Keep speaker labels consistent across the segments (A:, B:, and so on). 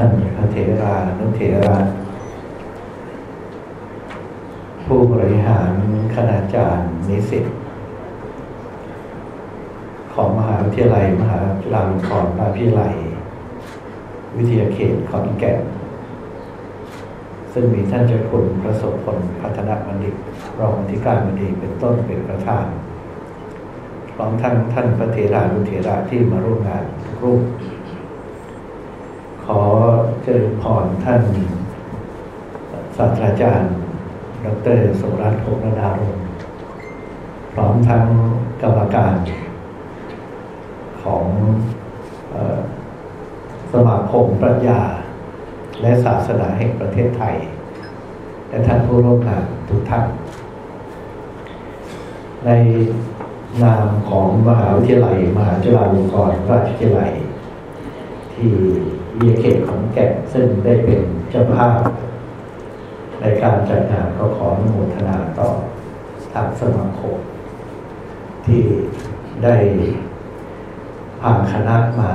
A: ท่านพระเถรานุเถระผู้บริหารคณาจารย์นิสิตของมหาวิทยาลัย มหาจุฬาลงกรณราชวิทยาลัยวิทยาเขตขอนแก่น ซึ่งมีท่านเจ้าคุณประสบผลพัฒนาบัณฑิตรองอธิการบดีเป็นต้นเป็นประธานพร้อมทั้งท่านพระเถรานุเถระที่มาร่วมงานทุกรูป ขอเจริญพรท่านศาสตราจารย์ ดรสมรัตน์พงษ์ดารมพร้อมทั้งกรรมการ ของสมาคมปรัชญา และศาสนาแห่งประเทศไทย และท่านผู้ร่วมงานทุกท่าน ในนามของมหาวิทยาลัย มหาจุฬาลงกรณราชวิทยาลัยที่ วิทยเขตของแก่นซึ่งได้เป็นเจ้าภาพ ในการจัดงานก็ขออนุโมทนาต่อทางสมาคม ที่ได้พาคณะมา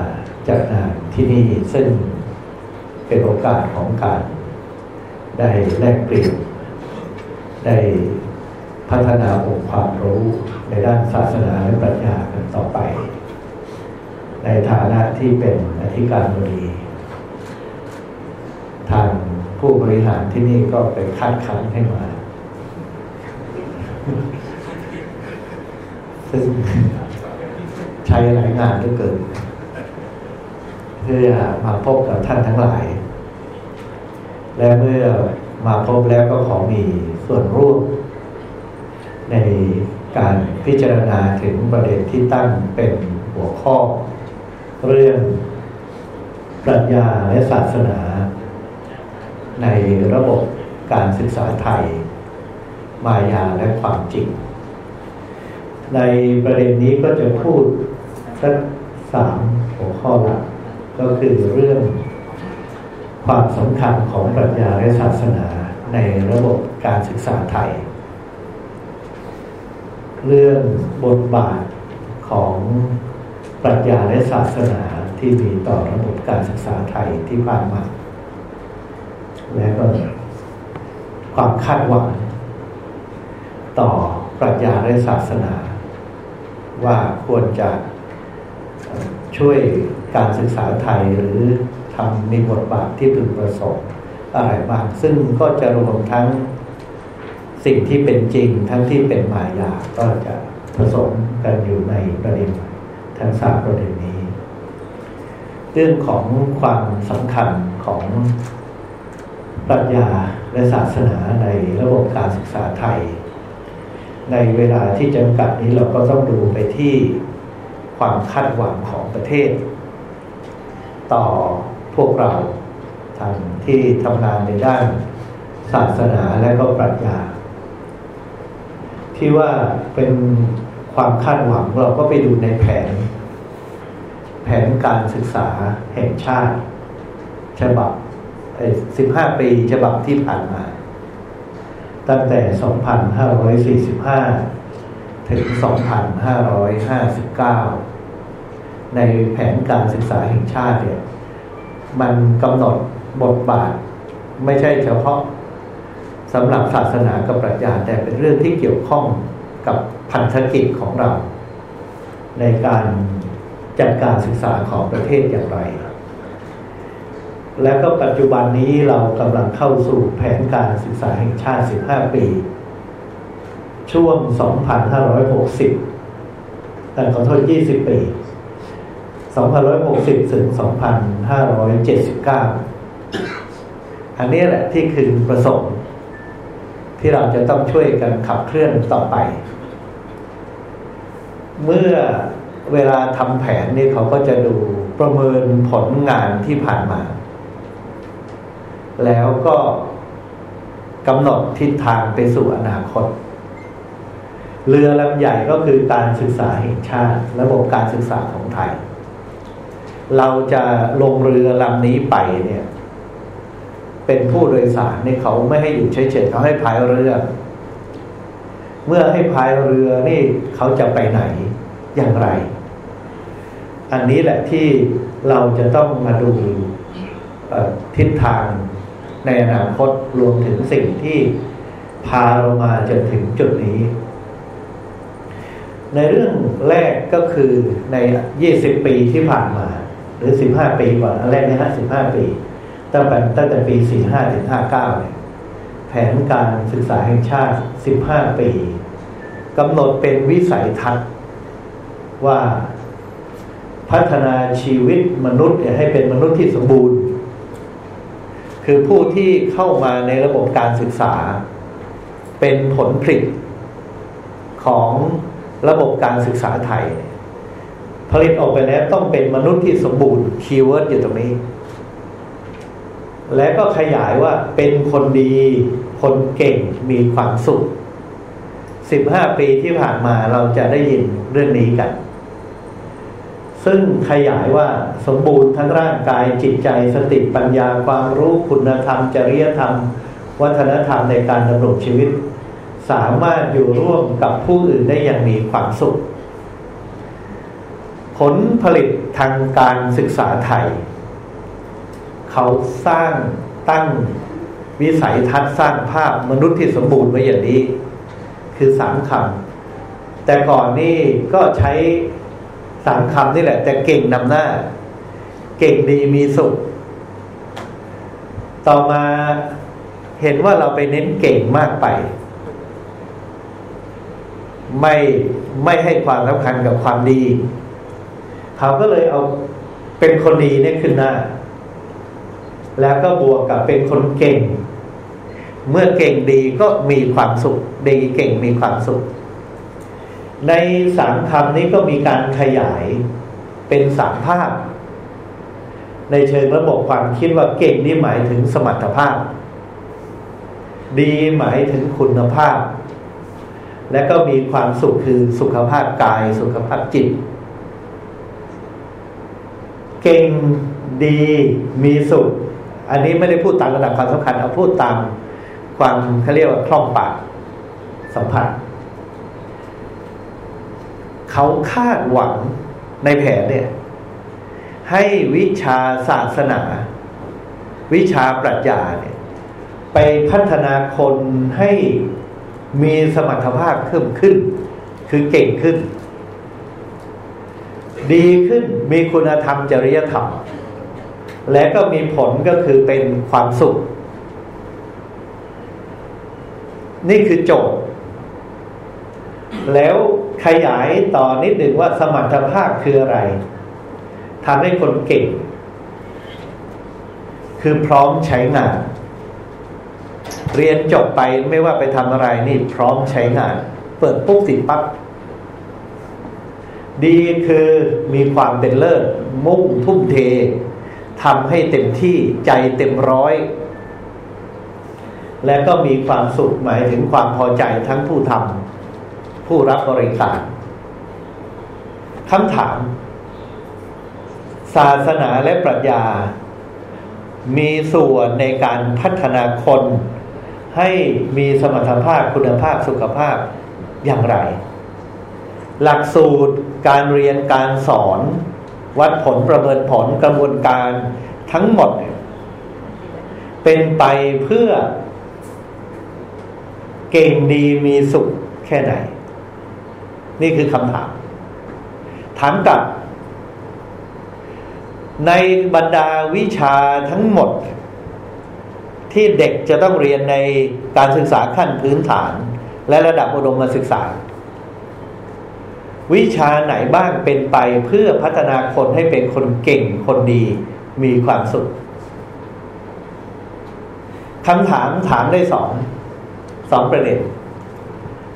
A: จัดงานที่นี่ซึ่งเป็นโอกาสของการ ได้แลกเปลี่ยนได้พัฒนาองค์ความรู้ในด้านศาสนาและปรัชญากันต่อไป ในฐานะที่เป็นอธิการบดี ทางผู้บริหารที่นี่ก็ไปคาดคันให้มา ซึ่งใช้หลายงานด้วยเกินเพื่อมาพบกับท่านทั้งหลาย และเมื่อมาพบแล้วก็ขอมีส่วนร่วมในการพิจารณาถึงประเด็นที่ตั้งเป็นหัวข้อ เรื่องปรัชญาและศาสนา ในระบบการศึกษาไทย มายาและความจริง ในประเด็นนี้ก็จะพูดสักสามหัวข้อหลักก็คือเรื่องความสำคัญของปรัชญาและศาสนาในระบบการศึกษาไทย เรื่องบทบาทของปรัชญาและศาสนาที่มีต่อระบบการศึกษาไทยที่ผ่านมา และก็ความคาดหวัง ต่อปรัชญาและศาสนา ว่าควรจะช่วยการศึกษาไทยหรือทำมีบทบาทที่พึงประสงค์อะไรบ้างซึ่งก็จะรวมทั้งสิ่งที่เป็นจริงทั้งที่เป็นมายาก็จะผสมกันอยู่ในประเด็นทั้งสามประเด็นนี้ เรื่องของความสำคัญของ ปรัชญาและศาสนาในระบบการศึกษาไทย ในเวลาที่จำกัดนี้เราก็ต้องดูไปที่ความคาดหวังของประเทศ ต่อพวกเราทางที่ทำงานในด้านศาสนาและก็ปรัชญา ที่ว่าเป็นความคาดหวังเราก็ไปดูในแผน แผนการศึกษาแห่งชาติ ฉบับ 15ปีฉบับที่ผ่านมา ตั้งแต่ 2545 ถึง 2559 ในแผนการศึกษาแห่งชาติเนี่ยมันกำหนดบทบาท ไม่ใช่เฉพาะสำหรับศาสนากับปรัชญาแต่เป็นเรื่องที่เกี่ยวข้องกับพันธกิจของเรา ในการจัดการศึกษาของประเทศอย่างไร และก็ปัจจุบันนี้เรากำลังเข้าสู่แผนการศึกษาแห่งชาติ 15 ปี ช่วง 2560แต่ขอโทษ 20 ปี 2560 ถึง 2579 อันนี้แหละที่คือประสงค์ ที่เราจะต้องช่วยกันขับเคลื่อนต่อไป เมื่อเวลาทำแผนนี่เขาก็จะดูประเมินผลงานที่ผ่านมา แล้วก็กำหนดทิศทางไปสู่อนาคต เรือลำใหญ่ก็คือการศึกษาแห่งชาติ ระบบการศึกษาของไทย เราจะลงเรือลำนี้ไปเนี่ย เป็นผู้โดยสารเนี่ยเขาไม่ให้อยู่เฉยๆเขาให้พายเรือ เมื่อให้พายเรือนี่เขาจะไปไหนอย่างไร อันนี้แหละที่เราจะต้องมาดูทิศทาง ในอนาคตรวมถึงสิ่งที่พาเรามาจนถึงจุดนี้ ในเรื่องแรกก็คือใน 20 ปีที่ผ่านมา หรือ 15 ปีก่อนอันแรกนี่ฮะ15ปีตั้งแต่ตั้งแต่ปี 45 ถึง 59 เนี่ยแผนการศึกษาแห่งชาติ 15 ปีกำหนดเป็นวิสัยทัศน์ว่าพัฒนาชีวิตมนุษย์ให้เป็นมนุษย์ที่สมบูรณ์ คือผู้ที่เข้ามาในระบบการศึกษา เป็นผลผลิตของระบบการศึกษาไทย ผลิตออกไปแล้วต้องเป็นมนุษย์ที่สมบูรณ์ keyword อยู่ตรงนี้ และก็ขยายว่าเป็นคนดี คนเก่งมีความสุข 15 ปีที่ผ่านมาเราจะได้ยินเรื่องนี้กัน ซึ่งขยายว่าสมบูรณ์ทั้งร่างกายจิตใจสติปัญญาความรู้คุณธรรม จริยธรรม วัฒนธรรมในการดำรงชีวิต สามารถอยู่ร่วมกับผู้อื่นได้อย่างมีความสุข ผลผลิตทางการศึกษาไทย เขาสร้างตั้งวิสัยทัศน์สร้างภาพมนุษย์ที่สมบูรณ์ไว้อย่างนี้ คือสามคำแต่ก่อนนี่ก็ใช้ สามคำนี่แหละ แต่เก่งนำหน้า เก่งดีมีสุข ต่อมาเห็นว่าเราไปเน้นเก่งมากไป ไม่ไม่ให้ความสำคัญกับความดี เขาก็เลยเอาเป็นคนดีเนี่ยขึ้นหน้า แล้วก็บวกกับเป็นคนเก่ง เมื่อเก่งดีก็มีความสุข ดีเก่งมีความสุข ในสามคำนี้ก็มีการขยายเป็นสามภาพในเชิงระบบความคิดว่าเก่งนี่หมายถึงสมรรถภาพ ดีหมายถึงคุณภาพ และก็มีความสุขคือสุขภาพกายสุขภาพจิต เก่งดีมีสุข อันนี้ไม่ได้พูดตามระดับความสำคัญเอาพูดตามความเขาเรียกว่าคล่องปากสัมผัส เขาคาดหวังในแผนเนี่ย ให้วิชาศาสนา วิชาปรัชญาเนี่ย ไปพัฒนาคนให้มีสมรรถภาพเพิ่มขึ้น คือเก่งขึ้น ดีขึ้นมีคุณธรรมจริยธรรม และก็มีผลก็คือเป็นความสุข นี่คือโจทย์ แล้วขยายต่อนิดหนึ่งว่าสมรรถภาพคืออะไรทำให้คนเก่ง คือพร้อมใช้งาน เรียนจบไปไม่ว่าไปทำอะไรนี่พร้อมใช้งาน เปิดปุ๊บสิปั๊บดีคือมีความเป็นเลิศมุ่งทุ่มเททำให้เต็มที่ใจเต็มร้อย และก็มีความสุขหมายถึงความพอใจทั้งผู้ทำ ผู้รับบริการคำถาม ศาสนาและปรัชญา มีส่วนในการพัฒนาคน ให้มีสมรรถภาพคุณภาพสุขภาพอย่างไร หลักสูตรการเรียนการสอน วัดผลประเมินผลกระบวนการทั้งหมด เป็นไปเพื่อเก่งดีมีสุขแค่ไหน นี่คือคำถาม ถามกับ ในบรรดาวิชาทั้งหมด ที่เด็กจะต้องเรียนในการศึกษาขั้นพื้นฐาน และระดับอุดมศึกษา วิชาไหนบ้างเป็นไปเพื่อพัฒนาคนให้เป็นคนเก่งคนดีมีความสุขคำถามถามได้สองสองประเด็น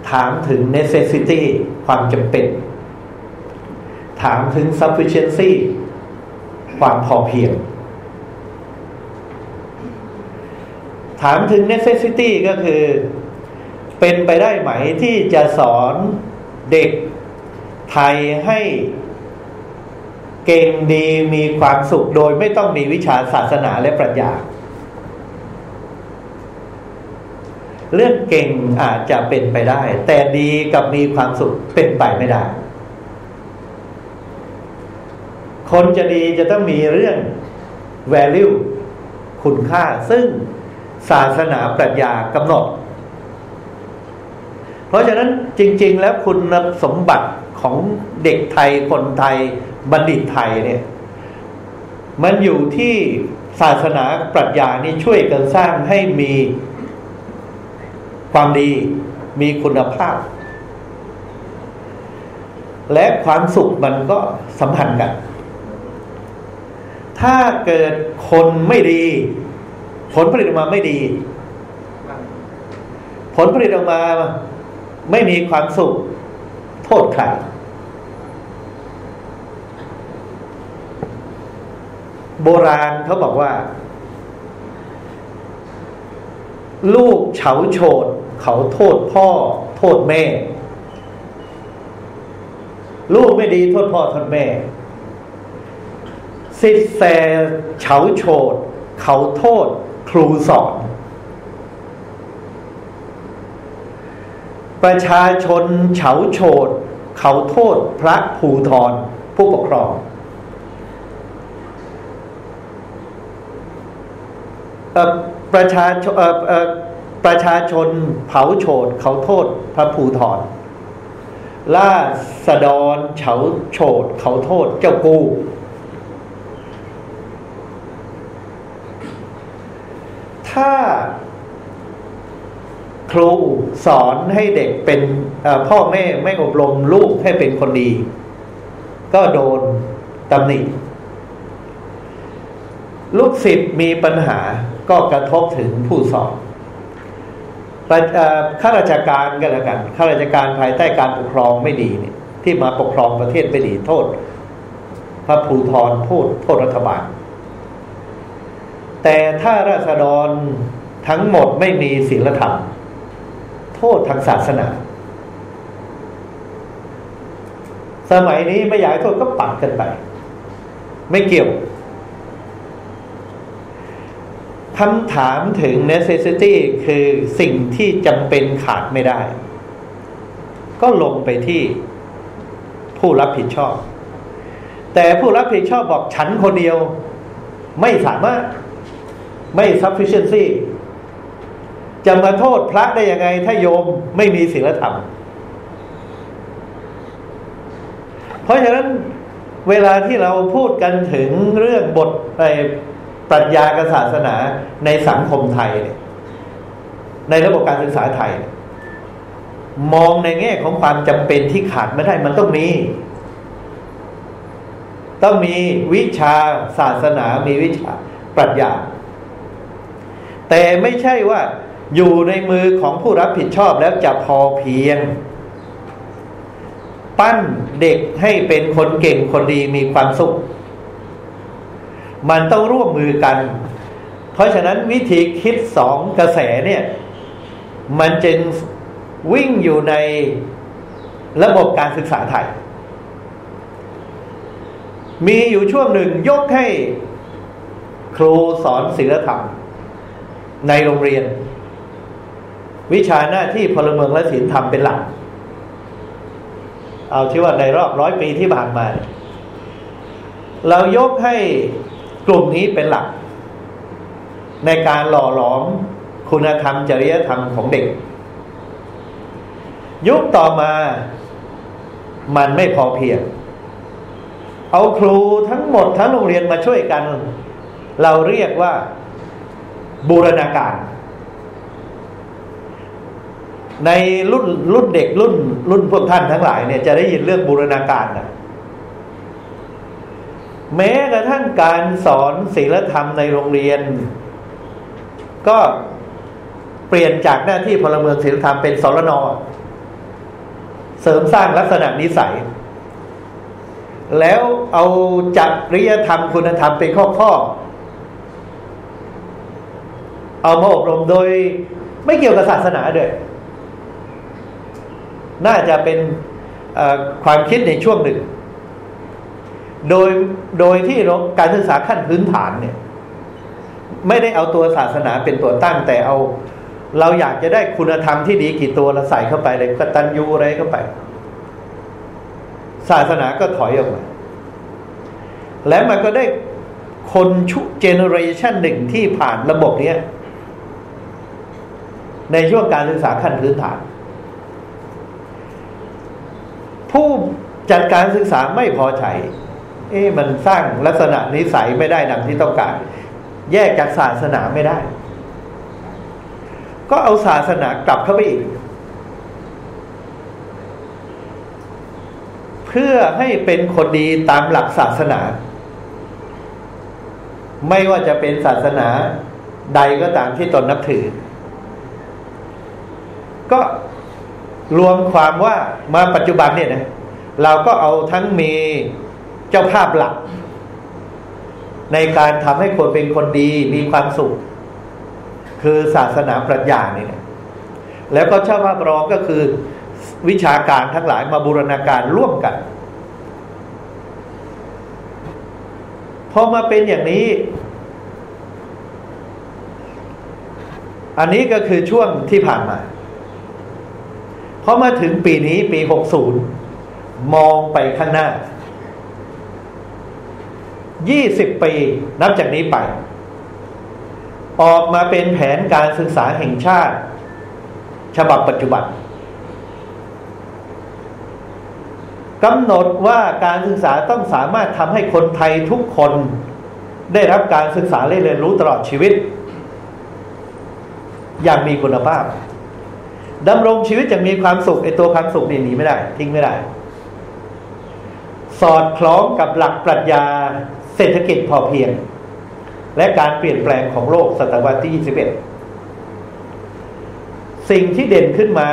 A: ถามถึง necessity ความจำเป็น ถามถึง sufficiency ความพอเพียง ถามถึง necessity ก็คือ เป็นไปได้ไหมที่จะสอนเด็กไทยให้เก่งดีมีความสุขโดยไม่ต้องมีวิชาศาสนาและปรัชญา เรื่องเก่งอาจจะเป็นไปได้ แต่ดีกับมีความสุขเป็นไปไม่ได้ คนจะดีจะต้องมีเรื่อง value คุณค่า ซึ่งศาสนาปรัชญากำหนด เพราะฉะนั้นจริง ๆ แล้วคุณสมบัติของเด็กไทยคนไทยบัณฑิตไทยเนี่ย มันอยู่ที่ศาสนาปรัชญานี่ช่วยกันสร้างให้มี ความดีมีคุณภาพ และความสุขมันก็สัมพันธ์กัน ถ้าเกิดคนไม่ดี ผลผลิตออกมาไม่ดี ผลผลิตออกมาไม่มีความสุข โทษใครโบราณเขาบอกว่า ลูกเฉาโฉดเขาโทษพ่อ โทษแม่ ลูกไม่ดีโทษพ่อโทษแม่ สิทธิแสเฉาโฉดเขาโทษครูสอน ประชาชนเฉาโฉดเขาโทษพระภูทรผู้ปกครอง ประชาชนประชาชนเผาโฉดเขาโทษพระภูทรล่าสดอนเฉาโฉดเขาโทษเจ้ากูถ้าครูสอนให้เด็กเป็นพ่อแม่ไม่อบรมลูกให้เป็นคนดี ก็โดนตำหนิ ลูกศิษย์มีปัญหาก็กระทบถึงผู้สอนข้าราชการกันแล้วกันข้าราชการภายใต้การปกครองไม่ดีเนี่ย ที่มาปกครองประเทศไม่ดีโทษ พระภูทรพูดโทษรัฐบาล แต่ถ้าราษฎรทั้งหมดไม่มีศีลธรรม โทษทางศาสนา สมัยนี้ไม่อยากโทษก็ปัดกันไป ไม่เกี่ยว คำถามถึง necessity คือสิ่งที่จำเป็นขาดไม่ได้ ก็ลงไปที่ผู้รับผิดชอบ แต่ผู้รับผิดชอบบอกฉันคนเดียว ไม่สามารถไม่ sufficiency จะมาโทษพระได้ยังไง ถ้าโยมไม่มีศีลธรรม เพราะฉะนั้นเวลาที่เราพูดกันถึงเรื่องบท ปรัชญากับศาสนาในสังคมไทยเนี่ยในระบบการศึกษาไทย มองในแง่ของความจำเป็นที่ขาดไม่ได้มันต้องมี ต้องมีวิชาศาสนามีวิชาปรัชญา แต่ไม่ใช่ว่าอยู่ในมือของผู้รับผิดชอบแล้วจะพอเพียง ปั้นเด็กให้เป็นคนเก่งคนดีมีความสุข มันต้องร่วมมือกัน เพราะฉะนั้นวิธีคิดสองกระแสเนี่ย มันจึงวิ่งอยู่ในระบบการศึกษาไทย มีอยู่ช่วงหนึ่งยกให้ครูสอนศิลธรรม ในโรงเรียน วิชาหน้าที่พลเมืองและศิลธรรมเป็นหลัก เอาที่ว่าในรอบร้อยปีที่ผ่านมา เรายกให้ กลุ่มนี้เป็นหลัก ในการหล่อหลอมคุณธรรมจริยธรรมของเด็ก ยุคต่อมา มันไม่พอเพียง เอาครูทั้งหมดทั้งโรงเรียนมาช่วยกัน เราเรียกว่าบูรณาการ ในรุ่นรุ่นเด็กรุ่น รุ่นพวกท่านทั้งหลายเนี่ยจะได้ยินเรื่องบูรณาการนะ แม้กระทั่งการสอนศีลธรรมในโรงเรียน ก็เปลี่ยนจากหน้าที่พลเมืองศีลธรรมเป็นสรนเสริมสร้างลักษณะนิสัย แล้วเอาจักริยธรรมคุณธรรมเป็นข้อข้อ เอามาอบรมโดยไม่เกี่ยวกับศาสนาด้วย น่าจะเป็นความคิดในช่วงหนึ่ง โดยโดยที่การศึกษาขั้นพื้นฐานเนี่ย ไม่ได้เอาตัวศาสนาเป็นตัวตั้งแต่เอา เราอยากจะได้คุณธรรมที่ดีกี่ตัวเราใส่เข้าไปเลยกตัญญูอะไรเข้าไป ศาสนาก็ถอยออกมาและมันก็ได้คนชุเจเนอเรชันหนึ่งที่ผ่านระบบเนี้ยในช่วงการศึกษาขั้นพื้นฐาน ผู้จัดการศึกษาไม่พอใจ เอ๊ะมันสร้างลักษณะนิสัยไม่ได้ดังที่ต้องการ แยกจากศาสนาไม่ได้ ก็เอาศาสนากลับเข้าไปอีก เพื่อให้เป็นคนดีตามหลักศาสนา ไม่ว่าจะเป็นศาสนาใดก็ตามที่ตนนับถือ ก็รวมความว่ามาปัจจุบันเนี่ยนะเราก็เอาทั้งมี เจ้าภาพหลัก ในการทำให้คนเป็นคนดีมีความสุข คือศาสนาปรัชญาเนี่ยแล้วก็เจ้าภาพรองก็คือ วิชาการทั้งหลายมาบูรณาการร่วมกันพอมาเป็นอย่างนี้ อันนี้ก็คือช่วงที่ผ่านมาพอมาถึงปีนี้ปีหกศูนย์มองไปข้างหน้า ยี่สิบปีนับจากนี้ไป ออกมาเป็นแผนการศึกษาแห่งชาติ ฉบับปัจจุบันกำหนดว่าการศึกษาต้องสามารถทำให้คนไทยทุกคนได้รับการศึกษาเรียนรู้ตลอดชีวิต อย่างมีคุณภาพดำรงชีวิตอย่างมีความสุขไอตัวความสุขนี่หนีไม่ได้ ทิ้งไม่ได้ สอดคล้องกับหลักปรัชญา เศรษฐกิจพอเพียง และการเปลี่ยนแปลงของโลกศตวรรษที่ 21 สิ่งที่เด่นขึ้นมา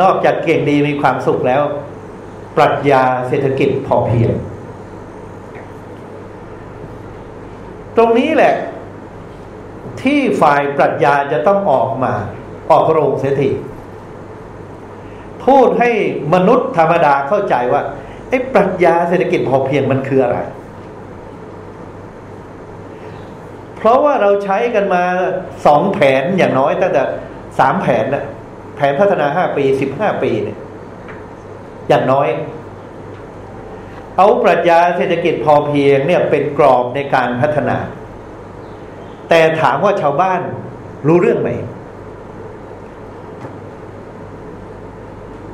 A: นอกจากเก่งดีมีความสุขแล้ว ปรัชญาเศรษฐกิจพอเพียง ตรงนี้แหละ ที่ฝ่ายปรัชญาจะต้องออกมา ออกโรงเสียทีพูดให้มนุษย์ธรรมดาเข้าใจว่าไอ้ปรัชญาเศรษฐกิจพอเพียงมันคืออะไร เพ ราะว่าเราใช้กันมาสองแผนอย่างน้อยตั้งแต่สามแผนนะแผนพัฒนาห้าปีสิบห้าปีเนี่ยอย่างน้อย เอาปรัชญาเศรษฐกิจพอเพียงเนี่ยเป็นกรอบในการพัฒนา แต่ถามว่าชาวบ้านรู้เรื่องไหม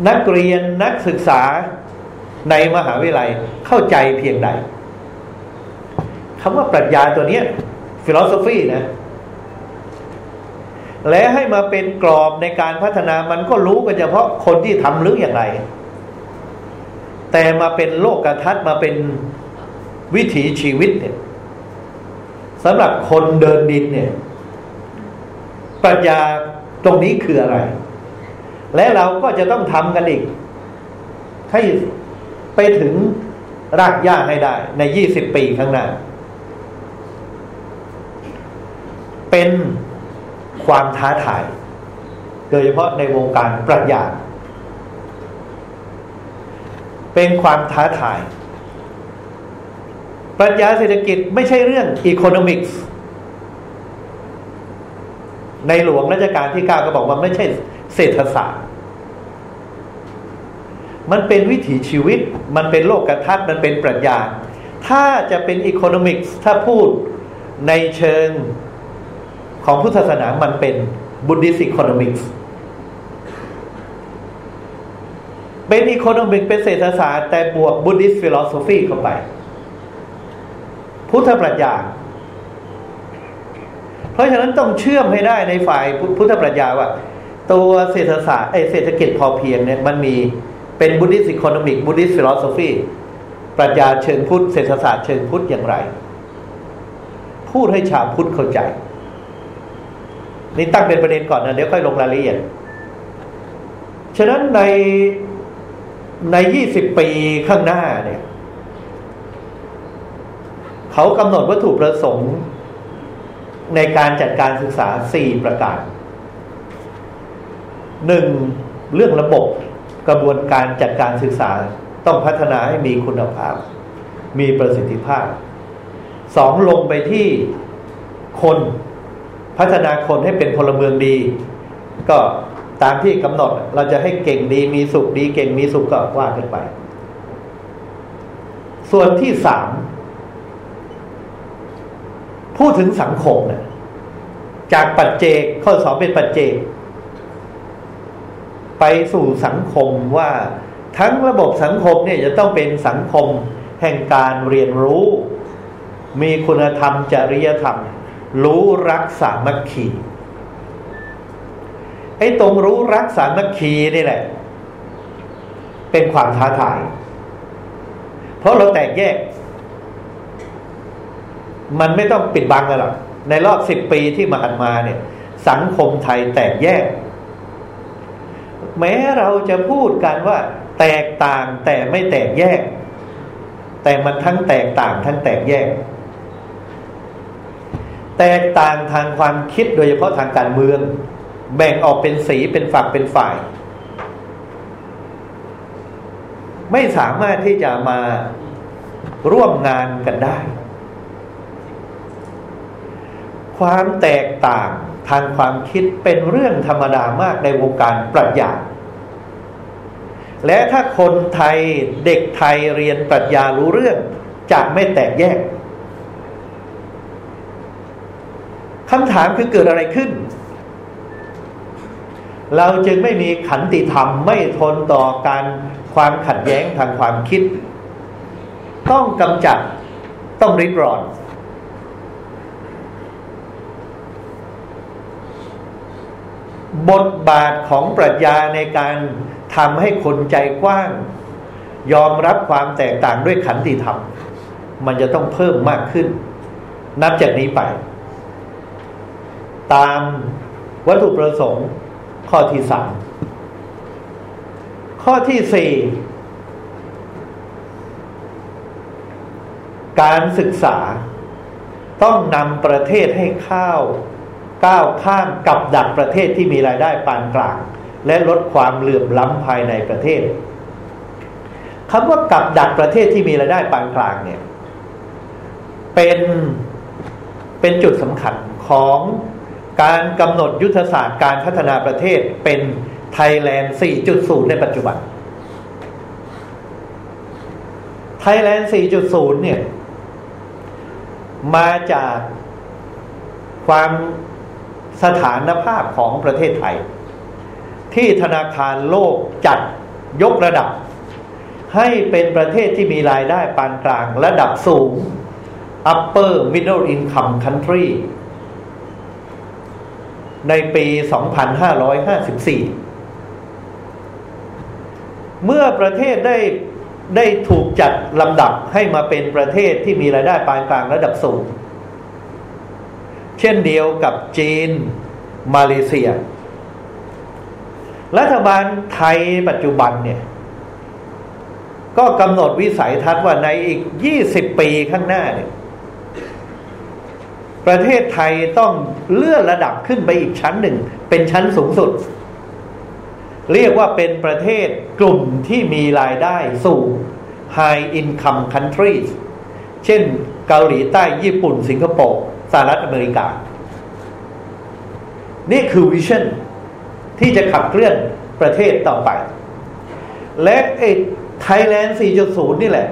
A: นักเรียนนักศึกษาในมหาวิทยาลัยเข้าใจเพียงใดคำว่าปรัชญาตัวเนี้ย philosophy นะ และให้มาเป็นกรอบในการพัฒนามันก็รู้กันเฉพาะคนที่ทำหรืออย่างไร แต่มาเป็นโลกทัศน์มาเป็นวิถีชีวิตเนี่ยสำหรับคนเดินดินเนี่ยปรัชญาตรงนี้คืออะไร และเราก็จะต้องทำกันอีก ให้ไปถึงรากหญ้าให้ได้ในยี่สิบปีข้างหน้า เป็นความท้าทาย โดยเฉพาะในวงการปรัชญาเป็นความท้าทาย ปรัชญาเศรษฐกิจไม่ใช่เรื่องอีโคโนมิกส์ในหลวงรัชกาลที่เก้าก็บอกว่าไม่ใช่เศรษฐศาสตร์ มันเป็นวิถีชีวิต มันเป็นโลกทัศน์มันเป็นปรัชญา ถ้าจะเป็น economics ถ้าพูดในเชิง ของพุทธศาสนามันเป็น Buddhist economics เป็น economic เป็นเศรษฐศาสตร์แต่บวก Buddhist philosophy เข้าไป พุทธปรัชญาเพราะฉะนั้นต้องเชื่อมให้ได้ในฝ่ายพุทธปรัชญาว่า ตัวเศรษฐศาสตร์ไอเศรษฐกิจพอเพียงเนี่ยมันมีเป็น Buddhist economic Buddhist philosophy ปรัชญาเชิงพุทธเศรษฐศาสตร์เชิงพุทธอย่างไร พูดให้ชาวพุทธเข้าใจ นี่ตั้งเป็นประเด็นก่อนนะเดี๋ยวค่อยลงรายละเอียด ฉะนั้นในในยี่สิบปีข้างหน้าเนี่ย เขากำหนดวัตถุประสงค์ในการจัดการศึกษาสี่ประการหนึ่งเรื่องระบบกระบวนการจัดการศึกษาต้องพัฒนาให้มีคุณภาพ มีประสิทธิภาพสองลงไปที่คน พัฒนาคนให้เป็นพลเมืองดี ก็ตามที่กำหนดเราจะให้เก่งดีมีสุขดีเก่งมีสุขก็ว่าขึ้นไป ส่วนที่สามพูดถึงสังคมนะจากปัจเจกข้อสองเป็นปัจเจก ไปสู่สังคมว่าทั้งระบบสังคมเนี่ยจะต้องเป็นสังคมแห่งการเรียนรู้ มีคุณธรรมจริยธรรม รู้รักสามัคคีไอ้ตรงรู้รักสามัคคีนี่แหละ เป็นความท้าทาย เพราะเราแตกแยก มันไม่ต้องปิดบังกันหรอกในรอบสิบปีที่มาอันมาเนี่ย สังคมไทยแตกแยก แม้เราจะพูดกันว่า แตกต่างแต่ไม่แตกแยก แต่มันทั้งแตกต่างทั้งแตกแยก แตกต่างทางความคิดโดยเฉพาะทางการเมือง แบ่งออกเป็นสีเป็นฝักเป็นฝ่าย ไม่สามารถที่จะมาร่วมงานกันได้ ความแตกต่างทางความคิดเป็นเรื่องธรรมดามากในวงการปรัชญาและถ้าคนไทยเด็กไทยเรียนปรัชญารู้เรื่องจะไม่แตกแยก คำถามคือเกิดอะไรขึ้น เราจึงไม่มีขันติธรรมไม่ทนต่อการความขัดแย้งทางความคิด ต้องกำจัดต้องริดรอนบทบาทของปรัชญาในการทำให้คนใจกว้าง ยอมรับความแตกต่างด้วยขันติธรรม มันจะต้องเพิ่มมากขึ้น นับจากนี้ไป ตามวัตถุประสงค์ข้อที่สามข้อที่สี่การศึกษาต้องนำประเทศให้เข้าก้าวข้ามกับดักประเทศที่มีรายได้ปานกลาง และลดความเหลื่อมล้ำภายในประเทศคำว่ากับดักประเทศที่มีรายได้ปานกลางเนี่ย เป็นเป็นจุดสำคัญของ การกำหนดยุทธศาสตร์การพัฒนาประเทศเป็นไทยแลนด์ 4.0 ในปัจจุบัน ไทยแลนด์ 4.0 เนี่ย มาจากความสถานภาพของประเทศไทย ที่ธนาคารโลกจัดยกระดับ ให้เป็นประเทศที่มีรายได้ปานกลางระดับสูง upper middle income country ในปี 2554 เมื่อประเทศได้ได้ถูกจัดลำดับให้มาเป็นประเทศที่มีรายได้ปานกลางระดับสูง เช่นเดียวกับจีน มาเลเซีย รัฐบาลไทยปัจจุบันเนี่ย ก็กำหนดวิสัยทัศน์ว่าในอีกยี่สิบปีข้างหน้าเนี่ย ประเทศไทยต้องเลื่อนระดับขึ้นไปอีกชั้นหนึ่ง เป็นชั้นสูงสุด เรียกว่าเป็นประเทศกลุ่มที่มีรายได้สูง high income countries เช่นเกาหลีใต้ญี่ปุ่น สิงคโปร์สหรัฐอเมริกา นี่คือวิชั่นที่จะขับเคลื่อนประเทศต่อไป และไอ้ไทยแลนด์ 4.0 นี่แหละ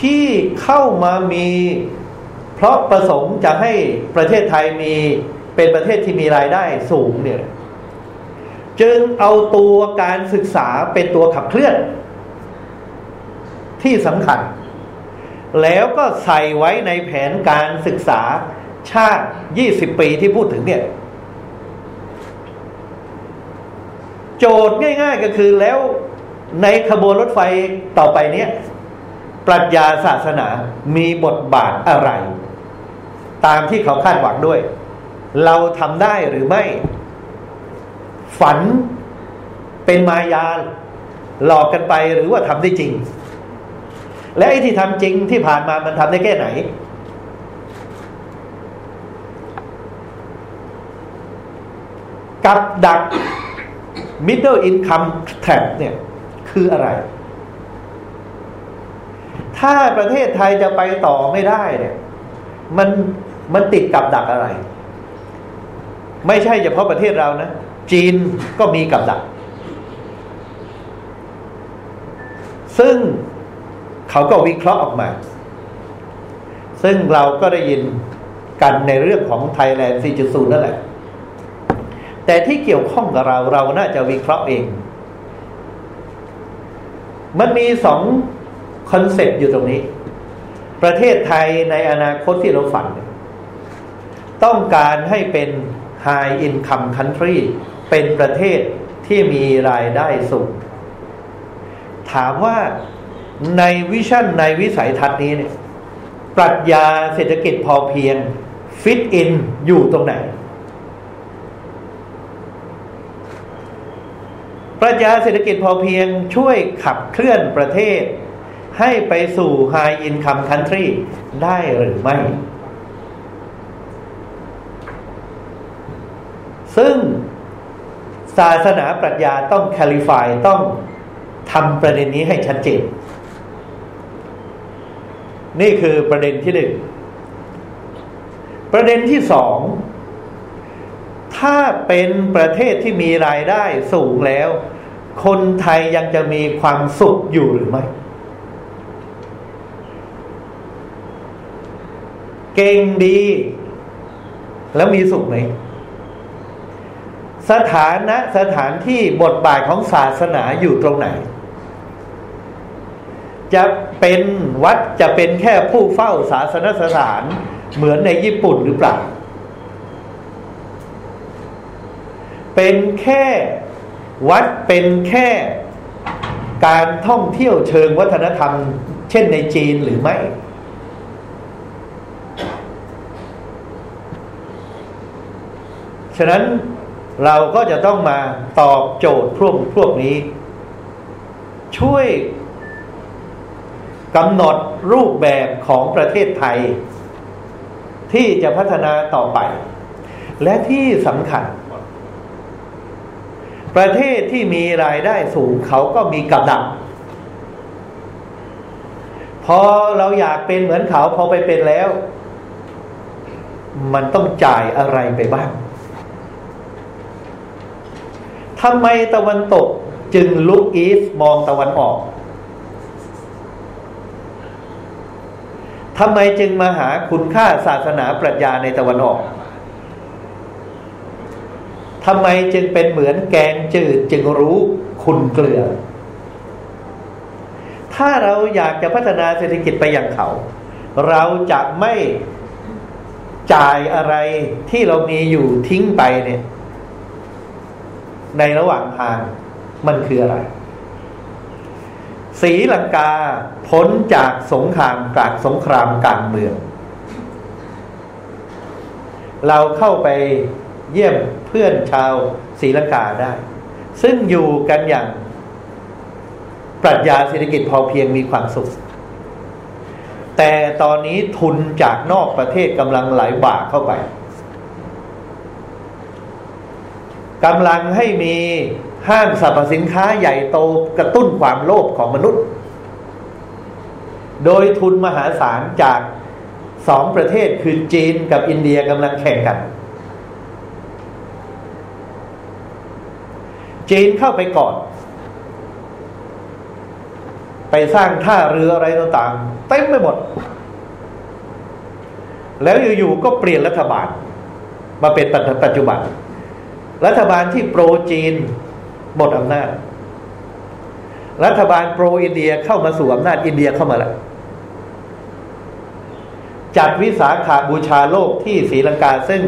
A: ที่เข้ามามี เพราะประสงค์จะให้ประเทศไทยมีเป็นประเทศที่มีรายได้สูงเนี่ยจึงเอาตัวการศึกษาเป็นตัวขับเคลื่อน ที่สำคัญ แล้วก็ใส่ไว้ในแผนการศึกษาชาติยี่สิบปีที่พูดถึงเนี่ย โจทย์ง่ายๆก็คือแล้วในขบวนรถไฟต่อไปเนี้ยปรัชญาศาสนามีบทบาทอะไร ตามที่เขาคาดหวังด้วย เราทำได้หรือไม่ ฝันเป็นมายาหลอกกันไปหรือว่าทำได้จริง และไอ้ที่ทำจริงที่ผ่านมามันทำได้แค่ไหน กับดัก middle income trap เนี่ยคืออะไร ถ้าประเทศไทยจะไปต่อไม่ได้เนี่ย มัน มันติดกับดักอะไร ไม่ใช่เฉพาะประเทศเรานะ จีนก็มีกับดัก ซึ่งเขาก็วิเคราะห์ออกมา ซึ่งเราก็ได้ยินกันในเรื่องของไทยแลนด์ 4.0 นั่นแหละ แต่ที่เกี่ยวข้องกับเราเราน่าจะวิเคราะห์เอง มันมีสองคอนเซปต์อยู่ตรงนี้ ประเทศไทยในอนาคตที่เราฝัน ต้องการให้เป็น High Income Country เป็นประเทศที่มีรายได้สูง ถามว่าในวิชั่นในวิสัยทัศน์นี้เนี่ยปรัชญาเศรษฐกิจพอเพียงฟิตอินอยู่ตรงไหน ปรัชญาเศรษฐกิจพอเพียงช่วยขับเคลื่อนประเทศ ให้ไปสู่ High Income Country ได้หรือไม่ ซึ่งศาสนาปรัชญาต้องแคลิฟายต้องทำประเด็นนี้ให้ชัดเจน นี่คือประเด็นที่หนึ่ง ประเด็นที่สอง ถ้าเป็นประเทศที่มีรายได้สูงแล้ว คนไทยยังจะมีความสุขอยู่หรือไม่ เก่งดี แล้วมีสุขไหม สถานะสถานที่บทบาทของศาสนาอยู่ตรงไหน จะเป็นวัดจะเป็นแค่ผู้เฝ้าศาสนสถานเหมือนในญี่ปุ่นหรือเปล่า เป็นแค่วัดเป็นแค่การท่องเที่ยวเชิงวัฒนธรรม เช่นในจีนหรือไม่ ฉะนั้น เราก็จะต้องมาตอบโจทย์พวกพวกนี้ ช่วยกำหนดรูปแบบของประเทศไทย ที่จะพัฒนาต่อไป และที่สำคัญ ประเทศที่มีรายได้สูงเขาก็มีกำลังพอเราอยากเป็นเหมือนเขาพอไปเป็นแล้ว มันต้องจ่ายอะไรไปบ้าง ทำไมตะวันตกจึงลุกอีสมองตะวันออกทำไมจึงมาหาคุณค่าศาสนาปรัชญาในตะวันออกทำไมจึงเป็นเหมือนแกงจืดจึงรู้คุณเกลือ ถ้าเราอยากจะพัฒนาเศรษฐกิจไปอย่างเขา เราจะไม่จ่ายอะไรที่เรามีอยู่ทิ้งไปเนี่ย ในระหว่างทางมันคืออะไรศรีลังกาพ้นจากสงครามกลางสงครามกลางเมือง เราเข้าไปเยี่ยมเพื่อนชาวศรีลังกาได้ ซึ่งอยู่กันอย่างปรัชญาเศรษฐกิจพอเพียงมีความสุข แต่ตอนนี้ทุนจากนอกประเทศกำลังไหลบ่าเข้าไป กำลังให้มีห้างสรรพสินค้าใหญ่โตกระตุ้นความโลภของมนุษย์ โดยทุนมหาศาลจากสองประเทศคือจีนกับอินเดียกำลังแข่งกัน จีนเข้าไปก่อน ไปสร้างท่าเรืออะไรต่างๆเต็มไปหมด แล้วอยู่ๆก็เปลี่ยนรัฐบาล มาเป็นปัจจุบัน รัฐบาลที่โปรจีนหมดอำนาจ รัฐบาลโปรอินเดียเข้ามาสู่อำนาจอินเดียเข้ามาแล้วจัดวิสาขาบูชาโลกที่ศรีลังกาซึ่ง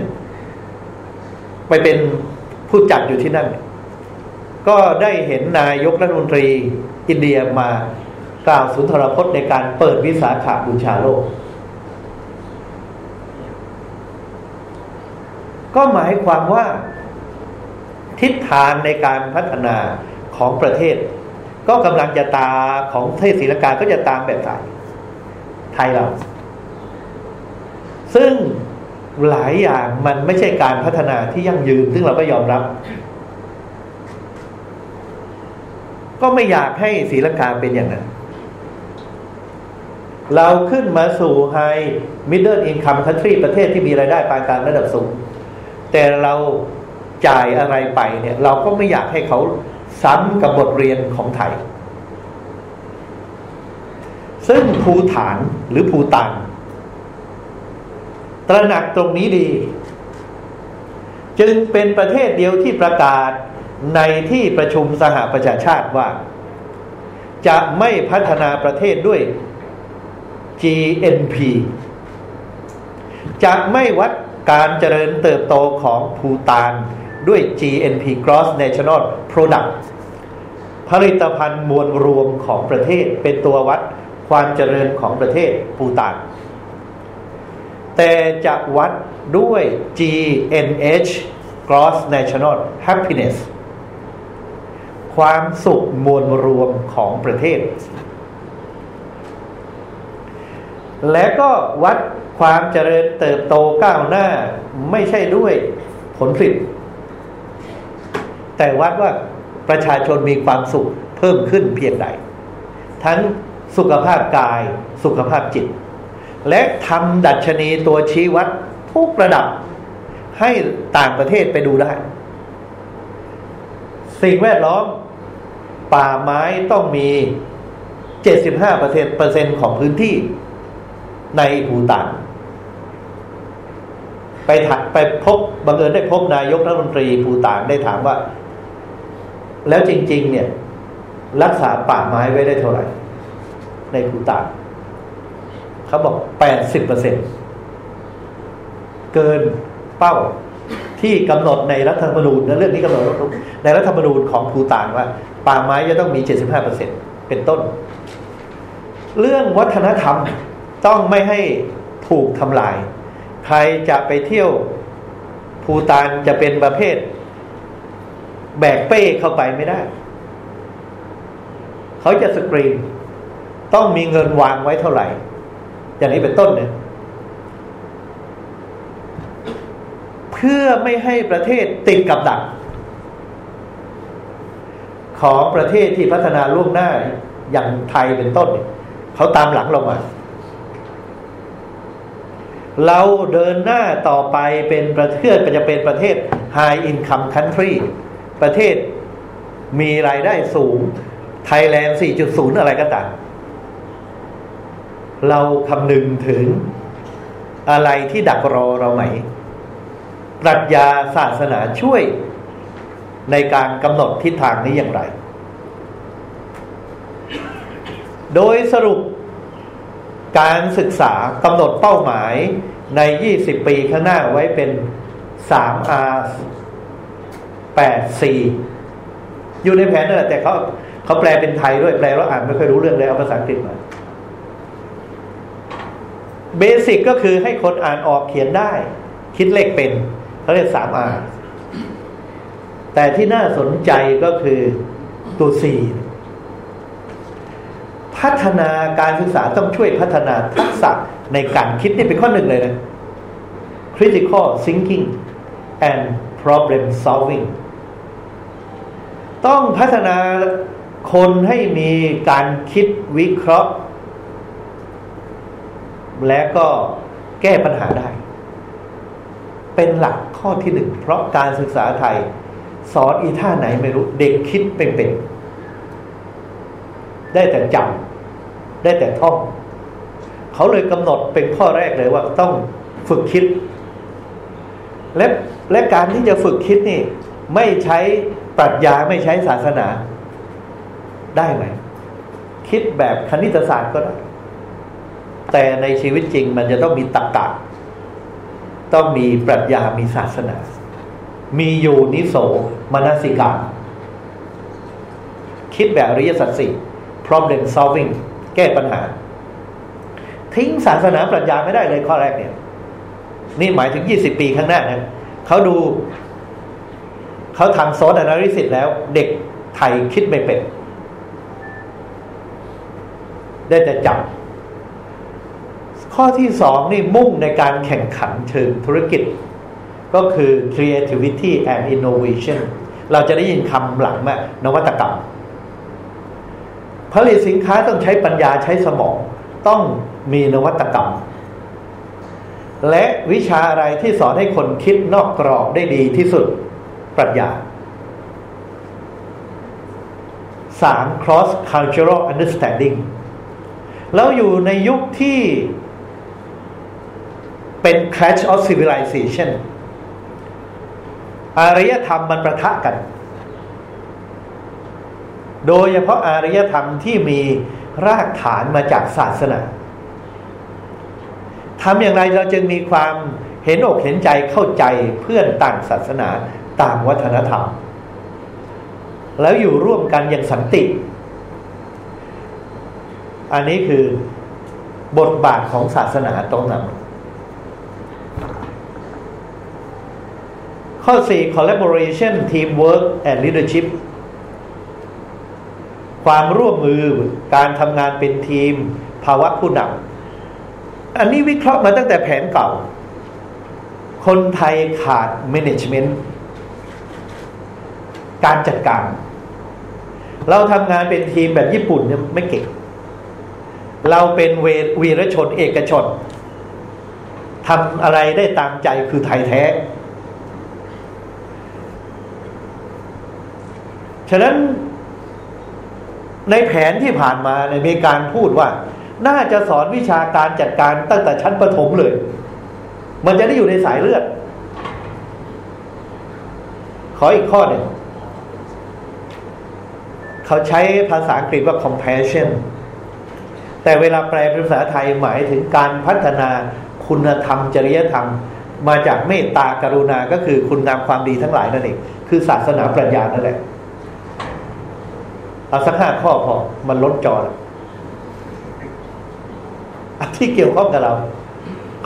A: ไปเป็นผู้จัดอยู่ที่นั่น ก็ได้เห็นนายกรัฐมนตรีอินเดียมากล่าวสุนทรพจน์ในการเปิดวิสาขาบูชาโลก ก็หมายความว่า ทิศทางในการพัฒนาของประเทศ ก็กำลังจะตาของเทศศรีลังกาก็จะตามแบบไทยไทยเรา ซึ่งหลายอย่างมันไม่ใช่การพัฒนาที่ยั่งยืน ซึ่งเราก็ยอมรับ ก็ไม่อยากให้ศรีลังกาเป็นอย่างนั้น เราขึ้นมาสู่ high middle income country ประเทศที่มีรายได้ปานกลางระดับสูง แต่เรา จ่ายอะไรไปเนี่ย เราก็ไม่อยากให้เขาซ้ำกับบทเรียนของไทย ซึ่งภูฐานหรือภูตันตระหนักตรงนี้ดี จึงเป็นประเทศเดียวที่ประกาศในที่ประชุมสหประชาชาติว่า จะไม่พัฒนาประเทศด้วย GNP จะไม่วัดการเจริญเติบโตของภูตาน ด้วย GNP Gross National Product ผลิตภัณฑ์มวลรวมของประเทศเป็นตัววัดความเจริญของประเทศภูตานแต่จะวัดด้วย GNH Gross National Happiness ความสุขมวลรวมของประเทศ และก็วัดความเจริญเติบโตก้าวหน้าไม่ใช่ด้วยผลผลิต แต่วัดว่าประชาชนมีความสุขเพิ่มขึ้นเพียงใด ทั้งสุขภาพกายสุขภาพจิต และทำดัชนีตัวชี้วัดทุกระดับ ให้ต่างประเทศไปดูได้ สิ่งแวดล้อม ป่าไม้ต้องมี 75เปอร์เซ็นต์เปอร์เซ็นต์ของพื้นที่ในภูตานไปถักไปพบบังเอิญได้พบนายกรัฐมนตรีภูตานได้ถามว่า แล้วจริง ๆ เนี่ย รักษาป่าไม้ไว้ได้เท่าไหร่ ในภูตานเขาบอกแปดสิบเปอร์เซ็นเกินเป้าที่กำหนดในรัฐธรรมนูญนะเรื่องนี้กำหนดในรัฐธรรมนูญของภูตานว่า ป่าไม้จะต้องมีเจ็ดสิบห้าเปอร์เซ็นเป็นต้น เรื่องวัฒนธรรมต้องไม่ให้ถูกทำลาย ใครจะไปเที่ยวภูตานจะเป็นประเภท แบกเป้เข้าไปไม่ได้ เขาจะสกรีน ต้องมีเงินวางไว้เท่าไหร่ อย่างนี้เป็นต้นเนี่ยเพื่อไม่ให้ประเทศติดกับดัก ของประเทศที่พัฒนาล่วงหน้าอย่างไทยเป็นต้น เขาตามหลังเรามา เราเดินหน้าต่อไปเป็นประเทศจะเป็นประเทศ High Income Country ประเทศมีรายได้สูงไทยแลนด์ 4.0 อะไรก็ตามเราคำนึงถึงอะไรที่ดักรอเราไหม ปรัชญาศาสนาช่วยในการกำหนดทิศทางนี้อย่างไร โดยสรุปการศึกษากำหนดเป้าหมายใน 20 ปีข้างหน้าไว้เป็น 3R 8 C อยู่ในแผนนั่นแหละแต่เขาเขาแปลเป็นไทยด้วยแปลแล้วอ่านไม่ค่อยรู้เรื่องเลยเอาภาษาอังกฤษมาเบสิกก็คือให้คนอ่านออกเขียนได้ คิดเลขเป็นเขาเรียกสามอาแต่ที่น่าสนใจก็คือตัวสี่พัฒนาการศึกษาต้องช่วยพัฒนาทักษะในการคิดนี่เป็นข้อหนึ่งเลยนะ critical thinking and problem solving ต้องพัฒนาคนให้มีการคิดวิเคราะห์ และก็แก้ปัญหาได้ เป็นหลักข้อที่หนึ่ง เพราะการศึกษาไทย สอนอีท่าไหนไม่รู้ เด็กคิดเป็นๆได้แต่จำได้แต่ท่อง เขาเลยกำหนดเป็นข้อแรกเลยว่าต้องฝึกคิด และและการที่จะฝึกคิดนี่ ไม่ใช้ ปรัชญาไม่ใช้ศาสนาได้ไหม คิดแบบคณิตศาสตร์ก็ได้ แต่ในชีวิตจริงมันจะต้องมีตรรกะต้องมีปรัชญามีศาสนา มีโยนิโสมนสิกาคิดแบบอริยสัจสี่ problem solving แก้ปัญหา ทิ้งศาสนาปรัชญาไม่ได้เลยข้อแรกเนี่ย นี่หมายถึงยี่สิบปีข้างหน้านะเขาดู เขาทำโซนอนาลิซิสแล้ว เด็กไทยคิดไม่เป็น ได้แต่จับ ข้อที่สองนี่มุ่งในการแข่งขันเชิงธุรกิจ ก็คือ creativity and innovation เราจะได้ยินคำหลังมานวัตกรรม ผลิตสินค้าต้องใช้ปัญญาใช้สมอง ต้องมีนวัตกรรม และวิชาอะไรที่สอนให้คนคิดนอกกรอบได้ดีที่สุด ปรัชญาสาม cross cultural understanding แล้วอยู่ในยุคที่เป็น clash of civilization อารยธรรมมันประทะกัน โดยเฉพาะอารยธรรมที่มีรากฐานมาจากศาสนาทำอย่างไรเราจึงมีความเห็นอกเห็นใจเข้าใจเพื่อนต่างศาสนา ต่างวัฒนธรรม แล้วอยู่ร่วมกันอย่างสันติ อันนี้คือบทบาทของศาสนาตรงนั้นข้อ 4 collaboration teamwork and leadership ความร่วมมือการทำงานเป็นทีม ภาวะผู้นำอันนี้วิเคราะห์มาตั้งแต่แผนเก่า คนไทยขาด management การจัดการ เราทำงานเป็นทีมแบบญี่ปุ่นเนี่ยไม่เก่ง เราเป็นเววีรชนเอกชนทำอะไรได้ตามใจคือไทยแท้ ฉะนั้นในแผนที่ผ่านมาเนี่ยมีการพูดว่า น่าจะสอนวิชาการจัดการตั้งแต่ชั้นประถมเลย มันจะได้อยู่ในสายเลือด ขออีกข้อหนึ่ง เขาใช้ภาษาอังกฤษว่า compassion แต่เวลาแปลเป็นภาษาไทยหมายถึงการพัฒนาคุณธรรม จริยธรรม มาจากเมตตากรุณาก็คือคุณงามความดีทั้งหลายนั่นเองคือศาสนาปรัชญานั่นแหละเอาสักห้าข้อพอมันลดจอแล้วที่เกี่ยวข้องกับเรา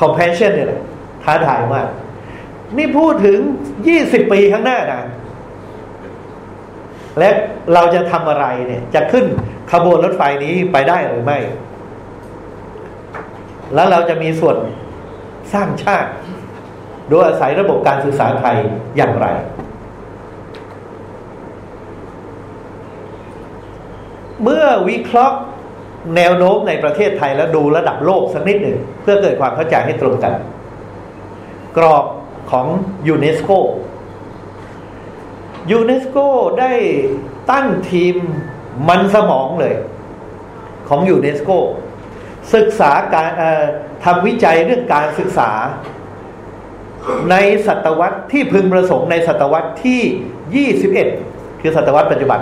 A: compassion เนี่ยแหละท้าทายมาก นี่พูดถึงยี่สิบปีข้างหน้านะ และเราจะทำอะไรเนี่ยจะขึ้นขบวนรถไฟนี้ไปได้หรือไม่ แล้วเราจะมีส่วนสร้างชาติโดยอาศัยระบบการศึกษาไทยอย่างไร เมื่อวิเคราะห์แนวโน้มในประเทศไทยแล้วดูระดับโลกสักนิดหนึ่ง เพื่อเกิดความเข้าใจให้ตรงกัน กรอบของยูเนสโก ยูเนสโกได้ตั้งทีมมันสมองเลย ของยูเนสโกศึกษาการทำวิจัยเรื่องการศึกษา ในศตวรรษที่พึงประสงค์ในศตวรรษที่ 21 คือศตวรรษปัจจุบัน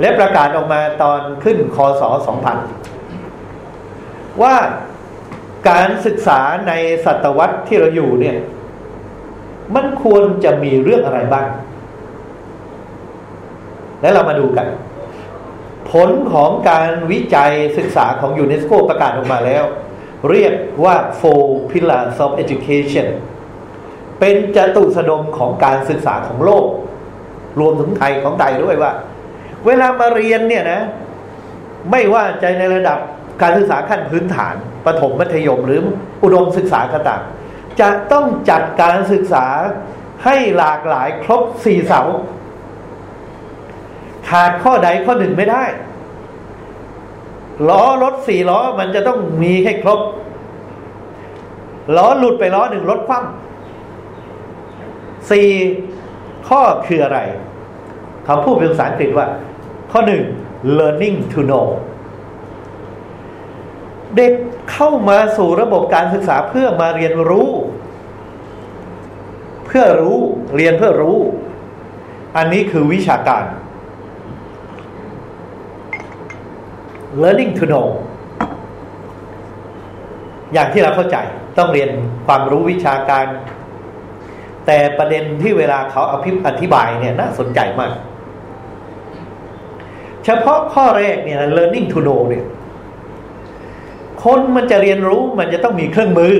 A: และประกาศออกมาตอนขึ้นคศ 2000 ว่าการศึกษาในศตวรรษที่เราอยู่เนี่ย มันควรจะมีเรื่องอะไรบ้าง และเรามาดูกัน ผลของการวิจัยศึกษาของยูเนสโกประกาศออกมาแล้ว เรียกว่า four pillars of education เป็นจตุสดมของการศึกษาของโลก รวมถึงไทยของไทยด้วยว่า เวลามาเรียนเนี่ยนะ ไม่ว่าจะในระดับการศึกษาขั้นพื้นฐานประถมมัธยมหรืออุดมศึกษาก็ตาม จะต้องจัดการศึกษาให้หลากหลายครบสี่เสา ขาดข้อใดข้อหนึ่งไม่ได้ ล้อรถสี่ล้อมันจะต้องมีให้ครบ ล้อหลุดไปล้อหนึ่งรถคว่ำสี่ข้อคืออะไรเขาพูดเป็นภาษาอังกฤษว่า ข้อหนึ่ง learning to know เด็กเข้ามาสู่ระบบการศึกษาเพื่อมาเรียนรู้ เพื่อรู้เรียนเพื่อรู้ อันนี้คือวิชาการ learning to know อย่างที่เราเข้าใจต้องเรียนความรู้วิชาการ แต่ประเด็นที่เวลาเขาอภิอธิบายเนี่ยน่าสนใจมาก เฉพาะข้อแรกเนี่ย learning to know เนี่ย คนมันจะเรียนรู้มันจะต้องมีเครื่องมือ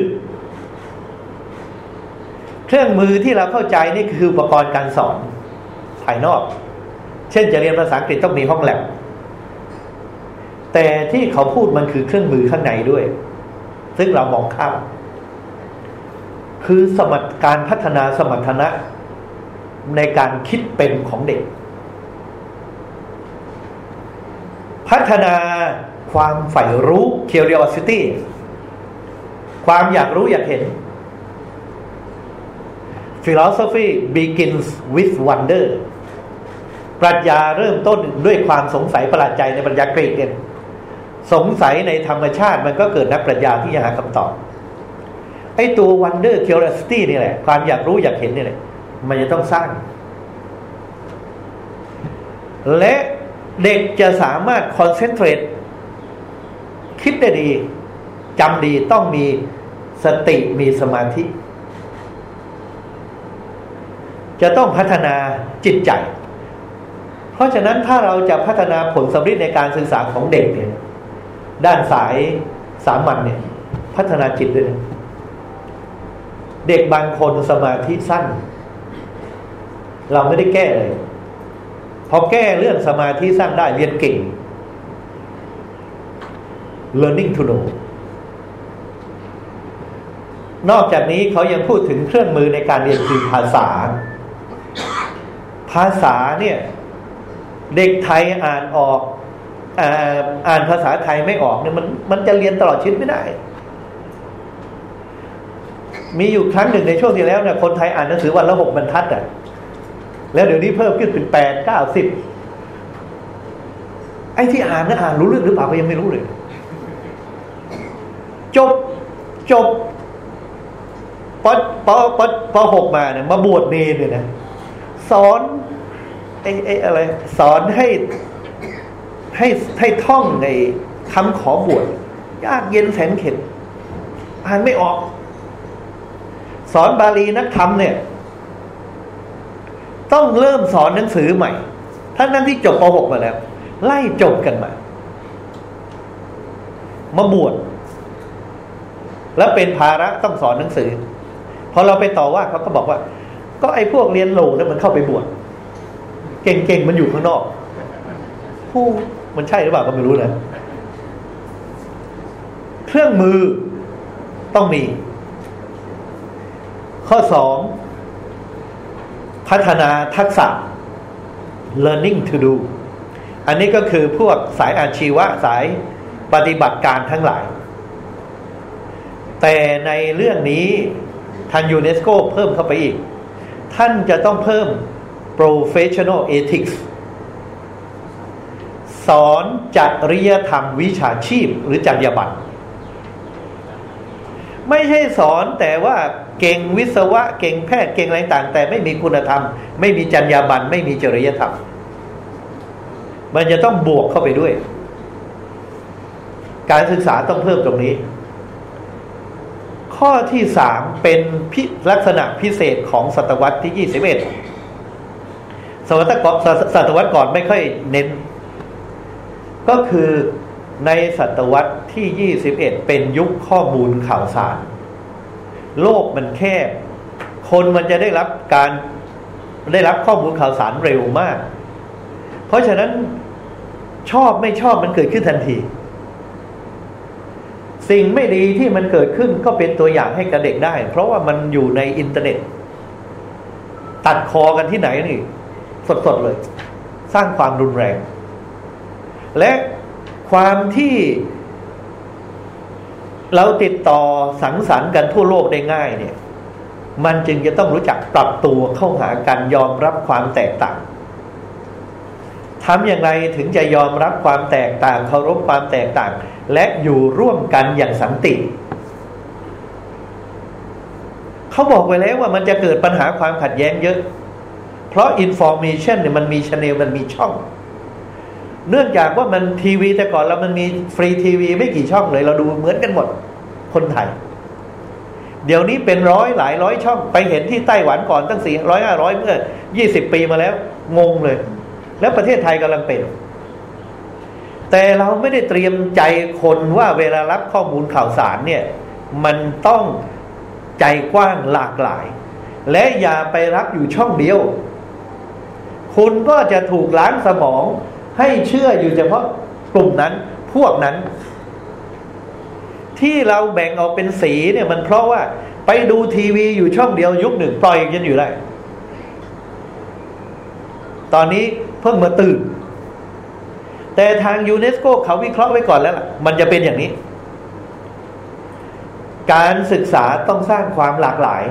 A: เครื่องมือที่เราเข้าใจนี่คืออุปกรณ์การสอนภายนอก เช่นจะเรียนภาษาอังกฤษต้องมีห้องแลบแต่ที่เขาพูดมันคือเครื่องมือข้างในด้วย ซึ่งเรามองข้ามคือสมรรถการพัฒนาสมรรถนะในการคิดเป็นของเด็ก พัฒนา ความใฝ่รู้ curiosity ความอยากรู้อยากเห็น philosophy begins with wonder ปรัชญาเริ่มต้นด้วยความสงสัยประหลาดใจในปรัชญากรีกเนี่ยสงสัยในธรรมชาติมันก็เกิดนักปรัชญาที่จะหาคำตอบ ไอ้ตัว wonder curiosity นี่แหละ ความอยากรู้อยากเห็นนี่แหละ มันจะต้องสร้าง และเด็กจะสามารถ concentrate คิดได้ดีจำดีต้องมีสติมีสมาธิ จะต้องพัฒนาจิตใจ เพราะฉะนั้นถ้าเราจะพัฒนาผลสำเร็จในการศึกษาของเด็กเนี่ย ด้านสายสามัญเนี่ย พัฒนาจิตด้วยนะเด็กบางคนสมาธิสั้น เราไม่ได้แก้เลย พอแก้เรื่องสมาธิสั้นได้เรียนเก่ง learning to know นอกจากนี้เขายังพูดถึงเครื่องมือในการเรียนคือภาษา ภาษาเนี่ย เด็กไทยอ่านออกอ่านภาษาไทยไม่ออกเนี่ยมันมันจะเรียนตลอดชีวิตไม่ได้ มีอยู่ครั้งหนึ่งในช่วงที่แล้วเนี่ยคนไทยอ่านหนังสือวันละหกบรรทัดอะแล้วเดี๋ยวนี้เพิ่มขึ้นเป็นแปดเก้าสิบไอ้ที่อ่านนะอ่านรู้เรื่องหรือเปล่าก็ยังไม่รู้เลย จบจบปปปปหกมาเนี่ยมาบวชเนรเนี่ยนะสอนไอ้ไอ้อะไร สอนให้ให้ให้ท่องในคำขอบวชยากเย็นแสนเข็ญอ่านไม่ออก สอนบาลีนักธรรมเนี่ย ต้องเริ่มสอนหนังสือใหม่ทั้งนั้นที่จบป .6 มาแล้ว ไล่จบกันมา มาบวช แล้วเป็นภาระต้องสอนหนังสือ พอเราไปต่อว่าเขาก็บอกว่า ก็ไอ้พวกเรียนโหลนั่นมันเข้าไปบวชเก่งๆมันอยู่ข้างนอกผู้มันใช่หรือเปล่าก็ไม่รู้นะเครื่องมือต้องมี ข้อสองพัฒนาทักษะ learning to do อันนี้ก็คือพวกสายอาชีวะสายปฏิบัติการทั้งหลาย แต่ในเรื่องนี้ทางยูเนสโกเพิ่มเข้าไปอีก ท่านจะต้องเพิ่ม professional ethics สอนจริยธรรมวิชาชีพหรือจรรยาบรรณไม่ใช่สอนแต่ว่าเก่งวิศวะเก่งแพทย์เก่งอะไรต่างแต่ไม่มีคุณธรรม ไม่มีจรรยาบรรณไม่มีจริยธรรม มันจะต้องบวกเข้าไปด้วย การศึกษาต้องเพิ่มตรงนี้ ข้อที่สามเป็นพิลักษณะพิเศษของศตวรรษที่ยี่สิบเอ็ดศตวรรษก่อนศตวรรษก่อนไม่ค่อยเน้น ก็คือในศตวรรษที่ยี่สิบเอ็ดเป็นยุคข้อมูลข่าวสาร โลกมันแคบ คนมันจะได้รับการได้รับข้อมูลข่าวสารเร็วมาก เพราะฉะนั้นชอบไม่ชอบมันเกิดขึ้นทันที สิ่งไม่ดีที่มันเกิดขึ้นก็เป็นตัวอย่างให้กับเด็กได้ เพราะว่ามันอยู่ในอินเทอร์เน็ต ตัดคอกันที่ไหนนี่ สดๆเลย สร้างความรุนแรง และความที่เราติดต่อสังสรรค์กันทั่วโลกได้ง่ายเนี่ย มันจึงจะต้องรู้จักปรับตัวเข้าหากันยอมรับความแตกต่างทำอย่างไรถึงจะยอมรับความแตกต่างเคารพความแตกต่าง และอยู่ร่วมกันอย่างสันติ เขาบอกไว้แล้วว่ามันจะเกิดปัญหาความขัดแย้งเยอะ เพราะอินโฟมชันเนี่ยมันมีชแนลมันมีช่อง เนื่องจากว่ามันทีวีแต่ก่อนเรามันมีฟรีทีวีไม่กี่ช่องเลย เราดูเหมือนกันหมดคนไทย เดี๋ยวนี้เป็นร้อยหลายร้อยช่อง ไปเห็นที่ไต้หวันก่อนตั้งสี่ร้อยห้าร้อยเมื่อยี่สิบปีมาแล้ว งงเลย แล้วประเทศไทยกำลังเป็น แต่เราไม่ได้เตรียมใจคนว่าเวลารับข้อมูลข่าวสารเนี่ย มันต้องใจกว้างหลากหลาย และอย่าไปรับอยู่ช่องเดียว คุณก็จะถูกล้างสมองให้เชื่ออยู่เฉพาะกลุ่มนั้นพวกนั้น ที่เราแบ่งออกเป็นสีเนี่ยมันเพราะว่าไปดูทีวีอยู่ช่องเดียวยุคหนึ่งปล่อยกันอยู่ได้ ตอนนี้เพิ่งมาตื่น แต่ทางยูเนสโกเขาวิเคราะห์ไว้ก่อนแล้วล่ะ มันจะเป็นอย่างนี้ การศึกษาต้องสร้างความหลากหลาย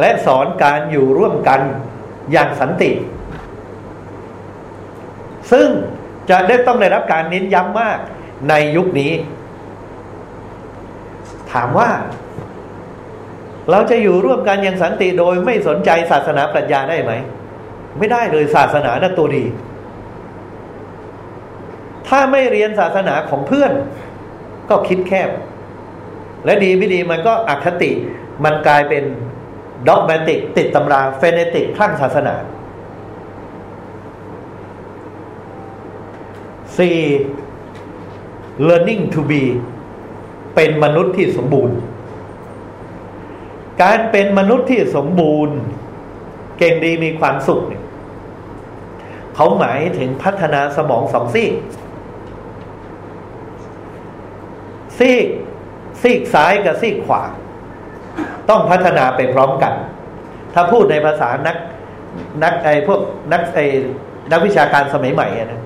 A: และสอนการอยู่ร่วมกันอย่างสันติ ซึ่งจะได้ต้องได้รับการเน้นย้ำมากในยุคนี้ ถามว่า เราจะอยู่ร่วมกันอย่างสันติโดยไม่สนใจศาสนาปรัชญาได้ไหม ไม่ได้เลยศาสนานั่นตัวดี ถ้าไม่เรียนศาสนาของเพื่อน ก็คิดแคบ และดีไม่ดีมันก็อคติ มันกลายเป็น dogmatic ติดตำรา fanatic คลั่งศาสนาสี่ learning to be เป็นมนุษย์ที่สมบูรณ์ การเป็นมนุษย์ที่สมบูรณ์ เก่งดีมีความสุขเนี่ยเขาหมายถึงพัฒนาสมองสองซีกก ซีกซีกซ้ายกับซีกขวา ต้องพัฒนาไปพร้อมกัน ถ้าพูดในภาษานักนักไอ้พวกนักไอ้นักวิชาการสมัยใหม่นะ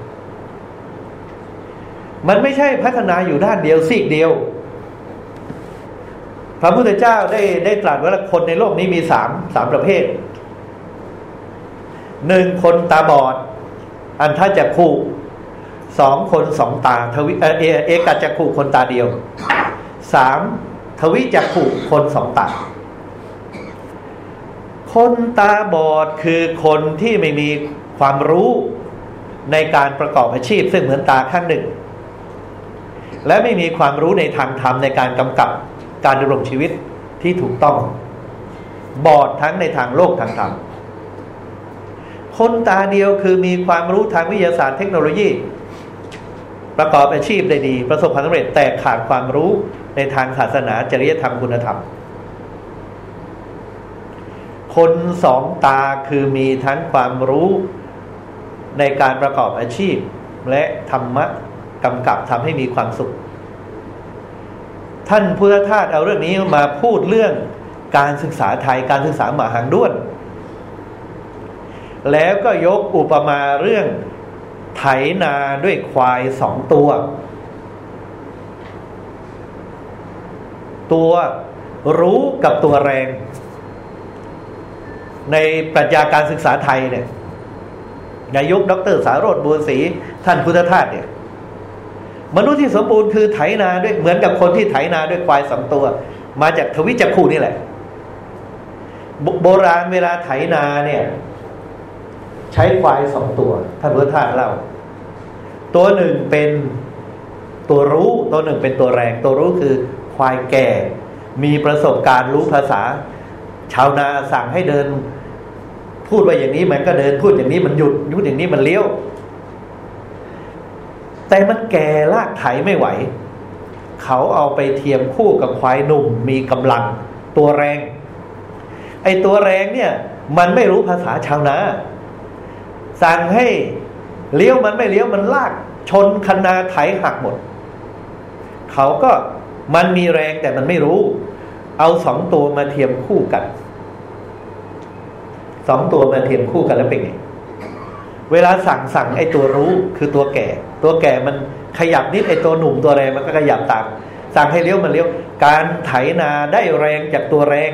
A: มันไม่ใช่พัฒนาอยู่ด้านเดียวซีกเดียว พระพุทธเจ้าได้ได้ตรัสว่าคนในโลกนี้มีสามสามประเภทหนึ่งคนตาบอด อันถ้าจะคู่ สองคนสองตาทวิเอเอกจักขู่คนตาเดียวสามทวิจักขู่คนสองตา คนตาบอดคือคนที่ไม่มีความรู้ในการประกอบอาชีพ ซึ่งเหมือนตาข้างหนึ่ง และไม่มีความรู้ในทางธรรมในการกำกับการดำรงชีวิตที่ถูกต้อง บอดทั้งในทางโลกทางธรรมคนตาเดียวคือมีความรู้ทางวิทยาศาสตร์เทคโนโลยี ประกอบอาชีพได้ดี ประสบความสำเร็จแต่ขาดความรู้ในทางศาสนาจริยธรรมคุณธรรม คนสองตาคือมีทั้งความรู้ในการประกอบอาชีพ และธรรมะกำกับทำให้มีความสุข ท่านพุทธทาสเอาเรื่องนี้มาพูดเรื่องการศึกษาไทยการศึกษาหมาหังด้วน แล้วก็ยกอุปมาเรื่อง ไถนาด้วยควายสองตัว ตัวรู้กับตัวแรง ในปรัชญาการศึกษาไทยเนี่ยนายกดรสารโรธบุญศรีท่านพุทธทาสเนี่ย มนุษย์ที่สมบูรณ์คือไถนาด้วยเหมือนกับคนที่ไถนาด้วยควายสองตัว มาจากทวิจักคูนี่แหละ โบราณเวลาไถนาเนี่ย ใช้ควายสองตัวท่านพุทธทาสเล่า ตัวหนึ่งเป็นตัวรู้ตัวหนึ่งเป็นตัวแรง ตัวรู้คือควายแก่ มีประสบการณ์รู้ภาษา ชาวนาสั่งให้เดิน พูดว่าอย่างนี้มันก็เดินพูดอย่างนี้มันหยุดยุดอย่างนี้มันเลี้ยว แต่มันแก่ลากไถไม่ไหว เขาเอาไปเทียมคู่กับควายหนุ่มมีกำลัง ตัวแรง ไอ้ตัวแรงเนี่ย มันไม่รู้ภาษาชาวนา สั่งให้เลี้ยวมันไม่เลี้ยวมันลากชนคนาไถหักหมด เขาก็มันมีแรงแต่มันไม่รู้ เอาสองตัวมาเทียมคู่กันสองตัวมาเทียมคู่กันแล้วเป็นไงเวลาสั่งสั่งไอ้ตัวรู้คือตัวแก่ ตัวแก่มันขยับนิดไอ้ตัวหนุ่มตัวแรงมันก็ขยับตามสั่งให้เลี้ยวมันเลี้ยว การไถนาได้แรงจากตัวแรง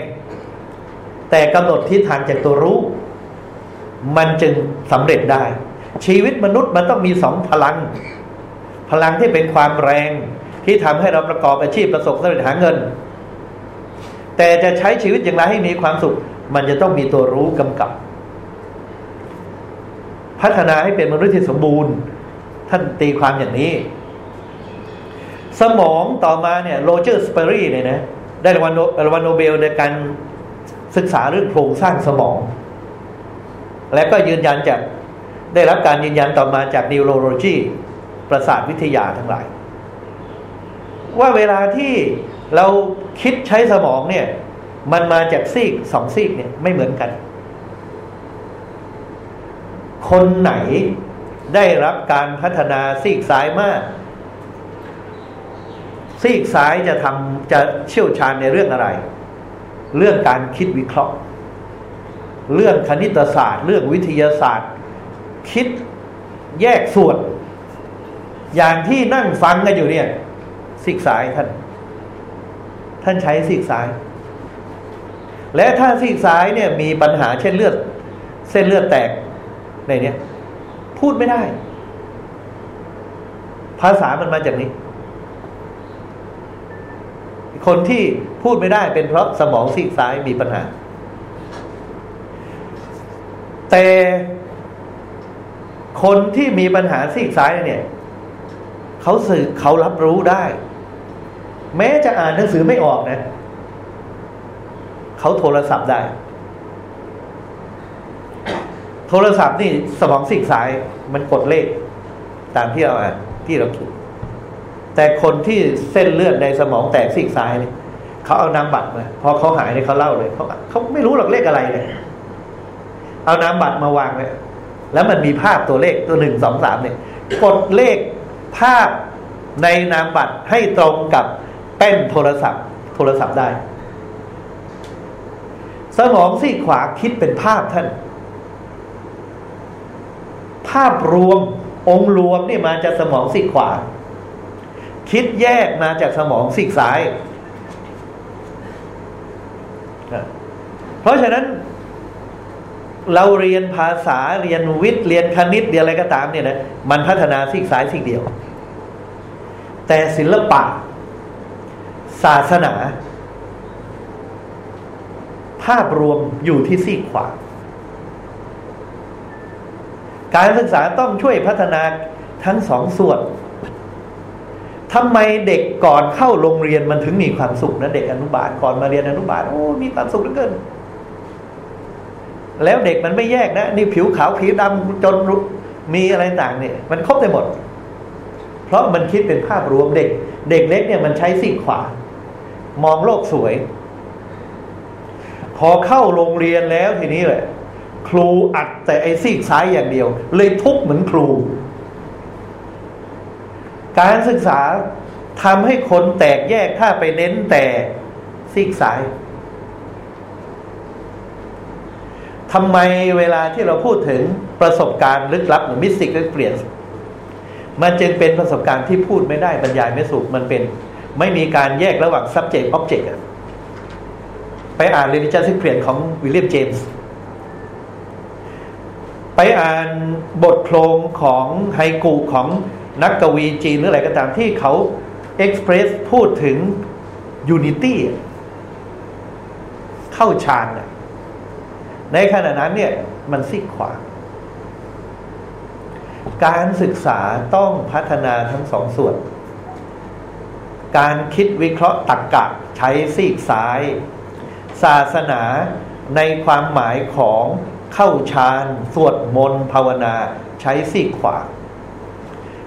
A: แต่กำหนดทิศทางจากตัวรู้ มันจึงสำเร็จได้ ชีวิตมนุษย์มันต้องมีสองพลัง พลังที่เป็นความแรงที่ทำให้เราประกอบอาชีพประสบสำเร็จหาเงิน แต่จะใช้ชีวิตอย่างไรให้มีความสุข มันจะต้องมีตัวรู้กำกับ พัฒนาให้เป็นมนุษย์ที่สมบูรณ์ ท่านตีความอย่างนี้ สมองต่อมาเนี่ย Roger Sperry เนี่ยนะ ได้รางวัลรางวัลโนเบลในการศึกษาเรื่องโครงสร้างสมอง และก็ยืนยันจากได้รับการยืนยันต่อมาจาก neurology ประสาทวิทยาทั้งหลาย ว่าเวลาที่เราคิดใช้สมองเนี่ย มันมาจากซีกสองซีกเนี่ยไม่เหมือนกัน คนไหนได้รับการพัฒนาซีกซ้ายมาก ซีกซ้ายจะทำจะเชี่ยวชาญในเรื่องอะไร เรื่องการคิดวิเคราะห์ เรื่องคณิตศาสตร์ เรื่องวิทยาศาสตร์ คิดแยกส่วน อย่างที่นั่งฟังกันอยู่เนี่ยซีกซ้ายท่าน ท่านใช้ซีกซ้าย และถ้าซีกซ้ายเนี่ย มีปัญหาเช่นเลือด เส้นเลือดแตกในเนี้ยพูดไม่ได้ ภาษามันมาจากนี้ คนที่พูดไม่ได้เป็นเพราะสมองซีกซ้ายมีปัญหา แต่คนที่มีปัญหาซีกซ้ายเนี่ยเขาสื่อเขารับรู้ได้ แม้จะอ่านหนังสือไม่ออกนะเขาโทรศัพท์ได้ โทรศัพท์นี่สมองซีกซ้ายมันกดเลข ตามที่เราอ่านที่เราคิดแต่คนที่เส้นเลือดในสมองแตกซีกซ้ายเนี่ยเขาเอาน้ำบัตรมาพอเขาหายเนี่ยเขาเล่าเลยเขาเขาไม่รู้หรอกเลขอะไรเลย เอาน้ำบัตรมาวางไว้แล้วมันมีภาพตัวเลขตัวหนึ่งสองสามเนี่ยกดเลขภาพในนามบัตรให้ตรงกับแป้นโทรศัพท์ โทรศัพท์ได้ สมองซีกขวาคิดเป็นภาพท่าน ภาพรวมองค์รวมนี่มาจากสมองซีกขวา คิดแยกมาจากสมองซีกซ้าย เพราะฉะนั้น เราเรียนภาษาเรียนวิทย์เรียนคณิตเรียนอะไรก็ตามเนี่ยนะมันพัฒนาซีกซ้ายซีกเดียว แต่ศิลปะ ศาสนา ภาพรวมอยู่ที่ซีกขวาการศึกษาต้องช่วยพัฒนาทั้งสองส่วนทำไมเด็กก่อนเข้าโรงเรียนมันถึงมีความสุขนะเด็กอนุบาลก่อนมาเรียนอนุบาลโอ้มีความสุขเหลือเกิน แล้วเด็กมันไม่แยกนะ นี่ผิวขาวผิวดำจนมีอะไรต่างเนี่ย มันครบไปหมด เพราะมันคิดเป็นภาพรวมเด็ก เด็กเล็กเนี่ยมันใช้สิ่งขวามองโลกสวย พอเข้าโรงเรียนแล้วทีนี้แหละ ครูอัดแต่ไอ้ซีกซ้ายอย่างเดียว เลยทุกเหมือนครู การศึกษาทำให้คนแตกแยกถ้าไปเน้นแต่ซีกซ้าย ทำไมเวลาที่เราพูดถึงประสบการณ์ลึกลับหรือมิสติกเปลี่ยน มันจึงเป็นประสบการณ์ที่พูดไม่ได้บรรยายไม่สุกมันเป็น ไม่มีการแยกระหว่าง subject object ไปอ่าน religious experience ของวิลเลียมเจมส์ไปอ่านบทโครงของไฮกูของนักกวีจีนหรืออะไรก็ตามที่เขาexpress พูดถึง unity เข้าฌาน ในขณะนั้นเนี่ยมันซีกขวา การศึกษาต้องพัฒนาทั้งสองส่วน การคิดวิเคราะห์ตรรกะใช้ซีกซ้าย ศาสนาในความหมายของเข้าฌานสวดมนต์ภาวนาใช้ซีกขวา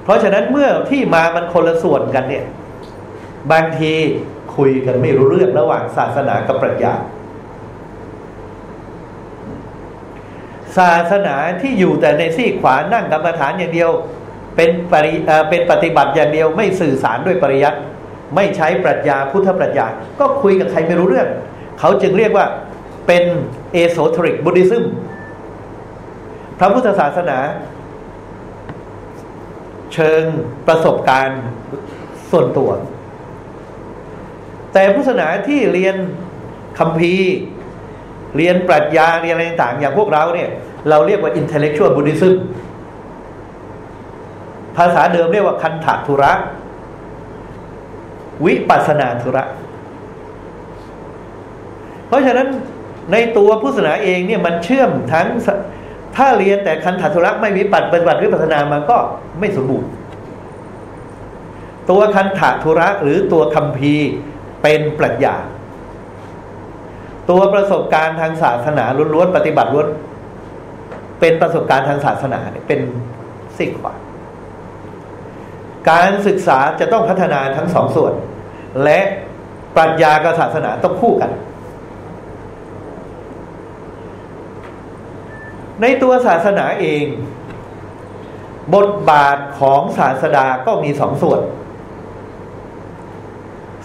A: เพราะฉะนั้นเมื่อที่มามันคนละส่วนกันเนี่ย บางทีคุยกันไม่รู้เรื่องระหว่างศาสนากับปรัชญา ศาสนาที่อยู่แต่ในซี่ขวานั่งกรรมฐานอย่างเดียว เป็นปริเป็นปฏิบัติอย่างเดียวไม่สื่อสารด้วยปริยัติไม่ใช้ปรัชญาพุทธปรัชญา ก็คุยกับใครไม่รู้เรื่อง เขาจึงเรียกว่าเป็นเอโซทริกบุติซึมพระพุทธศาสนา เชิงประสบการณ์ส่วนตัว แต่พุทธศาสนาที่เรียนคำพี เรียนปรัชญาเรียนอะไรต่างอย่างพวกเราเนี่ย เราเรียกว่า intellectual Buddhism ภาษาเดิมเรียกว่าคันถทุระ วิปัสนาธุระ เพราะฉะนั้นในตัวพุทธศาสนาเองเนี่ยมันเชื่อมทั้งถ้าเรียนแต่คันถัตุรักไม่วิปัสปฏิบัติวิปัสนามันก็ไม่สมบูรณ์ ตัวคันถทุระหรือตัวคัมภีร์เป็นปรัชญา ตัวประสบการณ์ทางศาสนาล้วนๆปฏิบัติล้วนเป็นประสบการณ์ทางศาสนาเป็นสิ่งขวาการศึกษาจะต้องพัฒนาทั้งสองส่วน และปรัชญากับศาสนาต้องคู่กัน ในตัวศาสนาเอง บทบาทของศาสดาก็มีสองส่วน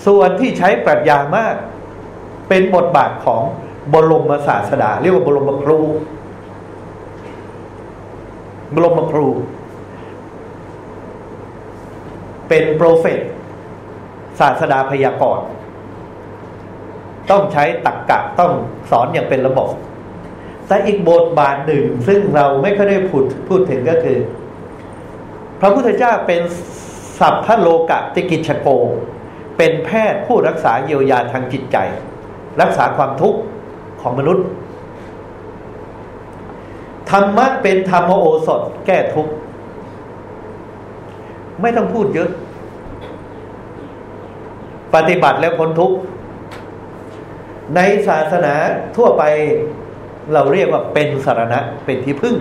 A: ส่วนที่ใช้ปรัชญามาก เป็นบทบาทของบรมศาสดา เรียกว่าบรมครู บรมครู เป็นโปรเฟตศาสดาพยากรณ์ต้องใช้ตักกะต้องสอนอย่างเป็นระบบแต่อีกบทบาทหนึ่ง ซึ่งเราไม่ค่อยได้พูดพูดถึงก็คือ พระพุทธเจ้าเป็นสัพพโลกะติกิจโก เป
B: เป็นแพทย์ผู้รักษาเยียวยาทางจิตใจ รักษาความทุกข์ของมนุษย์ธรรมะเป็นธรรมโอสถแก้ทุกข์ไม่ต้องพูดเยอะ ปฏิบัติแล้วพ้นทุกข์ในศาสนาทั่วไปเราเรียกว่าเป็นสารณะเป็นที่พึ่ง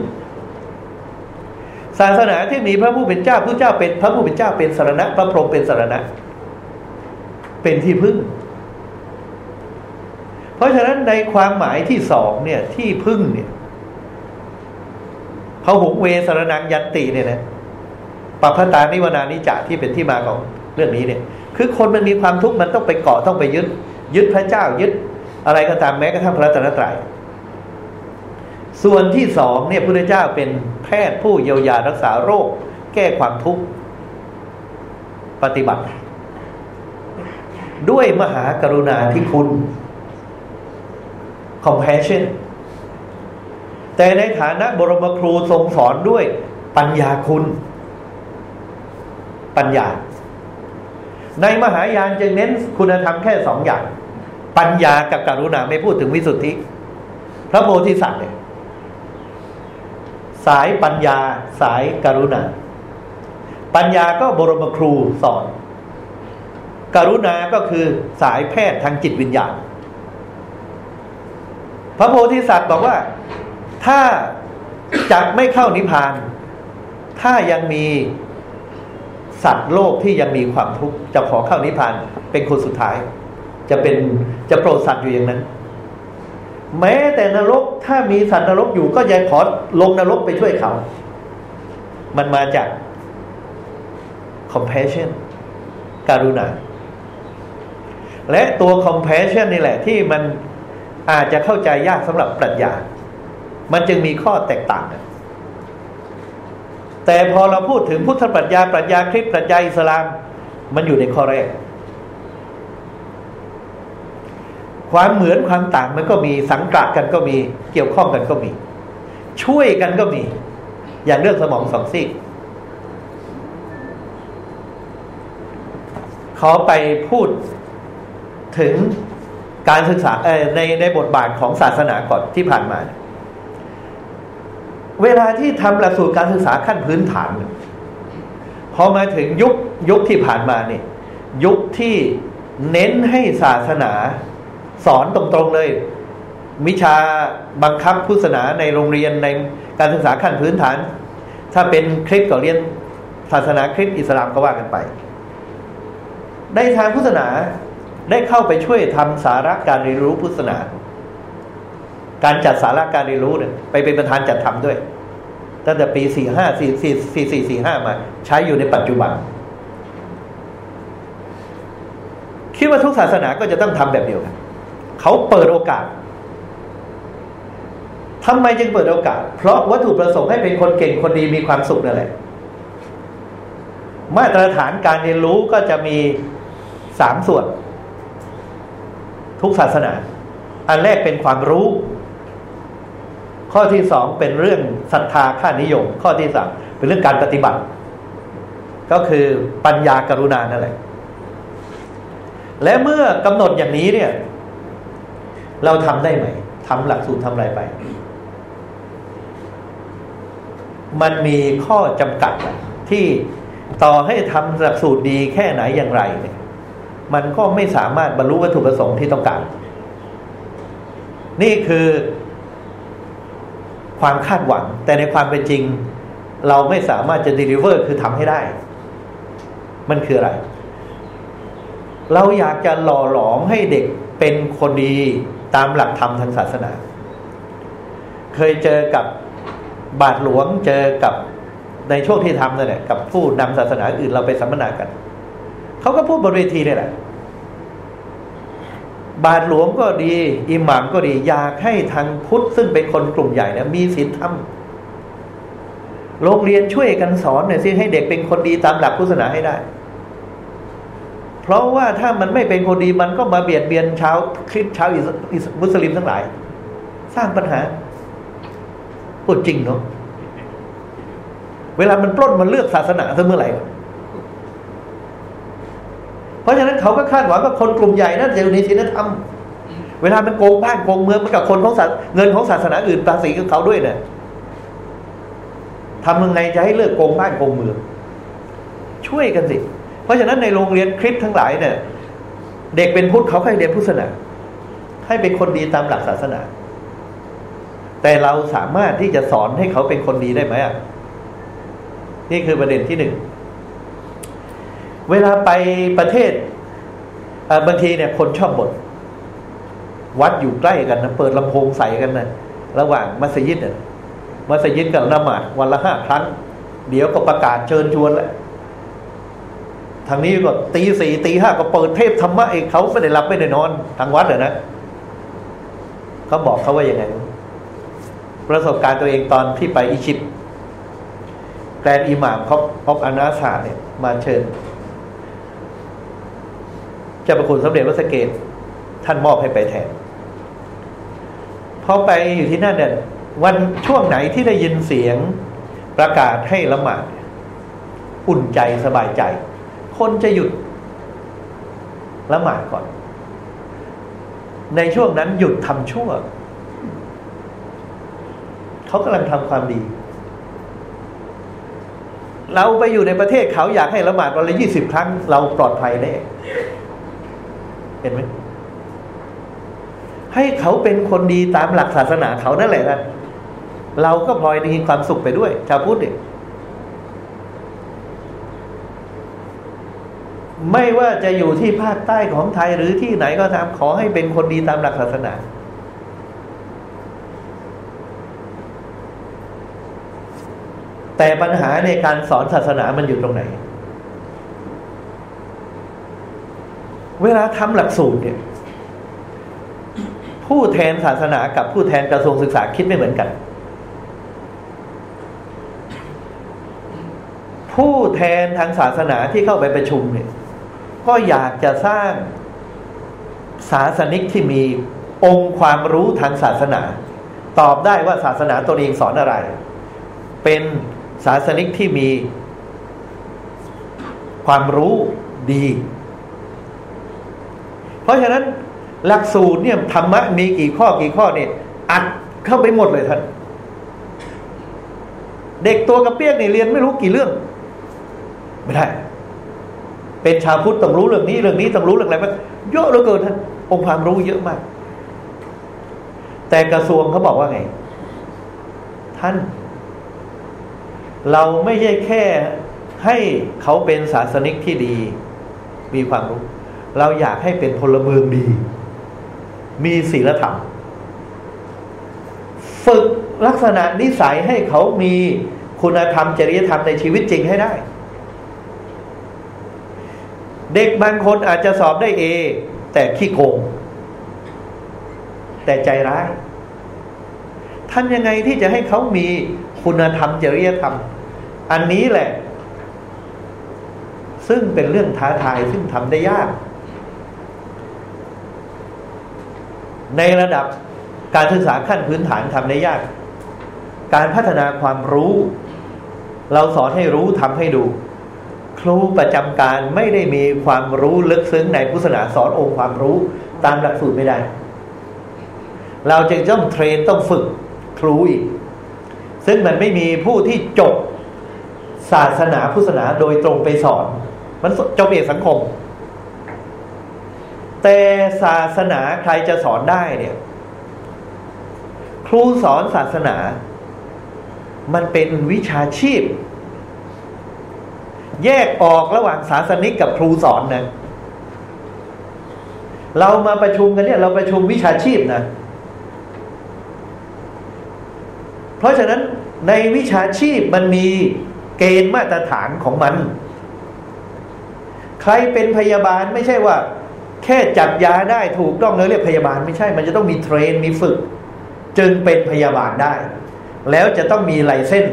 B: ศาสนาที่มีพระผู้เป็นเจ้าผู้เจ้าเป็นพระผู้เป็นเจ้าเป็นสารณะ พระพรหมเป็นสารณะ เป็นที่พึ่ง ราะฉะนั้นในความหมายที่สองเนี่ย ที่พึ่งเนี่ยเขาหุงเวสารนังยันติเนี่ยนะปัพพตานิวนานิจะที่เป็นที่มาของเรื่องนี้เนี่ย คือคนมันมีความทุกข์มันต้องไปเกาะต้องไปยึด ยึดพระเจ้ายึด อะไรก็ตามแม้กระทั่งพระตนตรัยส่วนที่สองเนี่ยพระเจ้าเป็นแพทย์ผู้เยียวยารักษาโรค แก้ความทุกข์ปฏิบัติ ด้วยมหากรุณาธิคุณ compassion แต่ในฐานะบรมครูทรงสอนด้วยปัญญาคุณ ปัญญา ในมหายานจึงเน้นคุณธรรมแค่สองอย่าง ปัญญากับกรุณาไม่พูดถึงวิสุทธิ พระโพธิสัตว์เนี่ยสายปัญญาสายกรุณา ปัญญาก็บรมครูสอน กรุณาก็คือสายแพทย์ทางจิตวิญญาณ พระโพธิสัตว์บอกว่า ถ้าจะไม่เข้านิพพาน ถ้ายังมีสัตว์โลกที่ยังมีความทุกข์จะขอเข้านิพพานเป็นคนสุดท้าย จะเป็นจะโปรดสัตว์อยู่อย่างนั้น แม้แต่นรกถ้ามีสัตว์นรกอยู่ก็ยังขอลงนรกไปช่วยเขา มันมาจาก compassion การุณาและตัว compassion นี่แหละที่มัน อาจจะเข้าใจยากสำหรับปรัชญา มันจึงมีข้อแตกต่างกันแต่พอเราพูดถึงพุทธปรัชญาปรัชญาคริสต์ปรัชญาอิสลาม มันอยู่ในข้อแรก ความเหมือนความต่างมันก็มีสังกัดกันก็มีเกี่ยวข้องกันก็มี ช่วยกันก็มี อย่างเรื่องสมองสองซีกขอไปพูดถึง การศึกษาในในบทบาทของศาสนาก่อนที่ผ่านมา เวลาที่ทำหลักสูตรการศึกษาขั้นพื้นฐานพอมาถึงยุคยุคที่ผ่านมาเนี่ยยุคที่เน้นให้ศาสนาสอนตรงๆเลย วิชาบังคับพุทธศาสนาในโรงเรียนในการศึกษาขั้นพื้นฐาน ถ้าเป็นคลิปก็เรียนศาสนาคริสต์อิสลามก็ว่ากันไป ในทางพุทธศาสนา ได้เข้าไปช่วยทำสาระการเรียนรู้พุทธศาสนา การจัดสาระการเรียนรู้เนี่ยไปเป็นประธานจัดทำด้วย ตั้งแต่ปีสี่ห้าสี่สี่สี่สี่สี่ห้ามา ใช้อยู่ในปัจจุบัน คิดว่าทุกศาสนาก็จะต้องทำแบบเดียวกันเขาเปิดโอกาสทำไมจึงเปิดโอกาส เพราะวัตถุประสงค์ให้เป็นคนเก่งคนดีมีความสุขนั่นแหละ มาตรฐานการเรียนรู้ก็จะมีสามส่วน ทุกศาสนา อันแรกเป็นความรู้ ข้อที่สองเป็นเรื่องศรัทธาค่านิยม ข้อที่สามเป็นเรื่องการปฏิบัติ ก็คือปัญญากรุณานั่นแหละและเมื่อกำหนดอย่างนี้เนี่ย เราทำได้ไหมทำหลักสูตรทำอะไรไป มันมีข้อจำกัดที่ต่อให้ทำหลักสูตรดีแค่ไหนอย่างไรเนี่ย มันก็ไม่สามารถบรรลุวัตถุประสงค์ที่ต้องการ นี่คือความคาดหวัง แต่ในความเป็นจริง เราไม่สามารถจะ deliver คือทำให้ได้ มันคืออะไร เราอยากจะหล่อหลอมให้เด็กเป็นคนดีตามหลักธรรมทางศาสนา เคยเจอกับบาทหลวงเจอกับในช่วงที่ทำนั่นแหละกับผู้นำศาสนาอื่นเราไปสัมมนากัน เขาก็พูดบนเวทีนี่แหละ บาทหลวงก็ดี อิหมามก็ดี อยากให้ทางพุทธซึ่งเป็นคนกลุ่มใหญ่เนี่ยมีศีลธรรมโรงเรียนช่วยกันสอนหน่อยสิให้เด็กเป็นคนดีตามหลักพุทธศาสนาให้ได้ เพราะว่าถ้ามันไม่เป็นคนดีมันก็มาเบียดเบียนชาวคริสชาวมุสลิมทั้งหลาย สร้างปัญหาพูดจริงเนาะเวลามันปล้นมันเลือกศาสนาเสมอไหร่ เพราะฉะนั้นเขาก็คาดหวังว่าคนกลุ่มใหญ่นั่นจะอยู่ในศีลธรรมเวลามันโกงบ้านโกงเมืองมันกับคนของศาสเงินของศาสนาอื่นภาษีกับเขาด้วยเนี่ยทำยังไงจะให้เลิกโกงบ้านโกงเมือง ช่วยกันสิ เพราะฉะนั้นในโรงเรียนคริสทั้งหลายเนี่ย เด็กเป็นพุทธเขาให้เรียนพุทธศาสนา ให้เป็นคนดีตามหลักศาสนา แต่เราสามารถที่จะสอนให้เขาเป็นคนดีได้ไหมอะนี่คือประเด็นที่หนึ่ง เวลาไปประเทศบางทีเนี่ย คนชอบบ่นวัดอยู่ใกล้กันนะเปิดลำโพงใส่กันนะระหว่างมัสยิดเนี่ยมัสยิดกับละหมาดวันละห้าครั้ง เดี๋ยวก็ประกาศเชิญชวนแล้วทางนี้ก็ตีสี่ตีห้าก็เปิดเทพธรรมะเองเขาไม่ได้รับไม่ได้นอน ทางวัดเหรอนะเขาบอกเขาว่ายังไง ประสบการณ์ตัวเองตอนที่ไปอียิปต์แกรนอิหม่ามเขาออฟอานาซาเนี่ย มาเชิญ เจ้าประคุณสมเด็จพระสเกตท่านมอบให้ไปแทนพอไปอยู่ที่นั่นเนี่ยวันช่วงไหนที่ได้ยินเสียงประกาศให้ละหมาดอุ่นใจสบายใจ คนจะหยุดละหมาดก่อน ในช่วงนั้นหยุดทำชั่ว เขากำลังทำความดี เราไปอยู่ในประเทศเขาอยากให้ละหมาดวันละยี่สิบครั้ง เราปลอดภัยแน่ เห็นไหมให้เขาเป็นคนดีตามหลักศาสนาเขานั่นแหละนะเราก็พลอยมีความสุขไปด้วย ชาวพุทธเนี่ยไม่ว่าจะอยู่ที่ภาคใต้ของไทยหรือที่ไหนก็ตามขอให้เป็นคนดีตามหลักศาสนา แต่ปัญหาในการสอนศาสนามันอยู่ตรงไหน เวลาทำหลักสูตรเนี่ย ผู้แทนศาสนากับผู้แทนกระทรวงศึกษาคิดไม่เหมือนกัน ผู้แทนทางศาสนาที่เข้าไปประชุมเนี่ย ก็อยากจะสร้างศาสนิกที่มีองค์ความรู้ทางศาสนา ตอบได้ว่าศาสนาตัวเองสอนอะไร เป็นศาสนิกที่มีความรู้ดี เพราะฉะนั้นหลักสูตรเนี่ยธรรมะมีกี่ข้อกี่ข้อเนี่ยอัดเข้าไปหมดเลยท่าน เด็กตัวกระเปี้ยกนี่ยเรียนไม่รู้กี่เรื่อง ไม่ได้ เป็นชาวพุทธต้องรู้เรื่องนี้เรื่องนี้ต้องรู้เรื่องอะไรมันเยอะเหลือเกินท่านองค์ความรู้เยอะมาก แต่กระทรวงเขาบอกว่าไง ท่าน เราไม่ใช่แค่ให้เขาเป็นศาสนิกที่ดี มีความรู้ เราอยากให้เป็นพลเมืองดี มีศีลธรรม ฝึกลักษณะนิสัยให้เขามีคุณธรรมจริยธรรมในชีวิตจริงให้ได้ เด็กบางคนอาจจะสอบได้เอแต่ขี้โกง แต่ใจร้ายทำยังไงที่จะให้เขามีคุณธรรมจริยธรรม อันนี้แหละ ซึ่งเป็นเรื่องท้าทายซึ่งทำได้ยาก ในระดับการศึกษาขั้นพื้นฐานทำได้ยาก การพัฒนาความรู้ เราสอนให้รู้ทำให้ดู ครูประจำการไม่ได้มีความรู้ลึกซึ้งในพุทธศาสนาสอนองค์ความรู้ตามหลักสูตรไม่ได้ เราจึงต้องเทรนต้องฝึกครูอีก ซึ่งมันไม่มีผู้ที่จบศาสนาพุทธศาสนาโดยตรงไปสอน มันจบเอกสังคม แต่ศาสนาใครจะสอนได้เนี่ย ครูสอนศาสนา มันเป็นวิชาชีพ แยกออกระหว่างศาสนิกกับครูสอนนะเรามาประชุมกันเนี่ย เราประชุมวิชาชีพนะเพราะฉะนั้นในวิชาชีพมันมีเกณฑ์มาตรฐานของมัน ใครเป็นพยาบาลไม่ใช่ว่า แค่จัดยาได้ถูกต้องเลยเรียกพยาบาลไม่ใช่ มันจะต้องมีเทรนมีฝึก จึงเป็นพยาบาลได้ แล้วจะต้องมีลายเส้น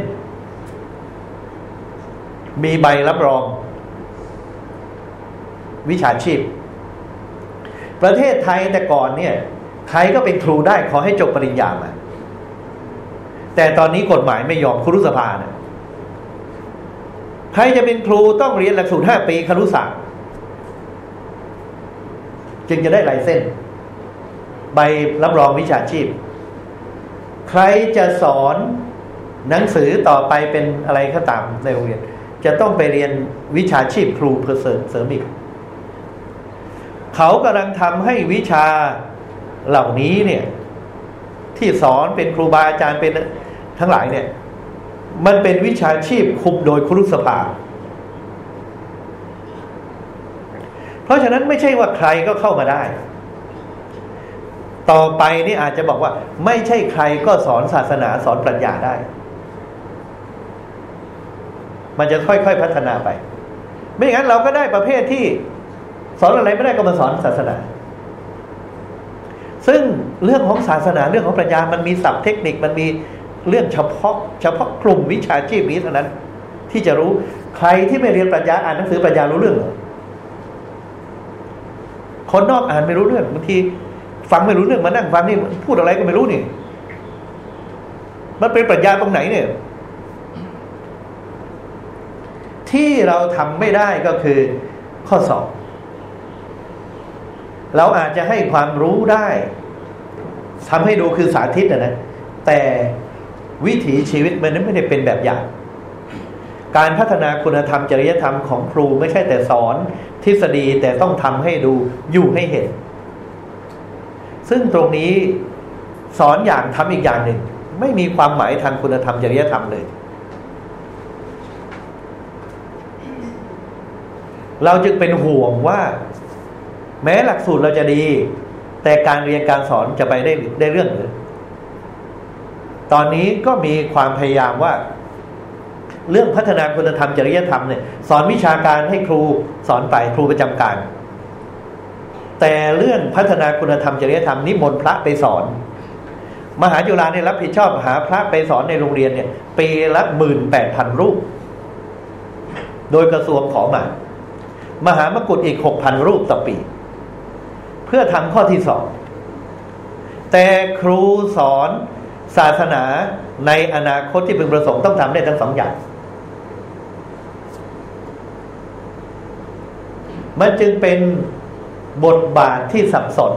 B: มีใบรับรอง วิชาชีพ ประเทศไทยแต่ก่อนเนี่ย ใครก็เป็นครูได้ขอให้จบปริญญามาแต่ตอนนี้กฎหมายไม่ยอมครุสภาเนี่ยใครจะเป็นครูต้องเรียนหลักสูตรห้าปีครุศาสตร์ จึงจะได้ลายเส้น ใบรับรองวิชาชีพ ใครจะสอนหนังสือต่อไปเป็นอะไรก็ตามในโรงเรียน จะต้องไปเรียนวิชาชีพครูเพื่อเสริมเสริมอีกเขากำลังทำให้วิชาเหล่านี้เนี่ย ที่สอนเป็นครูบาอาจารย์เป็นทั้งหลายเนี่ย มันเป็นวิชาชีพคุมโดยครุสภา เพราะฉะนั้นไม่ใช่ว่าใครก็เข้ามาได้ ต่อไปนี่อาจจะบอกว่า ไม่ใช่ใครก็สอนศาสนาสอนปรัชญาได้ มันจะค่อยๆพัฒนาไป ไม่อย่างนั้นเราก็ได้ประเภทที่ สอนอะไรไม่ได้ก็มาสอนศาสนา ซึ่งเรื่องของศาสนาเรื่องของปรัชญามันมีศัพท์เทคนิคมันมีเรื่องเฉพาะ เฉพาะกลุ่มวิชาชีพนี้เท่านั้น ที่จะรู้ใครที่ไม่เรียนปรัชญาอ่านหนังสือปรัชญารู้เรื่องหรอ คนนอกอ่านไม่รู้เรื่องบางทีฟังไม่รู้เรื่องมานั่งฟังนี่พูดอะไรก็ไม่รู้นี่ มันเป็นปรัชญาตรงไหนเนี่ย ที่เราทำไม่ได้ก็คือข้อสอบ เราอาจจะให้ความรู้ได้ทำให้ดูคือสาธิตนะนะแต่วิถีชีวิตมันไม่ได้เป็นแบบอย่าง การพัฒนาคุณธรรมจริยธรรมของครูไม่ใช่แต่สอน ทฤษฎีแต่ต้องทำให้ดูอยู่ให้เห็น ซึ่งตรงนี้สอนอย่างทำอีกอย่างหนึ่ง ไม่มีความหมายทางคุณธรรมจริยธรรมเลย เราจึงเป็นห่วงว่า แม้หลักสูตรเราจะดี แต่การเรียนการสอนจะไปได้ได้เรื่องหรือตอนนี้ก็มีความพยายามว่า เรื่องพัฒนาคุณธรรมจริยธรรมเนี่ยสอนวิชาการให้ครูสอนไปครูประจำการ แต่เรื่องพัฒนาคุณธรรมจริยธรรมนิมนต์พระไปสอน มหาจุฬาเนี่ยรับผิดชอบหาพระไปสอนในโรงเรียนเนี่ยปีละหมื่นแปดพันรูป โดยกระทรวงขอมามหามกุฏอีกหกพันรูปต่อปี เพื่อทำข้อที่สองแต่ครูสอนศาสนาในอนาคตที่พึงประสงค์ต้องทำได้ทั้งสองอย่าง มันจึงเป็นบทบาทที่สับสน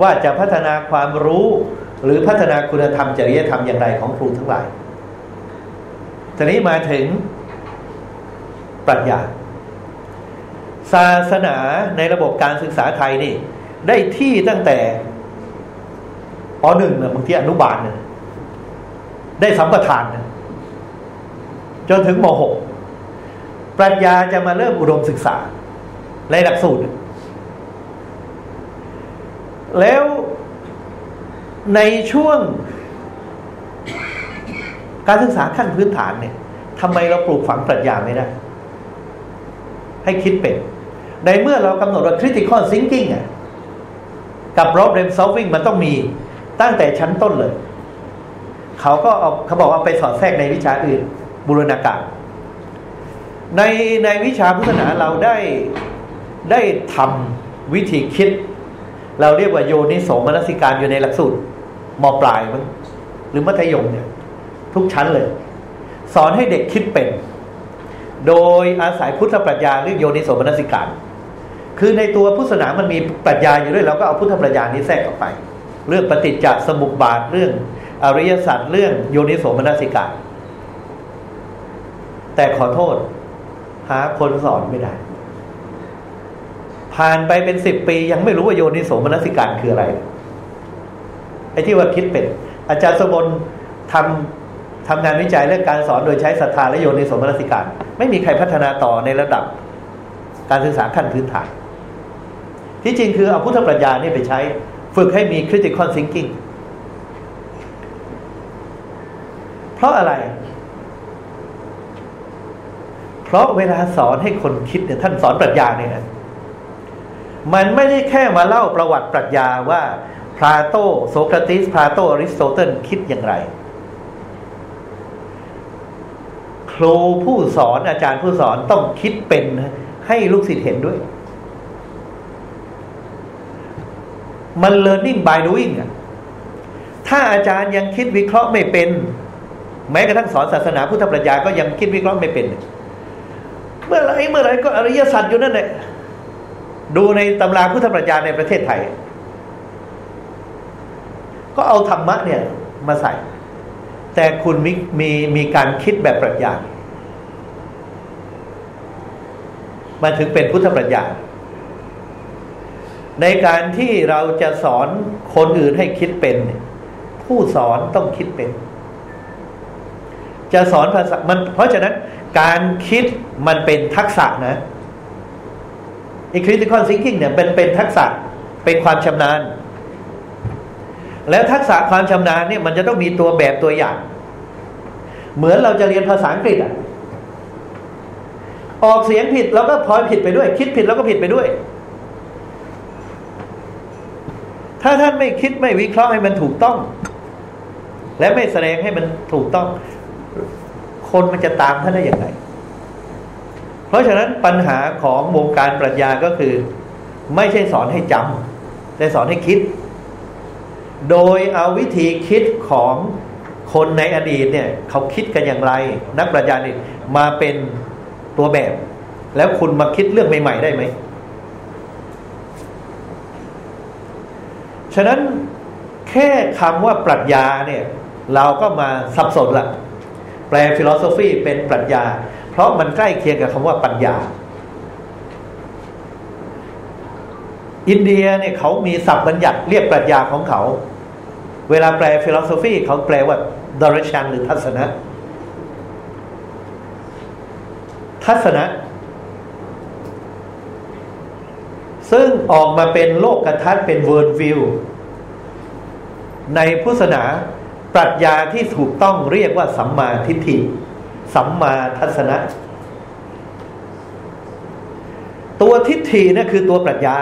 B: ว่าจะพัฒนาความรู้ หรือพัฒนาคุณธรรมจริยธรรมอย่างไรของครูทั้งหลายทีนี้มาถึงปรัชญาศาสนาในระบบการศึกษาไทยนี่ ได้ที่ตั้งแต่ปหนึ่งเนี่ยบางทีอนุบาลเนี่ยได้สัมปทานนะจนถึงมหกปรัชญาจะมาเริ่มอุดมศึกษา ในหลักสูตร แล้วในช่วง การศึกษาขั้นพื้นฐานเนี่ยทำไมเราปลูกฝังปรัชญาไม่ได้ ให้คิดเป็น ในเมื่อเรากำหนดว่า critical thinking อะกับ problem solving มันต้องมีตั้งแต่ชั้นต้นเลย เขาก็เอาเขาบอกว่าไปสอดแทรกในวิชาอื่น บูรณาการ ในในวิชาพุทธศาสนาเราได้ ได้ทำวิธีคิด เราเรียกว่าโยนิโสมนสิการอยู่ในหลักสูตรมปลายมั้งหรือมัธยมเนี่ย ทุกชั้นเลย สอนให้เด็กคิดเป็น โดยอาศัยพุทธปรัชญาหรือโยนิโสมนสิการ คือในตัวพุทธศาสนามันมีปรัชญาอยู่ด้วยเราก็เอาพุทธปรัชญานี้แทรกออกไป เรื่องปฏิจจสมุปบาทเรื่องอริยสัจเรื่องโยนิโสมนสิกาแต่ขอโทษหาคนสอนไม่ได้ ผ่านไปเป็นสิบปี ยังไม่รู้ว่าโยนิโสมนสิการคืออะไร ไอ้ที่ว่าคิดเป็น อาจารย์สมบนทำทำงานวิจัยเรื่องการสอนโดยใช้ศรัทธาและโยนิโสมนสิการ ไม่มีใครพัฒนาต่อในระดับการศึกษาขั้นพื้นฐาน ที่จริงคือเอาพุทธปรัชญานี่ไปใช้ ฝึกให้มี critical thinking เพราะอะไร เพราะเวลาสอนให้คนคิดเนี่ยท่านสอนปรัชญาเนี่ยนะ มันไม่ได้แค่มาเล่าประวัติปรัชญาว่าพลาโตโสคราติสพลาโตอริสโตเติลคิดอย่างไร ครูผู้สอนอาจารย์ผู้สอนต้องคิดเป็นให้ลูกศิษย์เห็นด้วย มัน learning by doing อะถ้าอาจารย์ยังคิดวิเคราะห์ไม่เป็น แม้กระทั่งสอนศาสนาพุทธปรัชญาก็ยังคิดวิเคราะห์ไม่เป็น เมื่อไรเมื่อไรก็อริยสัจอยู่นั่นแหละ ดูในตำราพุทธปรัชญาในประเทศไทย ก็เอาธรรมะเนี่ยมาใส่ แต่คุณมีมีมีการคิดแบบปรัชญามาถึงเป็นพุทธปรัชญาในการที่เราจะสอนคนอื่นให้คิดเป็น ผู้สอนต้องคิดเป็น จะสอนภาษามันเพราะฉะนั้นการคิดมันเป็นทักษะนะ i critical thinking เนี่ยเป็นเป็นทักษะเป็นความชำนาญ แล้วทักษะความชำนาญเนี่ยมันจะต้องมีตัวแบบตัวอย่าง เหมือนเราจะเรียนภาษาอังกฤษอะออกเสียงผิดเราก็พลอยผิดไปด้วย คิดผิดแล้วก็ผิดไปด้วย ถ้าท่านไม่คิดไม่วิเคราะห์ให้มันถูกต้อง และไม่แสดงให้มันถูกต้อง คนมันจะตามท่านได้อย่างไร เพราะฉะนั้นปัญหาของวงการปรัชญาก็คือ ไม่ใช่สอนให้จำแต่สอนให้คิด โดยเอาวิธีคิดของคนในอดีตเนี่ย เขาคิดกันอย่างไร นักปรัชญาเนี่ยมาเป็นตัวแบบ แล้วคุณมาคิดเรื่องใหม่ ๆ ได้ไหมฉะนั้นแค่คำว่าปรัชญาเนี่ย เราก็มาสับสนละแปล philosophy เป็นปรัชญา เพราะมันใกล้เคียงกับคำว่าปัญญา อินเดียเนี่ยเขามีศัพท์บัญญัติเรียกปรัชญาของเขา เวลาแปล philosophy เขาแปลว่า ดรรศนะ หรือทัศนะ ทัศนะ ซึ่งออกมาเป็นโลกทัศน์เป็น world view ในพุทธศาสนาปรัชญาที่ถูกต้องเรียกว่าสัมมาทิฏฐิ สัมมาทัศนะ ตัวทิฏฐินั่นคือตัวปรัชญา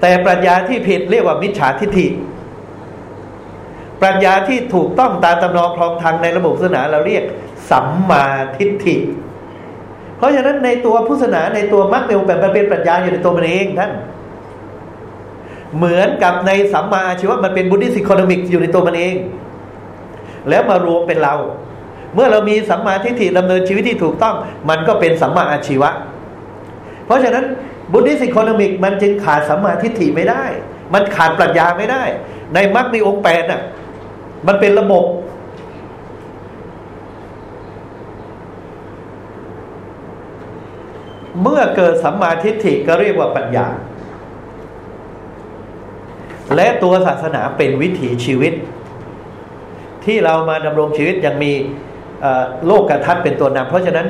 B: แต่ปรัชญาที่ผิดเรียกว่ามิจฉาทิฏฐิ ปรัชญาที่ถูกต้องตามตำนองครองทางในระบบศาสนาเราเรียกสัมมาทิฏฐิ เพราะฉะนั้นในตัวพุทธศาสนาในตัวมรรคในองค์แปดมันเป็นปรัชญาอยู่ในตัวมันเองท่านเหมือนกับในสัมมาอาชีวะมันเป็นบุ d ิสิค e นมิกอยู่ในตัวมันเอง แล้วมารวมเป็นเรา เมื่อเรามีสัมมาทิฏฐิดำเนินชีวิตที่ถูกต้อง มันก็เป็นสัมมาอาชีวะ เพราะฉะนั้นบุ d ิสิค e นมิกมันจึงขาดสัมมาทิฏฐิไม่ได้ มันขาดปรัชญาไม่ได้ ในมรรคในองค์แปดน่ะมันเป็นระบบเมื่อเกิดสัมมาทิฏฐิก็เรียกว่าปัญญา และตัวศาสนาเป็นวิถีชีวิต ที่เรามาดำรงชีวิตยังมี โลกกระทัดเป็นตัวนำเพราะฉะนั้น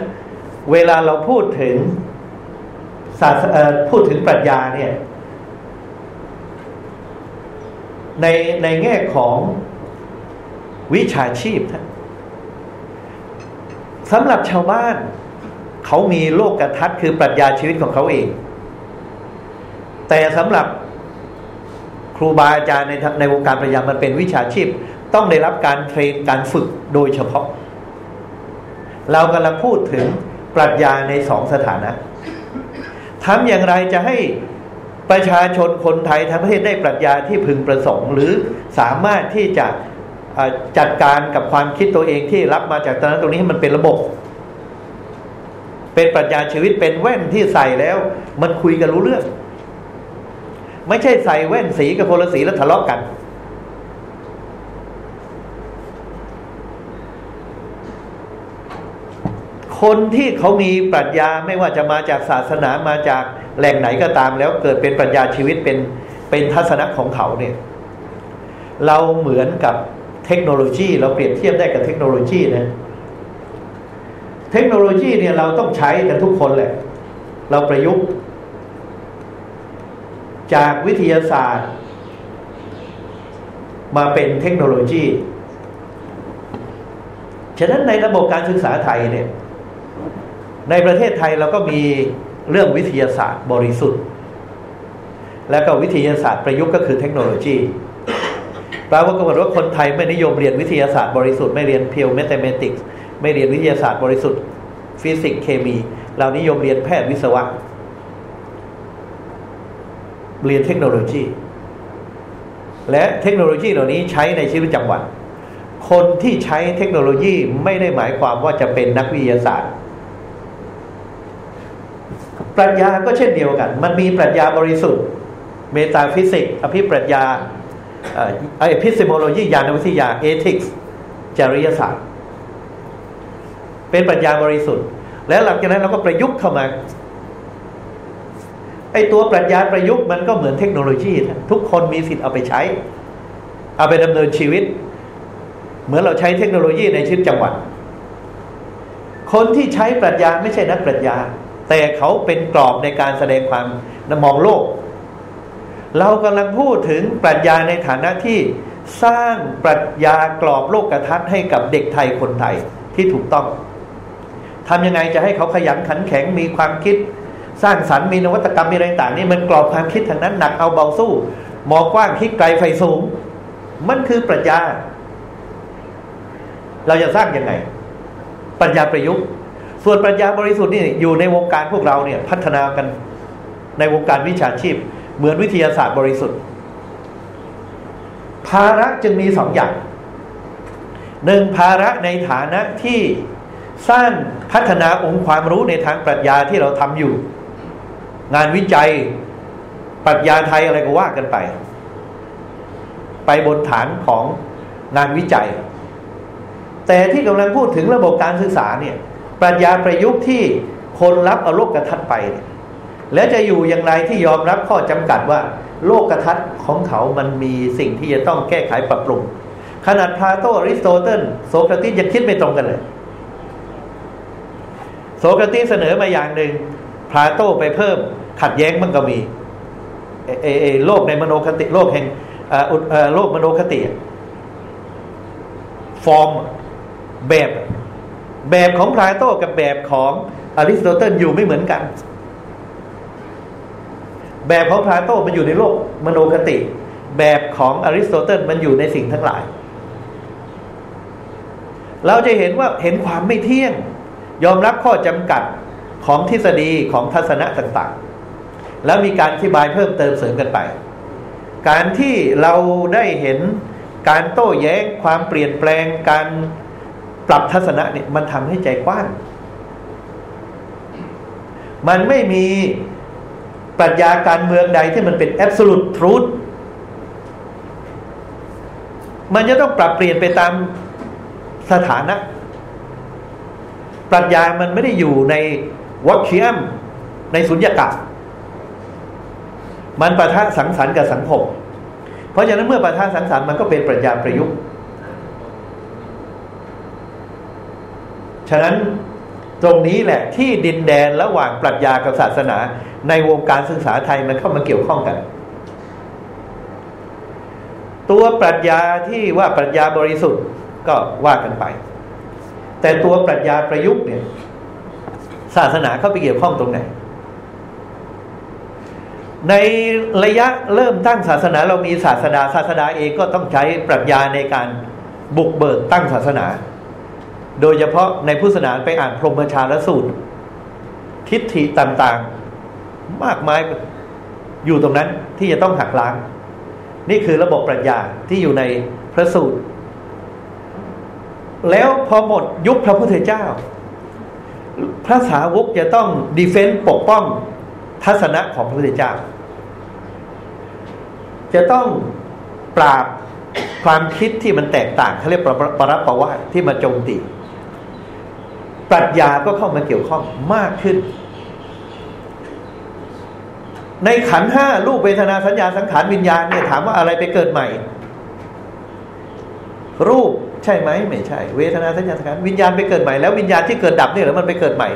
B: เวลาเราพูดถึงศาสพูดถึงปรัชญาเนี่ย ในในแง่ของวิชาชีพสำหรับชาวบ้าน เขามีโลกกระทัดคือปรัชญาชีวิตของเขาเอง แต่สำหรับครูบาอาจารย์ในในวงการปรัชญามันเป็นวิชาชีพ ต้องได้รับการเทรนการฝึกโดยเฉพาะ เรากำลังพูดถึงปรัชญาในสองสถานะทำอย่างไรจะให้ประชาชนคนไทยทั้งประเทศได้ปรัชญาที่พึงประสงค์ หรือสามารถที่จะจัดการกับความคิดตัวเองที่รับมาจากตรงนั้นตรงนี้ให้มันเป็นระบบ เป็นปรัชญาชีวิตเป็นแว่นที่ใส่แล้ว มันคุยกันรู้เรื่อง ไม่ใช่ใส่แว่นสีกับคนละสีแล้วทะเลาะกกัน คนที่เขามีปรัชญาไม่ว่าจะมาจากศาสนามาจากแหล่งไหนก็ตามแล้วเกิดเป็นปรัชญาชีวิตเป็นเป็นทัศนะของเขาเนี่ย เราเหมือนกับเทคโนโลยีเราเปรียบเทียบได้กับเทคโนโลยีนะเทคโนโลยีเนี่ยเราต้องใช้กันทุกคนแหละ เราประยุกต์ จากวิทยาศาสตร์ มาเป็นเทคโนโลยี ฉะนั้นในระบบการศึกษาไทยเนี่ย ในประเทศไทยเราก็มีเรื่องวิทยาศาสตร์บริสุทธิ์ แล้วก็วิทยาศาสตร์ประยุกต์ก็คือเทคโนโลยีแปลว่ากำหนดว่าคนไทยไม่นิยมเรียนวิทยาศาสตร์บริสุทธิ์ไม่เรียนเพียวเมทเมติกส์ไม่เรียนวิทยาศาสตร์บริสุทธิ์ ฟิสิกส์เคมี เรานิยมเรียนแพทย์วิศวะ เรียนเทคโนโลยี และเทคโนโลยีเหล่านี้ใช้ในชีวิตประจำวัน คนที่ใช้เทคโนโลยีไม่ได้หมายความว่าจะเป็นนักวิทยาศาสตร์ ปรัชญาก็เช่นเดียวกัน มันมีปรัชญาบริสุทธิ์ metaphysics อภิปรัชญาepistemology ญาณวิทยา ethics จริยศาสตร์ เป็นปรัชญาบริสุทธิ์ แล้วหลังจากนั้นเราก็ประยุกต์เข้ามาไอตัวปรัชญาประยุกต์มันก็เหมือนเทคโนโลยี ทุกคนมีสิทธิ์เอาไปใช้ เอาไปดำเนินชีวิต เหมือนเราใช้เทคโนโลยีในชีวิตประจำวัน คนที่ใช้ปรัชญาไม่ใช่นักปรัชญา แต่เขาเป็นกรอบในการแสดงความมองโลก เรากำลังพูดถึงปรัชญาในฐานะที่สร้างปรัชญากรอบโลกกระทัดให้กับเด็กไทยคนไทยที่ถูกต้องทำยังไงจะให้เขาขยันขันแข็งมีความคิด สร้างสรรค์มีนวัตกรรมมีอะไรต่างนี่มันกรอบความคิดทางนั้นหนักเอาเบาสู้มองกว้างคิดไกลไฟสูง มันคือปรัชญา เราจะสร้างยังไงปรัชญาประยุกต์ ส่วนปรัชญาบริสุทธิ์นี่อยู่ในวงการพวกเราเนี่ยพัฒนากันในวงการวิชาชีพ เหมือนวิทยาศาสตร์บริสุทธิ์ ภาระจึงมีสองอย่างหนึ่งภาระในฐานะที่สร้างพัฒนาองค์ความรู้ในทางปรัชญาที่เราทำอยู่ งานวิจัยปรัชญาไทยอะไรก็ว่ากันไป ไปบนฐานของงานวิจัย แต่ที่กำลังพูดถึงระบบการศึกษาเนี่ย ปรัชญาประยุกต์ที่คนรับเอาโลกทัศน์ไป แล้วจะอยู่อย่างไรที่ยอมรับข้อจำกัดว่า โลกทัศน์ของเขามันมีสิ่งที่จะต้องแก้ไขปรับปรุง ขนาดพลาโตอริสโตเติลโซเครติสยังคิดไม่ตรงกันเลยโซเครติสเสนอมาอย่างหนึ่งพลาโตไปเพิ่มขัดแย้งมันก็มีเอเอโลกในมโนคติโลกแห่งโลกมโนคติ ฟอร์มแบบ แบบของพลาโตกับแบบของอริสโตเติลอยู่ไม่เหมือนกัน แบบของพลาโตมันอยู่ในโลกมโนคติ แบบของอริสโตเติลมันอยู่ในสิ่งทั้งหลาย เราจะเห็นว่าเห็นความไม่เที่ยง ยอมรับข้อจำกัดของทฤษฎีของทัศนะต่างๆ แล้วมีการอธิบายเพิ่มเติมเสริมกันไป การที่เราได้เห็นการโต้แย้งความเปลี่ยนแปลงการ ปรับทัศนะเนี่ยมันทำให้ใจกว้าง มันไม่มีปรัชญาการเมืองใดที่มันเป็น absolute truth มันจะต้องปรับเปลี่ยนไปตามสถานะ ปรัชญามันไม่ได้อยู่ในวัคเชียมในสุญญากาศมันประทะสังสรรค์กับสังคม เพราะฉะนั้นเมื่อประทะสังสรรค์มันก็เป็นปรัชญาประยุกต์ ฉะนั้นตรงนี้แหละที่ดินแดนระหว่างปรัชญากับศาสนา ในวงการศึกษาไทยมันเข้ามาเกี่ยวข้องกัน ตัวปรัชญาที่ว่าปรัชญาบริสุทธิ์ก็ว่ากันไป แต่ตัวปรัชญาประยุกต์เนี่ย ศาสนาเข้าไปเกี่ยวข้องตรงไหน ในระยะเริ่มตั้งศาสนาเรามีศาสดาศาสดาเองก็ต้องใช้ปรัชญาในการบุกเบิกตั้งศาสนา โดยเฉพาะในพุทธศาสนาไปอ่านพรหมชาลสูตร ทิฏฐิต่างๆ มากมายอยู่ตรงนั้นที่จะต้องหักล้าง นี่คือระบบปรัชญาที่อยู่ในพระสูตร แล้วพอหมดยุคพระพุทธเจ้า พระสาวกจะต้องดีเฟนต์ปกป้องทัศนะของพระพุทธเจ้า จะต้องปราบความคิดที่มันแตกต่างเขาเรียกปรปรประวัติที่มาโจมตี ปรัชญาก็เข้ามาเกี่ยวข้องมากขึ้น ในขันห้ารูปเวทนาสัญญาสังขารวิญญาณเนี่ยถามว่าอะไรไปเกิดใหม่ รูปใช่ไหมไม่ใช่ เวทนาสัญญาสังขารวิญญาณไปเกิดใหม่แล้ววิญญาณที่เกิดดับเนี่ยหรือมันไปเกิดใหม่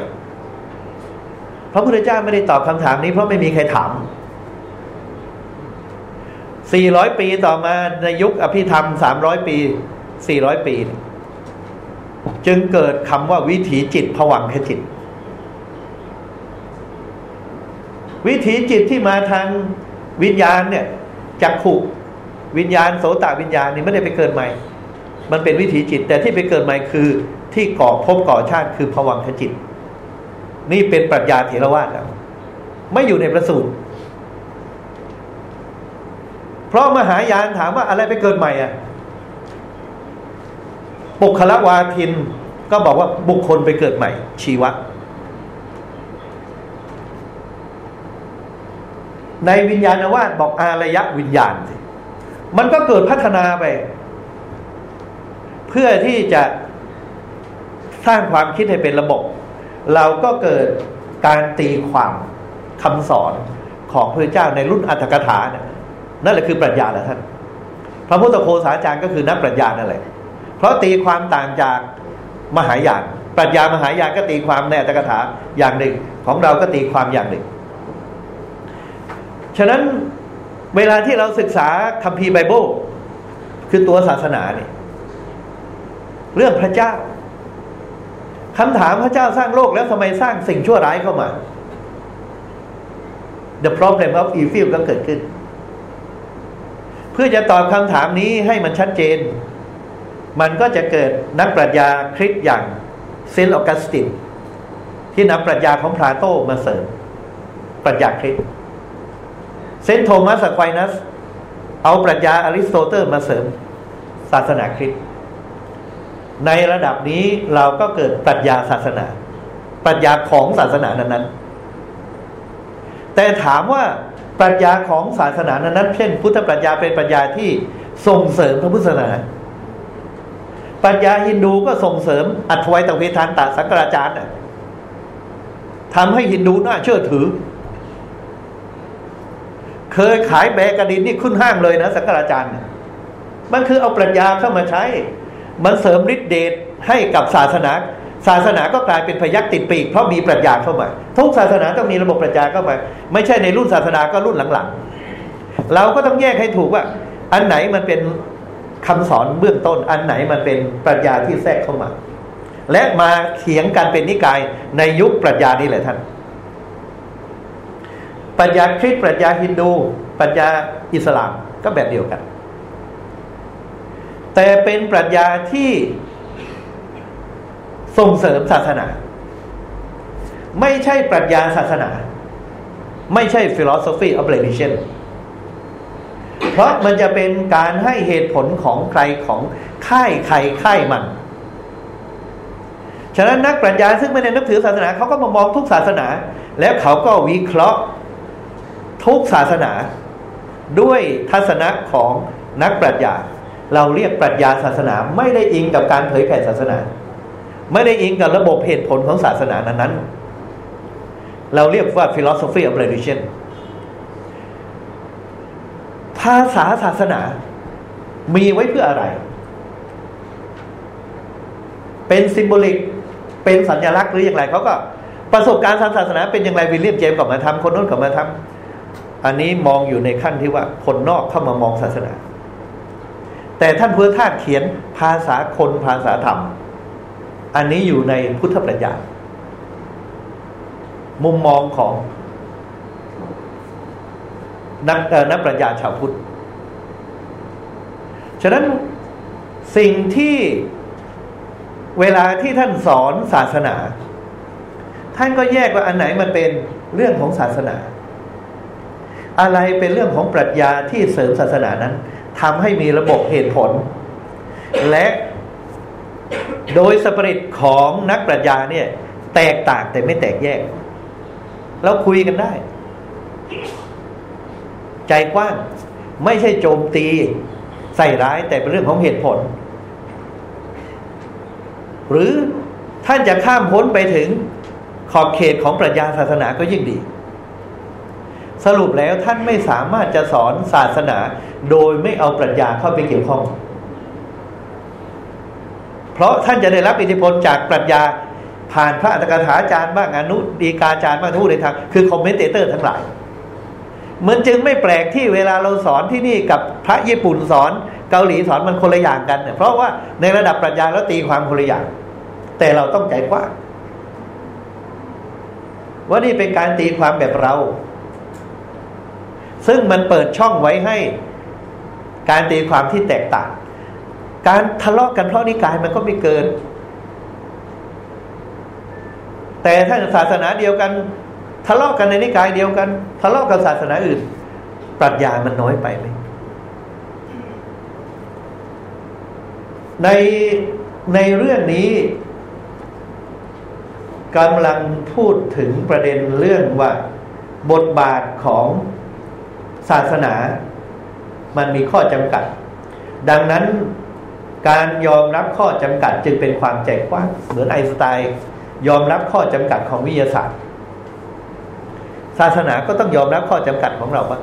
B: พระพุทธเจ้าไม่ได้ตอบคำถามนี้เพราะไม่มีใครถามสี่ร้อยปีต่อมาในยุคอภิธรรมสามร้อยปีสี่ร้อยปี จึงเกิดคำว่าวิถีจิตผวังคจิต วิถีจิตที่มาทางวิญญาณเนี่ยจักขุวิญญาณโสตวิญญาณนี่ไม่ได้ไปเกิดใหม่ มันเป็นวิถีจิต แต่ที่ไปเกิดใหม่คือที่ก่อภพก่อชาติคือผวังขจิต นี่เป็นปรัชญาเถรวาทแล้วไม่อยู่ในประสูตรเพราะมหายานถามว่าอะไรไปเกิดใหม่อะ ปุคละวาทินก็บอกว่าบุคคลไปเกิดใหม่ ชีวะ ในวิญญาณวาดบอกอารยะวิญญาณสิมันก็เกิดพัฒนาไป เพื่อที่จะสร้างความคิดให้เป็นระบบ เราก็เกิดการตีความคำสอนของพระเจ้าในรุ่นอัตถกถาเนี่ยนั่นแหละคือปรัชญาแหละท่าน พระพุทธโคสาจารย์ก็คือนักปรัชญานั่นแหละ เพราะตีความต่างจากมหายานปรัชญามหายานก็ตีความในอัตถกถาอย่างหนึ่ง ของเราก็ตีความอย่างหนึ่ง ฉะนั้นเวลาที่เราศึกษาคัมภีร์ไบเบิลคือตัวศาสนาเนี่ยเรื่องพระเจ้าคำถามพระเจ้าสร้างโลกแล้วทำไมสร้างสิ่งชั่วร้ายเข้ามา The problem of evil ก็เกิดขึ้น เพื่อจะตอบคำถามนี้ให้มันชัดเจน มันก็จะเกิดนักปรัชญาคริสต์อย่างเซนต์ออกัสตินที่นำปรัชญาของพลาโตมาเสริมปรัชญาคริสต์เซนต์โทมัสอควายนัส เอาปรัชญาอริสโตเติลมาเสริม ศาสนาคริสต์ในระดับนี้เราก็เกิดปรัชญาศาสนา ปรัชญาของศาสนานั้นๆ แต่ถามว่าปรัชญาของศาสนานั้นๆเช่น พุทธปรัชญาเป็นปรัชญาที่ส่งเสริมพระพุทธศาสนา ปรัชญาฮินดูก็ส่งเสริม อัตวัยตเวทานตาสังกราจารย์ทำให้ฮินดูน่าเชื่อถือ เคยขายแบกระดินนี่ขึ้นห้างเลยนะ สังกราจารย์ มันคือเอาปรัชญาเข้ามาใช้ มันเสริมฤทธิเดชให้กับศาสนาศาสนาก็กลายเป็นพยักติดปีกเพราะมีปรัชญาเข้ามา ทุกศาสนาต้องมีระบบปรัชญาเข้ามา ไม่ใช่ในรุ่นศาสนาก็รุ่นหลังๆ เราก็ต้องแยกให้ถูกว่า อันไหนมันเป็น คำสอนเบื้องต้นอันไหนมันเป็นปรัชญาที่แทรกเข้ามา และมาเถียงกันเป็นนิกายในยุคปรัชญานี่แหละท่าน ปรัชญาคริสต์ปรัชญาฮินดู ปรัชญาอิสลามก็แบบเดียวกัน แต่เป็นปรัชญาที่ส่งเสริมศาสนา ไม่ใช่ปรัชญาศาสนา ไม่ใช่ philosophy of religion เพราะมันจะเป็นการให้เหตุผลของใครของค่ายใครค่ายมัน ฉะนั้นนักปรัชญาซึ่งไม่ได้นับถือศาสนาเขาก็มามองทุกศาสนา แล้วเขาก็วิเคราะห์ทุกศาสนา ด้วยทัศนะของนักปรัชญา เราเรียกปรัชญาศาสนา ไม่ได้อิงกับการเผยแผ่ศาสนา ไม่ได้อิงกับระบบเหตุผลของศาสนานั้นๆเราเรียกว่า philosophy of religion ภาษาศาสนา มีไว้เพื่ออะไร เป็นซิมโบลิก เป็นสัญลักษณ์หรืออย่างไรเขาก็ประสบการณ์ทางศาสนา เป็นอย่างไรวิลเลียมเจมส์ก็มาทำคนโน้นก็มาทำอันนี้มองอยู่ในขั้นที่ว่าคนนอกเข้ามามองศาสนา แต่ท่านเพุทธทาเขียนภาษาคนภาษาธรรม อันนี้อยู่ในพุทธปรัชญามุมมองของ นักนักปรัชญาชาวพุทธ ฉะนั้นสิ่งที่เวลาที่ท่านสอนศาสนา ท่านก็แยกว่าอันไหนมันเป็นเรื่องของศาสนา อะไรเป็นเรื่องของปรัชญาที่เสริมศาสนานั้นทำให้มีระบบเหตุผล และโดยสปริตของนักปรัชญาเนี่ย แตกต่างแต่ไม่แตกแยกเราคุยกันได้ ใจกว้าง ไม่ใช่โจมตี ใส่ร้ายแต่เป็นเรื่องของเหตุผล หรือท่านจะข้ามพ้นไปถึงขอบเขตของปรัชญาศาสนาก็ยิ่งดี สรุปแล้วท่านไม่สามารถจะสอนศาสนา โดยไม่เอาปรัชญาเข้าไปเกี่ยวข้อง เพราะท่านจะได้รับอิทธิพลจากปรัชญาผ่านพระอรรถกถาจารย์บ้างอนุฎีกาจารย์บ้างทุกในทางคือ commentator ทั้งหลาย มันจึงไม่แปลกที่เวลาเราสอนที่นี่กับพระญี่ปุ่นสอนเกาหลีสอนมันคนละอย่างกันเนี่ยเพราะว่าในระดับปรัชญาแล้วตีความคนละอย่าง แต่เราต้องใจกว้างว่านี่เป็นการตีความแบบเรา ซึ่งมันเปิดช่องไว้ให้ การตีความที่แตกต่าง การทะเลาะกันเพราะนิกายมันก็ไม่เกิน แต่ถ้าศาสนาเดียวกัน ทะเลาะกันในนิกายเดียวกัน ทะเลาะกับศาสนาอื่น ปรัชญามันน้อยไปไหมในในเรื่องนี้กำลังพูดถึงประเด็นเรื่องว่า บทบาทของศาสนา มันมีข้อจำกัด ดังนั้นการยอมรับข้อจำกัดจึงเป็นความใจกว้างเหมือนไอน์สไตน์ยอมรับข้อจำกัดของวิทยาศาสตร์ ศาสนาก็ต้องยอมรับข้อจำกัดของเราบ้าง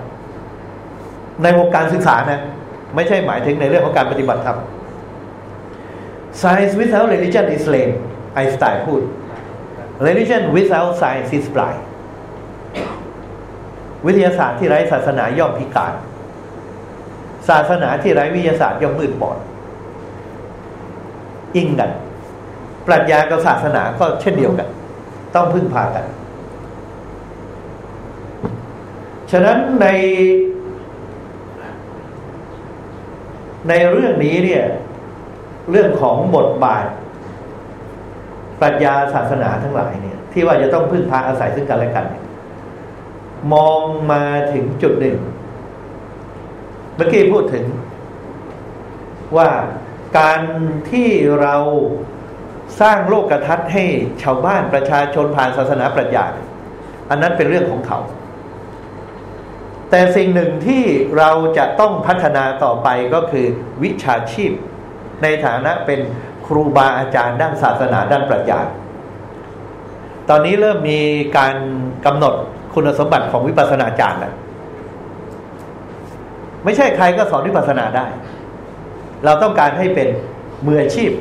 B: ในวงการศึกษานะ ไม่ใช่หมายถึงในเรื่องของการปฏิบัติธรรม Science without religion is lame ไอสไตน์พูด Religion without science is blind วิทยาศาสตร์ที่ไร้ศาสนาย่อมพิการ ศาสนาที่ไร้วิทยาศาสตร์ย่อมมืดบอด อิงกัน ปรัชญากับศาสนาก็เช่นเดียวกัน ต้องพึ่งพากัน ฉะนั้นในในเรื่องนี้เนี่ย เรื่องของบทบาทปรัชญาศาสนาทั้งหลายเนี่ย ที่ว่าจะต้องพึ่งพาอาศัยซึ่งกันและกัน มองมาถึงจุดหนึ่ง เมื่อกี้พูดถึง ว่าการที่เราสร้างโลกทัศน์ให้ชาวบ้านประชาชนผ่านศาสนาปรัชญา อันนั้นเป็นเรื่องของเขา แต่สิ่งหนึ่งที่เราจะต้องพัฒนาต่อไปก็คือวิชาชีพ ในฐานะเป็นครูบาอาจารย์ด้านศาสนาด้านปรัชญาตอนนี้เริ่มมีการกำหนดคุณสมบัติของวิปัสสนาจารย์แล้วไม่ใช่ใครก็สอนวิปัสสนาได้ เราต้องการให้เป็นมืออาชีพ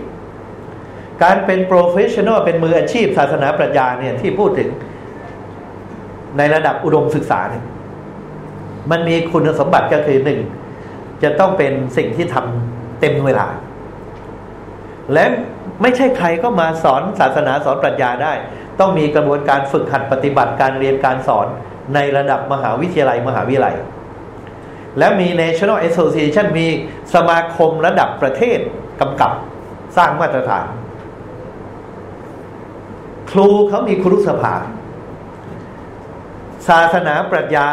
B: การเป็น professional เป็นมืออาชีพ ศาสนาปรัชญาเนี่ยที่พูดถึงในระดับอุดมศึกษาเนี่ย มันมีคุณสมบัติก็คือหนึ่งจะต้องเป็นสิ่งที่ทำเต็มเวลา และไม่ใช่ใครก็มาสอนศาสนาสอนปรัชญาได้ ต้องมีกระบวนการฝึกหัดปฏิบัติการเรียนการสอนในระดับมหาวิทยาลัยมหาวิทยาลัย และมี National Association มีสมาคมระดับประเทศกำกับสร้างมาตรฐาน ครูเขามีครุสภาศาสนาปรัชญา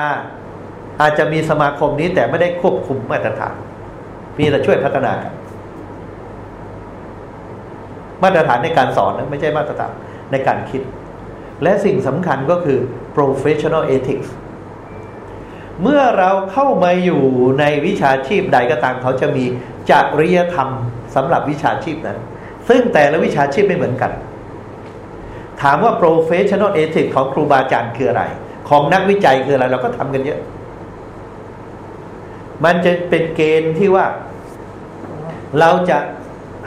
B: อาจจะมีสมาคมนี้แต่ไม่ได้ควบคุมมาตรฐานมีแต่ช่วยพัฒนากันมาตรฐานในการสอนนะไม่ใช่มาตรฐานในการคิด และสิ่งสำคัญก็คือ professional ethics เมื่อเราเข้ามาอยู่ในวิชาชีพใดก็ตามเขาจะมีจริยธรรมสำหรับวิชาชีพนั้น ซึ่งแต่ละวิชาชีพไม่เหมือนกัน ถามว่า professional ethics ของครูบาอาจารย์คืออะไร ของนักวิจัยคืออะไร เราก็ทำกันเยอะ มันจะเป็นเกณฑ์ที่ว่า เราจะ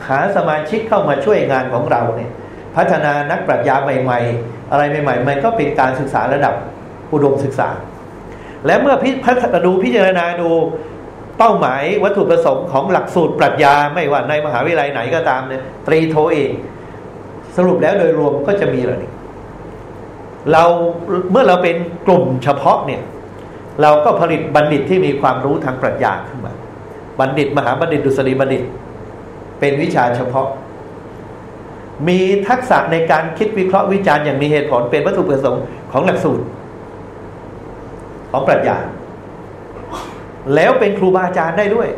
B: หาสมาชิกเข้ามาช่วยงานของเราเนี่ย พัฒนานักปรัชญาใหม่ ๆ อะไรใหม่ๆมันก็เป็นการศึกษาระดับอุดมศึกษา และเมื่อพิพัฒดูพิจารณาดูเป้าหมายวัตถุประสงค์ของหลักสูตรปรัชญาไม่ว่าในมหาวิทยาลัยไหนก็ตามเนี่ยตรีโทเองสรุปแล้วโดยรวมก็จะมีเหล่านี้เราเมื่อเราเป็นกลุ่มเฉพาะเนี่ย เราก็ผลิตบัณฑิตที่มีความรู้ทางปรัชญาขึ้นมา บัณฑิตมหาบัณฑิตดุษฎีบัณฑิต เป็นวิชาเฉพาะ มีทักษะในการคิดวิเคราะห์วิจารณ์อย่างมีเหตุผลเป็นวัตถุประสงค์ของหลักสูตร ของปรัชญา แล้วเป็นครูบาอาจารย์ได้ด้วย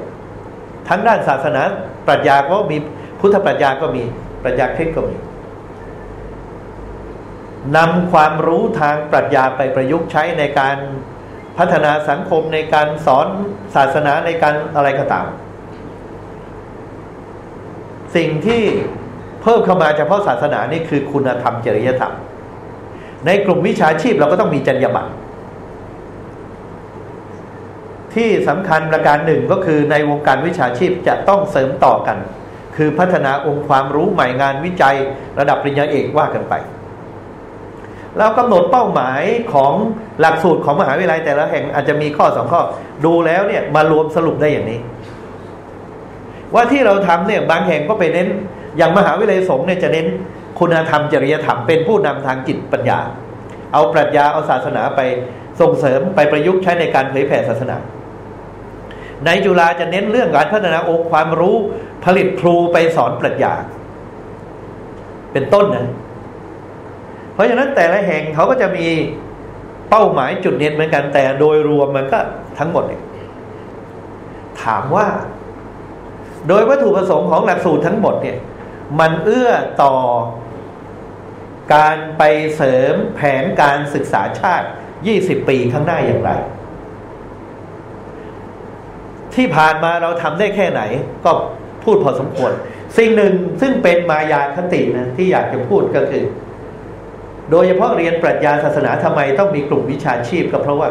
B: ทั้งด้านศาสนาปรัชญาก็มีพุทธปรัชญาก็มีปรัชญาคริสก็มีนำความรู้ทางปรัชญาไปประยุกต์ใช้ในการ พัฒนาสังคมในการสอนศาสนาในการอะไรก็ตาม สิ่งที่เพิ่มเข้ามาเฉพาะศาสนานี่คือคุณธรรมจริยธรรม ในกลุ่มวิชาชีพเราก็ต้องมีจรรยาบรรณที่สำคัญประการหนึ่งก็คือในวงการวิชาชีพจะต้องเสริมต่อกัน คือพัฒนาองค์ความรู้ใหม่งานวิจัยระดับปริญญาเอกว่ากันไป เรากำหนดเป้าหมายของหลักสูตรของมหาวิทยาลัยแต่ละแห่งอาจจะมีข้อสองข้อ ดูแล้วเนี่ยมารวมสรุปได้อย่างนี้ ว่าที่เราทำเนี่ยบางแห่งก็ไปเน้น อย่างมหาวิทยาลัยสงฆ์เนี่ยจะเน้นคุณธรรมจริยธรรมเป็นผู้นำทางจิตปัญญา เอาปรัชญาเอาศาสนาไปส่งเสริมไปประยุกต์ใช้ในการเผยแผ่ศาสนา ในจุฬาจะเน้นเรื่องการพัฒนาองค์ความรู้ผลิตครูไปสอนปรัชญา เป็นต้นนะ ราะฉะนั้นแต่ละแห่งเขาก็จะมีเป้าหมายจุดเน้นเหมือนกันแต่โดยรวมมันก็ทั้งหมดเนี่ยถามว่า โดยวัตถุประสงค์ของหลักสูตรทั้งหมดเนี่ย มันเอื้อต่อการไปเสริมแผนการศึกษาชาติ 20 ปีข้างหน้าอย่างไร ที่ผ่านมาเราทำได้แค่ไหน ก็พูดพอสมควร สิ่งหนึ่งซึ่งเป็นมายาคตินะที่อยากจะพูดก็คือ โดยเฉพาะเรียนปรัชญาศาสนาทำไมต้องมีกลุ่มวิชาชีพก็เพราะว่า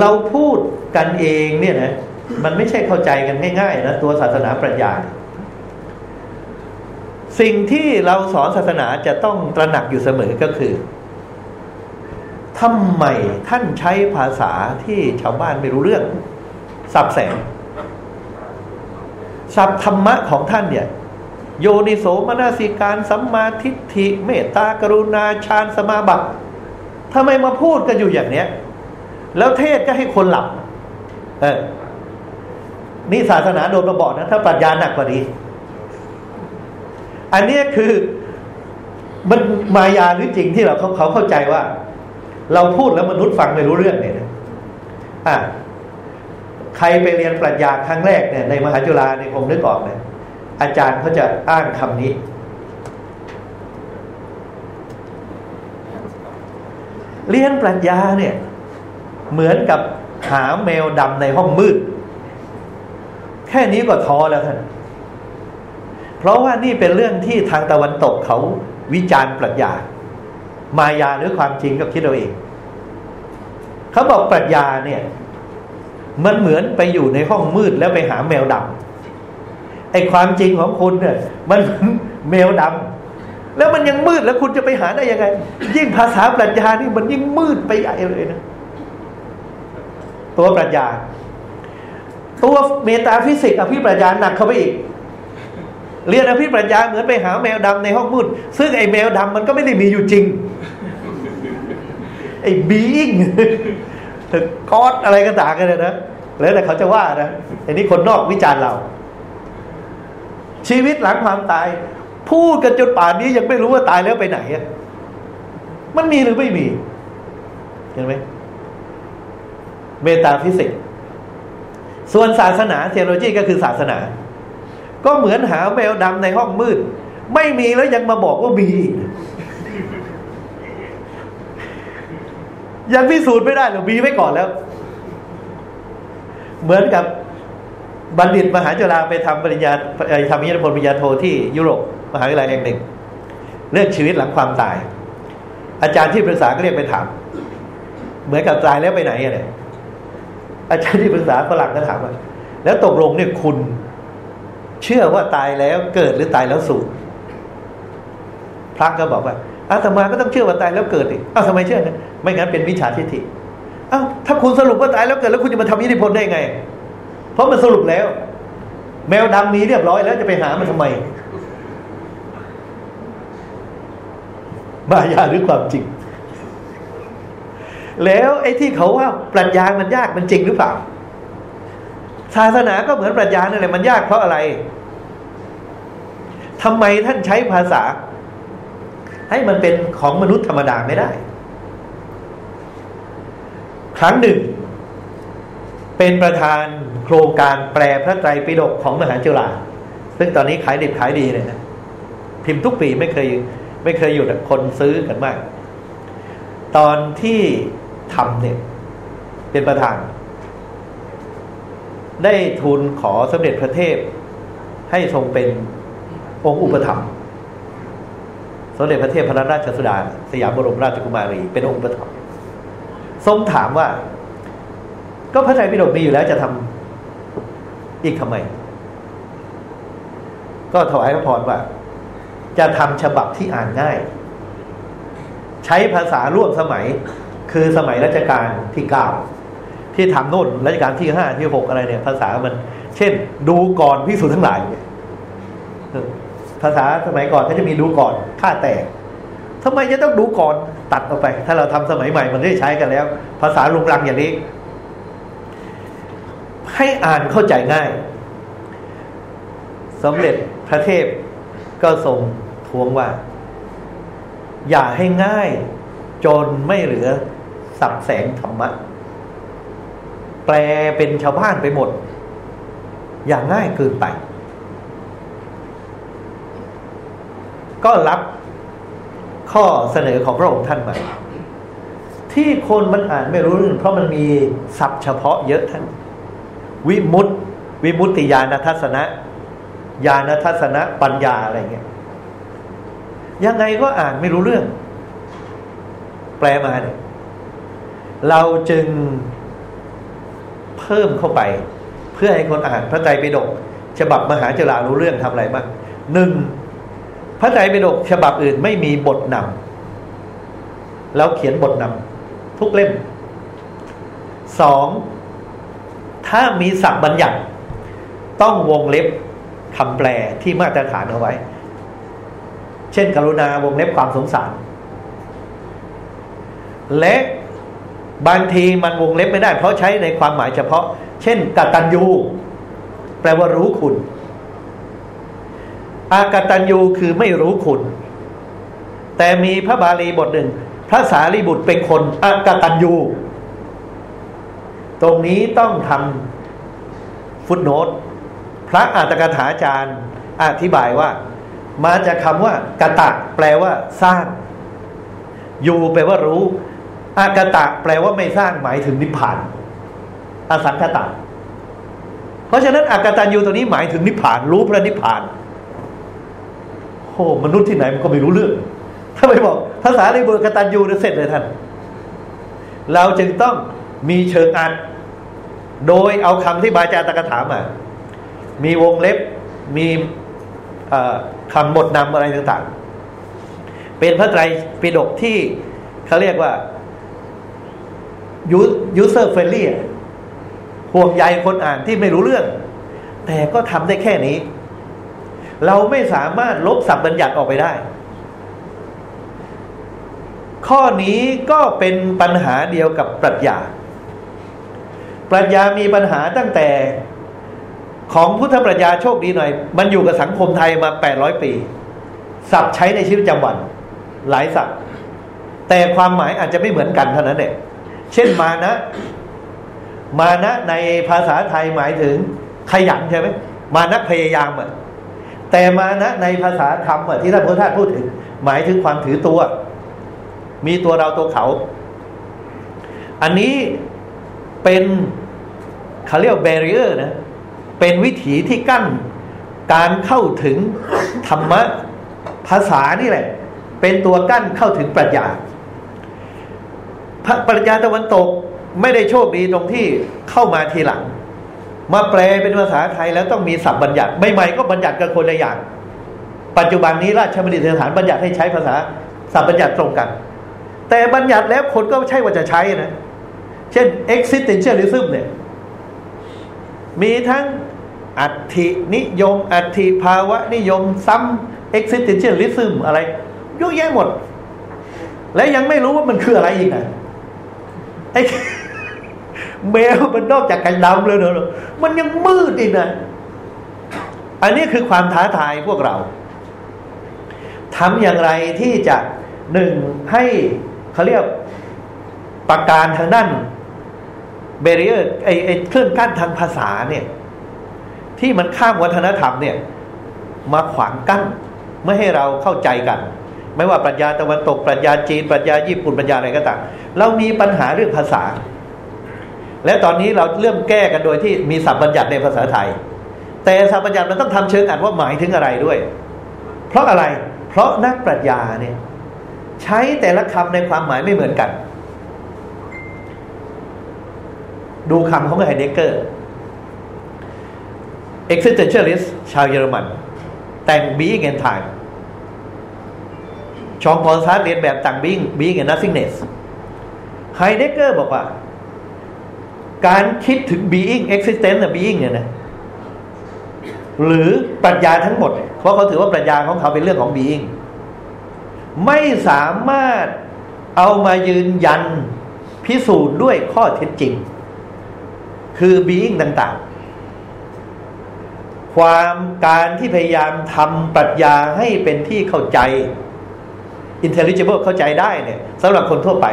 B: เราพูดกันเองเนี่ยนะมันไม่ใช่เข้าใจกันง่ายๆนะตัวศาสนาปรัชญา สิ่งที่เราสอนศาสนาจะต้องตระหนักอยู่เสมอก็คือทำไมท่านใช้ภาษาที่ชาวบ้านไม่รู้เรื่อง สับแสงสับธรรมะของท่านเนี่ย โยนิโสมนสิการสัมมาทิฏฐิเมตตากรุณาฌานสมาบัติทำไมมาพูดกันอยู่อย่างเนี้ย แล้วเทศก็ให้คนหลับ เออ นี่ศาสนาโดนมาบอกนะ ถ้าปรัชญาหนักกว่านี้ อันนี้คือมันมายาหรือจริงที่เราเขาเขาเข้าใจว่า เราพูดแล้วมนุษย์ฟังไม่รู้เรื่องเนี่ยนะอะใครไปเรียนปรัชญาครั้งแรกเนี่ยในมหาจุฬาเนี่ยคงนึกออกเนี่ย อาจารย์เขาจะอ้างคำนี้ เรียนปรัชญาเนี่ย เหมือนกับหาแมวดำในห้องมืด แค่นี้ก็ท้อแล้วท่านเพราะว่านี่เป็นเรื่องที่ทางตะวันตกเขาวิจารณ์ปรัชญา มายาหรือความจริงก็คิดเอาเองเขาบอกปรัชญาเนี่ย มันเหมือนไปอยู่ในห้องมืดแล้วไปหาแมวดำ ไอ้ความจริงของคุณเนี่ยมันแมวดำแล้วมันยังมืดแล้วคุณจะไปหาได้ยังไง ยิ่งภาษาปรัชญานี่มันยิ่งมืดไปใหญ่เลยนะตัวปรัชญา ตัวเมตาฟิสิกส์อภิปรัชญาหนักเข้าไปอีกเรียนอภิปรัชญาเหมือนไปหาแมวดำในห้องมืด ซึ่งไอ้แมวดำมันก็ไม่ได้มีอยู่จริง ไอ้บีอิงกอดอะไรก็ต่างกันเลยนะแล้วแต่เขาจะว่านะอันนี้คนนอกวิจารณ์เรา ชีวิตหลังความตาย พูดกันจนป่านนี้ยังไม่รู้ว่าตายแล้วไปไหนอะมันมีหรือไม่มี เห็นไหม metaphysics ส่วนศาสนา theology ก็คือศาสนา ก็เหมือนหาแมวดำในห้องมืด ไม่มีแล้วยังมาบอกว่ามี ยังพิสูจน์ไม่ได้หรอกมีไว้ก่อนแล้ว เหมือนกับ บัณฑิตมหาจุฬาไปทำปริญญาทำวิทยานิพนธ์ปริญญาโทที่ยุโรปมหาวิทยาลัยแห่งหนึ่ง เรื่องชีวิตหลังความตาย อาจารย์ที่ปรึกษาก็เรียกไปถาม เหมือนกับตายแล้วไปไหนอะไรอาจารย์ที่ปรึกษาฝรั่งก็ถามว่าแล้วตกลงเนี่ยคุณ เชื่อว่าตายแล้วเกิดหรือตายแล้วสูญพระก็บอกว่าอาตมาก็ต้องเชื่อว่าตายแล้วเกิดอีกอ้าวทำไมเชื่อนี่ยไม่งั้นเป็นวิชาทิฏฐิอ้าวถ้าคุณสรุปว่าตายแล้วเกิดแล้วคุณจะมาทำอิทธิพลได้ไง เพราะมันสรุปแล้ว แมวดำมีเรียบร้อยแล้วจะไปหามันทำไมมายาหรือความจริง แล้วไอ้ที่เขาว่าปรัชญามันยากมันจริงหรือเปล่า ศาสนาก็เหมือนปรัชญานั่นแหละมันยากเพราะอะไรทำไมท่านใช้ภาษา ให้มันเป็นของมนุษย์ธรรมดาไม่ได้ ครั้งหนึ่ง เป็นประธานโครงการแปลพระไตรปิฎกของมหาจุฬาซึ่งตอนนี้ขายดิบขายดีเลยนะพิมพ์ทุกปีไม่เคยไม่เคยหยุดคนซื้อกันมาก ตอนที่ทำเนี่ย เป็นประธาน ได้ทุนขอสมเด็จพระเทพ ให้ทรงเป็นองค์อุปถัมภ์สมเด็จพระเทพพระราชสุดาสยามบรมราชกุมารี เป็นองค์อุปถัมภ์ทรงถามว่า ก็พระไตรปิฎกมีอยู่แล้วจะทำอีกทำไม ก็ถวายพระพรว่า จะทำฉบับที่อ่านง่าย ใช้ภาษาร่วมสมัย คือสมัยรัชกาลที่เก้าที่ทำโน่นรัชกาลที่ห้าที่หกอะไรเนี่ย ภาษามัน เช่น ดูก่อนพิสูจน์ทั้งหลายภาษาสมัยก่อนเขาจะมีดูก่อนค่าแตกทำไมจะต้องดูก่อนตัดออกไป ถ้าเราทำสมัยใหม่มันได้ใช้กันแล้ว ภาษาลุงลังอย่างนี้ ให้อ่านเข้าใจง่าย สมเด็จพระเทพก็ทรงทวงว่า อย่าให้ง่าย จนไม่เหลือสับแสงธรรมะ แปลเป็นชาวบ้านไปหมด อย่างง่ายเกินไป ก็รับข้อเสนอของพระองค์ท่านมาที่คนมันอ่านไม่รู้เรื่องเพราะมันมีศัพท์เฉพาะเยอะท่าน วิมุตวิมุตติญาณทัศนะญาณทัศนะปัญญาอะไรเงี้ยยังไงก็อ่านไม่รู้เรื่อง แปลมาเนี่ยเราจึงเพิ่มเข้าไป เพื่อให้คนอ่านพระไตรปิฎกฉบับมหาจลารู้เรื่องทำอะไรบ้างหนึ่งพระไตรปิฎกฉบับอื่นไม่มีบทนำแล้วเขียนบทนำทุกเล่มสอง ถ้ามีศัพท์บัญญัติ ต้องวงเล็บคำแปลที่มาตรฐานเอาไว้ เช่น กรุณาวงเล็บความสงสาร และบางทีมันวงเล็บไม่ได้ เพราะใช้ในความหมายเฉพาะ เช่นกตัญญู แปลว่ารู้คุณ อากตัญญูคือไม่รู้คุณ แต่มีพระบาลีบทหนึ่ง พระสารีบุตรเป็นคนอากตัญญู ตรงนี้ต้องทำฟุตโนตพระอัตถกถาจารย์อธิบายว่า มาจากคำว่ากะตะแปลว่า สร้าง อยู่แปลว่ารู้อากตะแปลว่าไม่สร้างหมายถึงนิพพานอสังคตะ เพราะฉะนั้นอากตัญญูตัวนี้หมายถึงนิพพาน รู้พระนิพพานโอ้มนุษย์ที่ไหนมันก็ไม่รู้เรื่อง ถ้าไปบอกภาษาในเบอร์กตัญญูเนี่ยเสร็จเลยท่าน เราจึงต้อง มีเชิงอัด โดยเอาคำที่บาจารตกถามา มีวงเล็บ มีคำบทนำอะไรต่างๆ เป็นพระไตรปิฎกที่เขาเรียกว่า user friendly ห่วงใยคนอ่านที่ไม่รู้เรื่อง แต่ก็ทำได้แค่นี้ เราไม่สามารถลบศัพท์บัญญัติออกไปได้ ข้อนี้ก็เป็นปัญหาเดียวกับปรัชญา ปรัชญามีปัญหาตั้งแต่ของพุทธปรัชญาโชคดีหน่อย มันอยู่กับสังคมไทยมาแปดร้อยปี ศัพท์ใช้ในชีวิตประจำวัน หลายศัพท์ แต่ความหมายอาจจะไม่เหมือนกันเท่านั้นเองเช่นมานะ มานะในภาษาไทยหมายถึงขยันใช่ไหมมานะพยายามอะแต่มานะในภาษาธรรมอะที่ท่านพุทธทาสพูดถึง หมายถึงความถือตัว มีตัวเราตัวเขา อันนี้เป็น เขาเรียกแบเรียร์นะเป็นวิถีที่กั้นการเข้าถึงธรรมะภาษานี่แหละ เป็นตัวกั้นเข้าถึงปรัชญาปรัชญาตะวันตกไม่ได้โชคดีตรงที่เข้ามาทีหลัง มาแปลเป็นภาษาไทยแล้วต้องมีศัพท์บัญญัติใหม่ๆก็บัญญัติกันคนละอย่าง ปัจจุบันนี้ราชบัณฑิตยสถานบัญญัติให้ใช้ภาษาศัพท์บัญญัติตรงกัน แต่บัญญัติแล้วคนก็ใช่ว่าจะใช้นะ เช่น existentialism เนี่ย มีทั้งอัตินิยม อัติภาวะนิยม ซ้ำ existentialism อะไรเยอะแยะหมด และยังไม่รู้ว่ามันคืออะไรอีกอะไอ้แมวมันนอกจากกันดำเลยเนอะมันยังมืดอีกนะอันนี้คือความท้าทายพวกเราทำอย่างไรที่จะหนึ่งให้เขาเรียกประการทางด้าน เบรียร์ไอไอเครื่องกั้นทางภาษาเนี่ย ที่มันข้ามวัฒนธรรมเนี่ย มาขวางกั้นไม่ให้เราเข้าใจกัน ไม่ว่าปรัชญาตะวันตกปรัชญาจีนปรัชญาญี่ปุ่นปรัชญาอะไรก็ตามเรามีปัญหาเรื่องภาษา และตอนนี้เราเริ่มแก้กันโดยที่มีศัพท์บัญญัติในภาษาไทย แต่ศัพท์บัญญัติมันต้องทำเชิงอ่านว่าหมายถึงอะไรด้วย เพราะอะไร เพราะนักปรัชญาเนี่ย ใช้แต่ละคำในความหมายไม่เหมือนกัน ดูคำของไฮเดเกอร์ existentialist ชาวเยอรมัน แต่ง being and time ฌองปอลซาร์ตร์เลียนแบบแต่ง being being and nothingness ไฮเดเกอร์บอกว่า การคิดถึง being existence และ being เนี่ยนะหรือปรัชญาทั้งหมด เพราะเขาถือว่าปรัชญาของเขาเป็นเรื่องของ being ไม่สามารถเอามายืนยันพิสูจน์ด้วยข้อเท็จจริง คือบีอิงต่างๆ ความการที่พยายามทำปรัชญาให้เป็นที่เข้าใจ intelligible เข้าใจได้เนี่ยสำหรับคนทั่วไป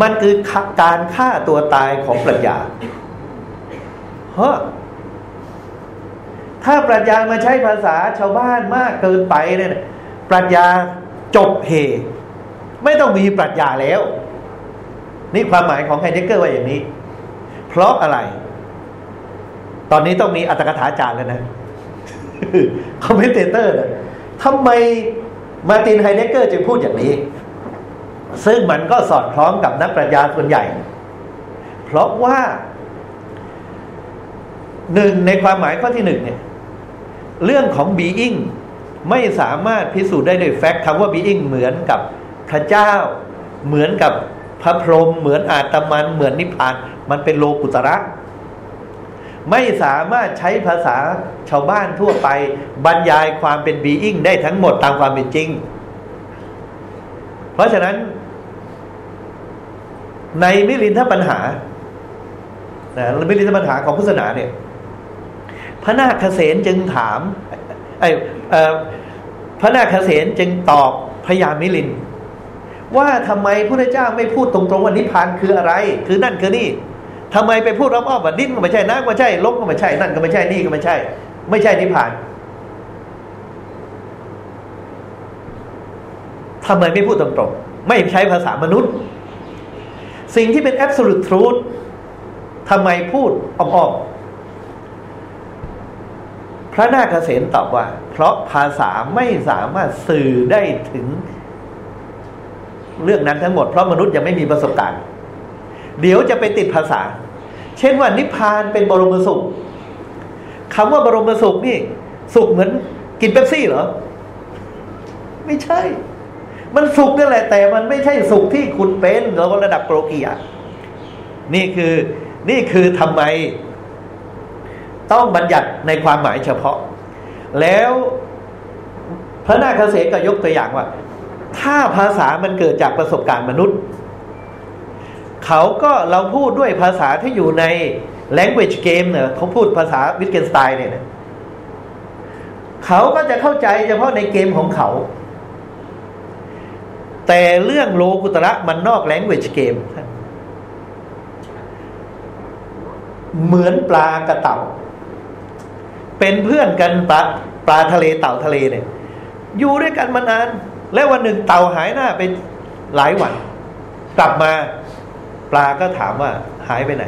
B: มันคือการฆ่าตัวตายของปรัชญาเฮ้ถ้าปรัชญามาใช้ภาษาชาวบ้านมากเกินไปเนี่ยปรัชญาจบเห่ ไม่ต้องมีปรัชญาแล้ว นี่ความหมายของไฮเดเกอร์ว่าอย่างนี้ เพราะอะไร ตอนนี้ต้องมีอรรถกถาจารย์แล้วนะ commentator นะทำไมมาร์ตินไฮเดเกอร์จึงพูดอย่างนี้ ซึ่งมันก็สอดคล้องกับนักปรัชญาส่วนใหญ่ เพราะว่าหนึ่งในความหมายข้อที่หนึ่งเนี่ย เรื่องของ being ไม่สามารถพิสูจน์ได้โดยแฟกต์คำว่า being เหมือนกับพระเจ้า เหมือนกับพระพรหมเหมือนอาตมัน เหมือนนิพพาน มันเป็นโลกุตระ ไม่สามารถใช้ภาษาชาวบ้านทั่วไป บรรยายความเป็น being ได้ทั้งหมดตามความเป็นจริง เพราะฉะนั้น ในมิลินทปัญหานะมิลินทปัญหาของพุทธศาสนาเนี่ย พระนาคเษนจึงถามไอ้พระนาคเษนจึงตอบพญามิลิน ว่าทำไมพระเจ้าไม่พูดตรงๆว่านิพพานคืออะไร คือนั่นคือนี่ ทำไมไปพูดรอบๆว่าดินก็ไม่ใช่น้ำก็ไม่ใช่ลมก็ไม่ใช่นั่นก็ไม่ใช่นี่ก็ไม่ใช่ ไม่ใช่นิพพานทำไมไม่พูดตรงๆ ไม่ใช้ภาษามนุษย์ สิ่งที่เป็น absolute truth ทำไมพูดอ้อมๆ พระนาคเษนตอบว่า เพราะภาษาไม่สามารถสื่อได้ถึง เรื่องนั้นทั้งหมด เพราะมนุษย์ยังไม่มีประสบการณ์ เดี๋ยวจะไปติดภาษา เช่นว่านิพพานเป็นบรมสุขคำว่าบรมสุขนี่ สุขเหมือนกินเป๊ปซี่เหรอ ไม่ใช่ มันสุขนั่นแหละ แต่มันไม่ใช่สุขที่คุณเป็นเราระดับโปรกียนี่คือ นี่คือทำไม ต้องบัญญัติในความหมายเฉพาะ แล้วพระนาคเษก็ยกตัวอย่างว่า ถ้าภาษามันเกิดจากประสบการณ์มนุษย์ เขาก็เราพูดด้วยภาษาที่อยู่ใน language game เนี่ยเขาพูดภาษาวิทเกนสไตน์เนี่ยเขาก็จะเข้าใจเฉพาะในเกมของเขา แต่เรื่องโลกุตระมันนอก language game เหมือนปลากระเต่า เป็นเพื่อนกันปลาปลาทะเลเต่าทะเลเนี่ย อยู่ด้วยกันมานาน แล้ววันหนึ่งเต่าหายหน้าไปหลายวัน กลับมา ปลาก็ถามว่าหายไปไหน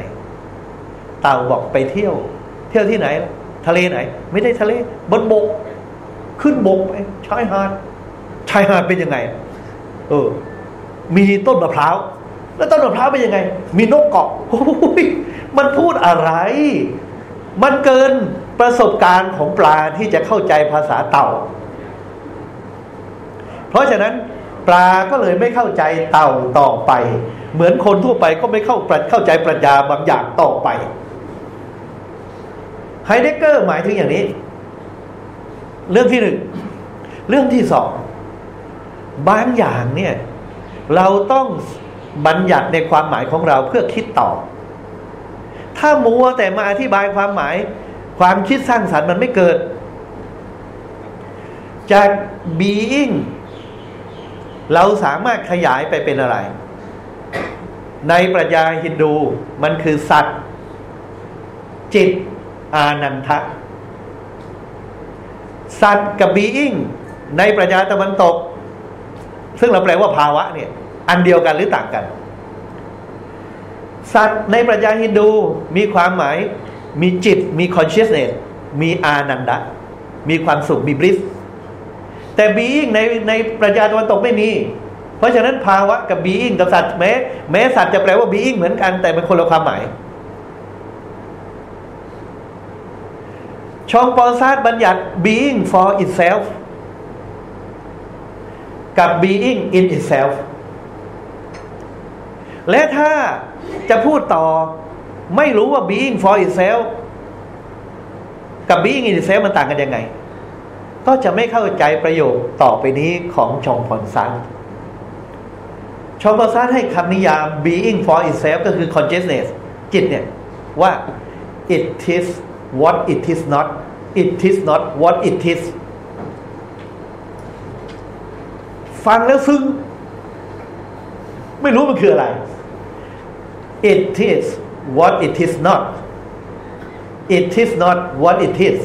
B: เต่าบอกไปเที่ยว เที่ยวที่ไหน ทะเลไหน ไม่ได้ทะเล บนบก ขึ้นบกไปชายหาดชายหาดเป็นยังไง เออ มีต้นมะพร้าวแล้วต้นมะพร้าวเป็นยังไง มีนกเกาะโอ้ยมันพูดอะไร มันเกินประสบการณ์ของปลาที่จะเข้าใจภาษาเต่า เพราะฉะนั้น ปลาก็เลยไม่เข้าใจเต่าต่อไป เหมือนคนทั่วไปก็ไม่เข้าเข้าใจปรัชญาบางอย่างต่อไปไฮเดเกอร์หมายถึงอย่างนี้ เรื่องที่หนึ่งเรื่องที่สองบางอย่างเนี่ย เราต้องบัญญัติในความหมายของเราเพื่อคิดต่อ ถ้ามัวแต่มาอธิบายความหมาย ความคิดสร้างสรรค์มันไม่เกิด จาก being เราสามารถขยายไปเป็นอะไร ในปรัชญาฮินดูมันคือสัตว์ จิต อานันทะ สัตว์กับบีอิงในปรัชญาตะวันตก ซึ่งเราแปลว่าภาวะเนี่ย อันเดียวกันหรือต่างกัน สัตว์ในปรัชญาฮินดูมีความหมาย มีจิต มี consciousness มีอานันดะ มีความสุขมีบริสแต่บีอิงในในปรัชญาตะวันตกไม่มี เพราะฉะนั้นภาวะกับบีอิงกับสัตว์แม้แม้สัตว์จะแปลว่าบีอิงเหมือนกันแต่เป็นคนละความหมาย ชองปอซาดบัญญัติ being for itself กับ being in itself และถ้าจะพูดต่อไม่รู้ว่า being for itself กับ being in itself มันต่างกันยังไง ก็จะไม่เข้าใจประโยคต่อไปนี้ของชองพอนซัน ชอปซาให้คำนิยาม being for itself ก็คือ consciousness จิตเนี่ย ว่า it is what it is not it is not what it is ฟังแล้วซึ้งไม่รู้มันคืออะไร it is what it is not it is not what it is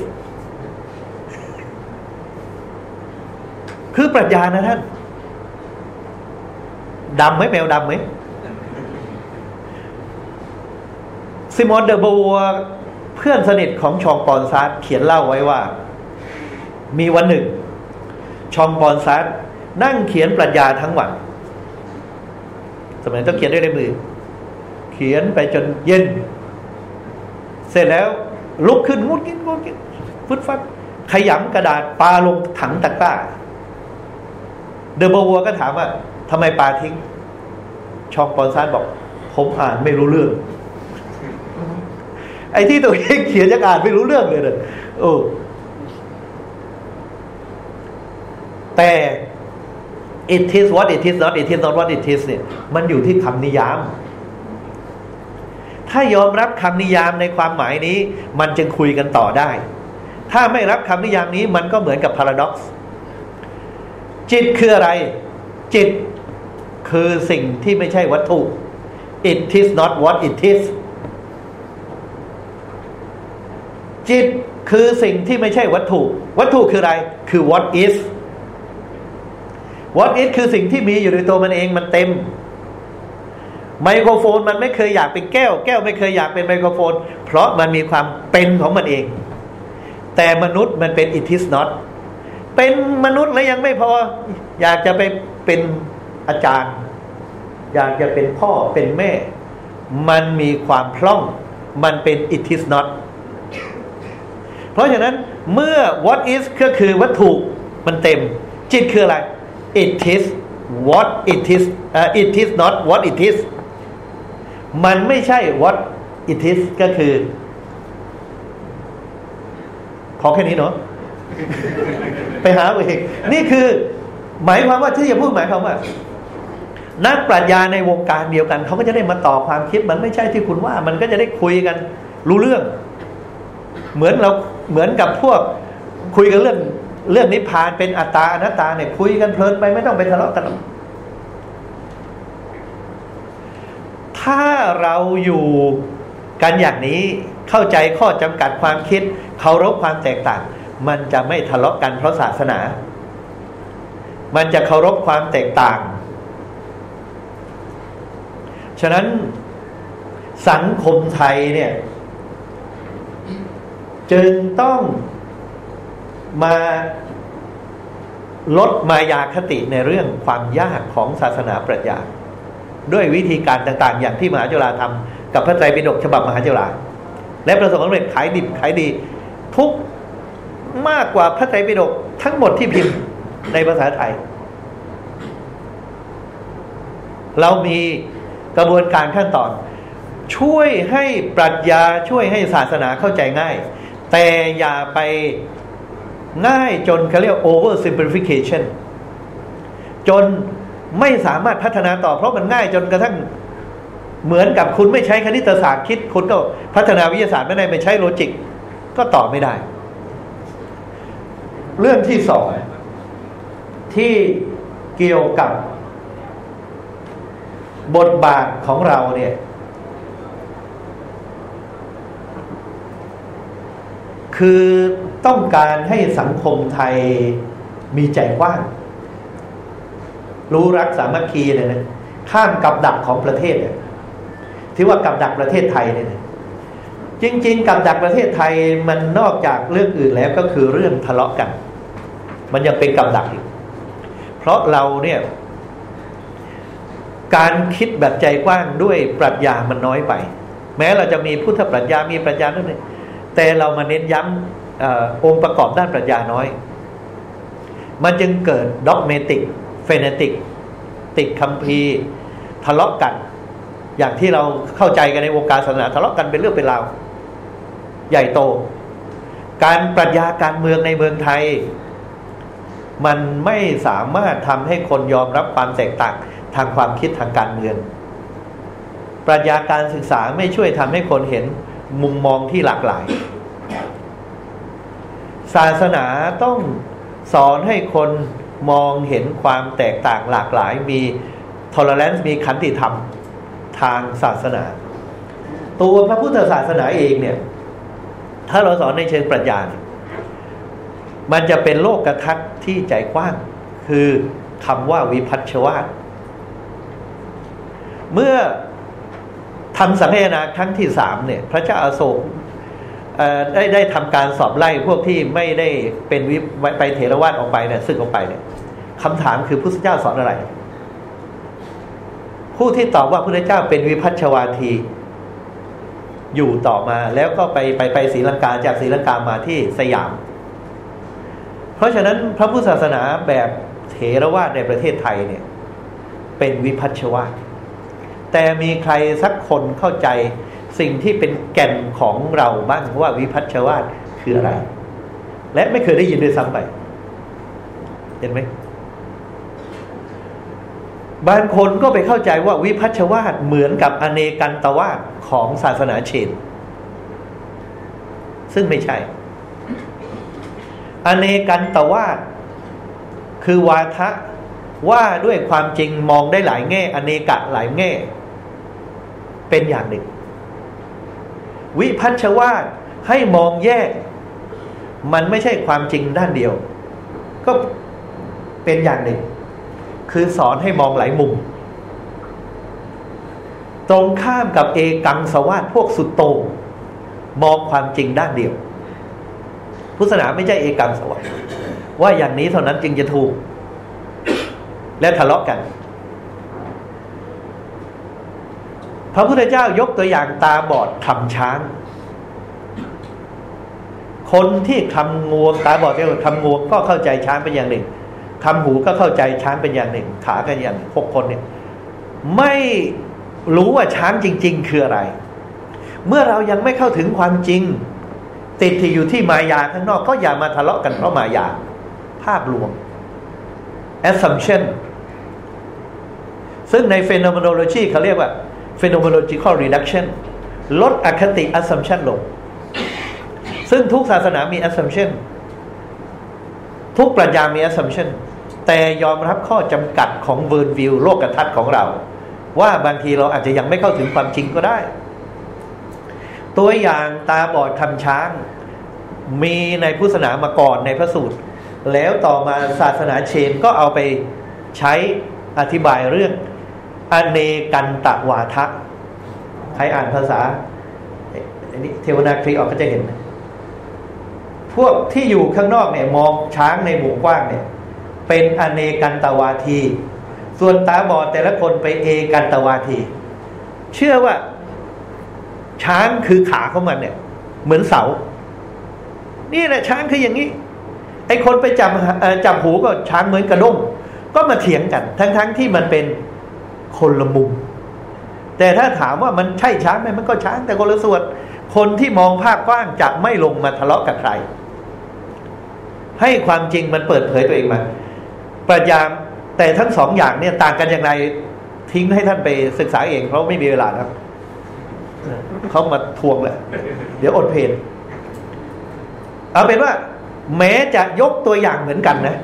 B: คือปรัชญานะท่าน ดำไหมแมวดำไหมซิมอนเดอบัวเพื่อนสนิทของชองปอนซาร์เขียนเล่าไว้ว่า มีวันหนึ่ง ชองปอนซาร์นั่งเขียนปรัชญาทั้งวัน สมัยต้องเขียนด้วยในมือ เขียนไปจนเย็น เสร็จแล้วลุกขึ้นงุดงิดงุดงิดฟึดฟัดขยำกระดาษปาลงถังตะกร้า เดอบัวก็ถามว่า ทำไมปาทิ้ง ชองปอนซานบอก ผมอ่านไม่รู้เรื่อง ไอ้ที่ตัวเองเขียนยังอ่านไม่รู้เรื่องเลยเนอะโอ้แต่ it is what it is not it is not what it is เนี่ย มันอยู่ที่คำนิยาม ถ้ายอมรับคำนิยามในความหมายนี้ มันจึงคุยกันต่อได้ ถ้าไม่รับคำนิยามนี้ มันก็เหมือนกับ paradox จิตคืออะไร จิต คือสิ่งที่ไม่ใช่วัตถุ it is not what it is จิตคือสิ่งที่ไม่ใช่วัตถุ วัตถุคืออะไร คือ what is what is คือสิ่งที่มีอยู่ในตัวมันเองมันเต็ม ไมโครโฟนมันไม่เคยอยากเป็นแก้ว แก้วไม่เคยอยากเป็นไมโครโฟน เพราะมันมีความเป็นของมันเอง แต่มนุษย์มันเป็น it is not เป็นมนุษย์แล้วยังไม่พอ อยากจะไปเป็นอาจารย์ อยากจะเป็นพ่อเป็นแม่ มันมีความพร่อง มันเป็น it is not เพราะฉะนั้นเมื่อ what is ก็คือวัตถุมันเต็ม จิตคืออะไร it is what it is uh, it is not what it is มันไม่ใช่ what it is ก็คือขอแค่นี้เนาะไปหาเองนี่คือ หมายความว่าที่จะพูดหมายความว่า นักปรัชญาในวงการเดียวกันเขาก็จะได้มาต่อความคิดมันไม่ใช่ที่คุณว่า มันก็จะได้คุยกันรู้เรื่อง เหมือนเราเหมือนกับพวกคุยกันเรื่องเรื่องนิพพานเป็นอัตตาอนัตตาเนี่ยคุยกันเพลินไปไม่ต้องไปทะเลาะกันถ้าเราอยู่กันอย่างนี้เข้าใจข้อจำกัดความคิดเคารพความแตกต่าง มันจะไม่ทะเลาะกันเพราะศาสนา มันจะเคารพความแตกต่าง ฉะนั้นสังคมไทยเนี่ย จึงต้องมาลดมายาคติในเรื่องความยากของศาสนาปรัชญาด้วยวิธีการต่างๆ อย่างที่มหาจุฬาทำกับพระไตรปิฎกฉบับมหาจุฬาและประสบความสำเร็จขายดิบขายดี ทุกมากกว่าพระไตรปิฎกทั้งหมดที่พิมพ์ในภาษาไทย เรามี กระบวนการขั้นตอน ช่วยให้ปรัชญาช่วยให้ศาสนาเข้าใจง่าย แต่อย่าไปง่ายจนเขาเรียก over simplification จนไม่สามารถพัฒนาต่อเพราะมันง่ายจนกระทั่งเหมือนกับคุณไม่ใช้คณิตศาสตร์คิด คุณก็พัฒนาวิทยาศาสตร์ไม่ได้ไม่ใช้โลจิก ก็ตอบไม่ได้ เรื่องที่สองที่เกี่ยวกับ บทบาทของเราเนี่ย คือต้องการให้สังคมไทยมีใจกว้าง รู้รักสามัคคีเนี่ยนะข้ามกับดักของประเทศเนี่ยที่ว่ากับดักประเทศไทยเนี่ยจริง ๆ กับดักประเทศไทยมันนอกจากเรื่องอื่นแล้วก็คือเรื่องทะเลาะกัน มันยังเป็นกับดักอีกเพราะเราเนี่ย การคิดแบบใจกว้างด้วยปรัชญามันน้อยไป แม้เราจะมีพุทธปรัชญามีปรัชญาด้วยแต่เรามาเน้นย้ำอองค์ประกอบด้านปรัชญาน้อย มันจึงเกิด dogmatic fanatic ติดคัมภีร์ทะเลาะกัน อย่างที่เราเข้าใจกันในวงการศาสนาทะเลาะกันเป็นเรื่องเป็นราว ใหญ่โต การปรัชญาการเมืองในเมืองไทย มันไม่สามารถทำให้คนยอมรับความแตกต่าง ทางความคิดทางการเมือง ปรัชญาการศึกษาไม่ช่วยทำให้คนเห็นมุมมองที่หลากหลาย ศาสนาต้องสอนให้คนมองเห็นความแตกต่างหลากหลาย มี tolerance มีขันติธรรมทางศาสนา ตัวพระพุทธศาสนาเองเนี่ย ถ้าเราสอนในเชิงปรัชญามันจะเป็นโลกกระทัดที่ใจกว้าง คือคำว่าวิพัฒชวาต เมื่อทำสังเกนาครั้งที่สามเนี่ย พระเจ้าอาโศกได้ได้ทำการสอบไล่พวกที่ไม่ได้เป็นวิไปเถรวาทออกไปเนี่ยสึกออกไปเนี่ยคำถามคือพุทธเจ้าสอนอะไร ผู้ที่ตอบว่าพระเจ้าเป็นวิพัชวาที อยู่ต่อมาแล้วก็ไปไปไปศรีลังกาจากศรีลังกามาที่สยาม เพราะฉะนั้นพระพุทธศาสนาแบบเถรวาทในประเทศไทยเนี่ย เป็นวิพัชวาท แต่มีใครสักคนเข้าใจสิ่งที่เป็นแก่นของเราบ้างว่าวิพัชวาทคืออะไร และไม่เคยได้ยินด้วยซ้ำไป เห็นไหมบางคนก็ไปเข้าใจว่าวิพัชวาทเหมือนกับอเนกันตวาของศาสนาเชน ซึ่งไม่ใช่ อเนกันตวาคือวาทะว่าด้วยความจริงมองได้หลายแง่ อเนกะหลายแง่ เป็นอย่างหนึ่ง วิพัชวาทให้มองแยก มันไม่ใช่ความจริงด้านเดียว ก็เป็นอย่างหนึ่ง คือสอนให้มองหลายมุม ตรงข้ามกับเอกังสวาสพวกสุดโตงมองความจริงด้านเดียว พุทธศาสนาไม่ใช่เอกังสวาสว่าอย่างนี้เท่านั้นจึงจะถูก และทะเลาะกัน พระพุทธเจ้ายกตัวอย่างตาบอดคำช้าง คนที่คำงวงตาบอดเรียกว่าคำงวงก็เข้าใจช้างเป็นอย่างหนึ่งคำหูก็เข้าใจช้างเป็นอย่างหนึ่ง ขากันอย่างหกคนเนี่ยไม่รู้ว่าช้างจริง ๆ คืออะไร เมื่อเรายังไม่เข้าถึงความจริง ติดที่อยู่ที่มายาข้างนอกก็อย่ามาทะเลาะกันเพราะมายา ภาพลวง assumption ซึ่งใน phenomenology เขาเรียกว่า phenomenological reduction ลดอคติ assumption ลง ซึ่งทุกศาสนามี assumption ทุกปรัชญามี assumption แต่ยอมรับข้อจำกัดของเวิร์นวิวโลกทัศน์ของเรา ว่าบางทีเราอาจจะยังไม่เข้าถึงความจริงก็ได้ ตัวอย่างตาบอดคำช้าง มีในพุทธศาสนามาก่อนในพระสูตร แล้วต่อมาศาสนาเชนก็เอาไปใช้อธิบายเรื่อง อเนกันตะวาทะใครอ่านภาษาเทวนาครีออกก็จะเห็น พวกที่อยู่ข้างนอกเนี่ย มองช้างในหมู่กว้างเนี่ย เป็นอเนกันตวาที ส่วนตาบอดแต่ละคนไปเอกันตวาที เชื่อว่า ช้างคือขาของมันเนี่ย เหมือนเสา นี่แหละช้างคืออย่างนี้ไอ้คนไปจับจับหูก็ช้างเหมือนกระด้งก็มาเถียงกัน ทั้งๆทที่มันเป็น คนละมุม แต่ถ้าถามว่ามันใช่ช้างไหมมันก็ช้างแต่คนละส่วน คนที่มองภาพกว้างจะไม่ลงมาทะเลาะกับใคร ให้ความจริงมันเปิดเผยตัวเองมาปรัชญาแต่ทั้งสองอย่างเนี่ยต่างกันอย่างไรทิ้งให้ท่านไปศึกษาเอง เพราะไม่มีเวลาแล้วเขามาทวงแหละเดี๋ยวอดเพนเอาเป็นว่า แม้จะยกตัวอย่างเหมือนกันนะ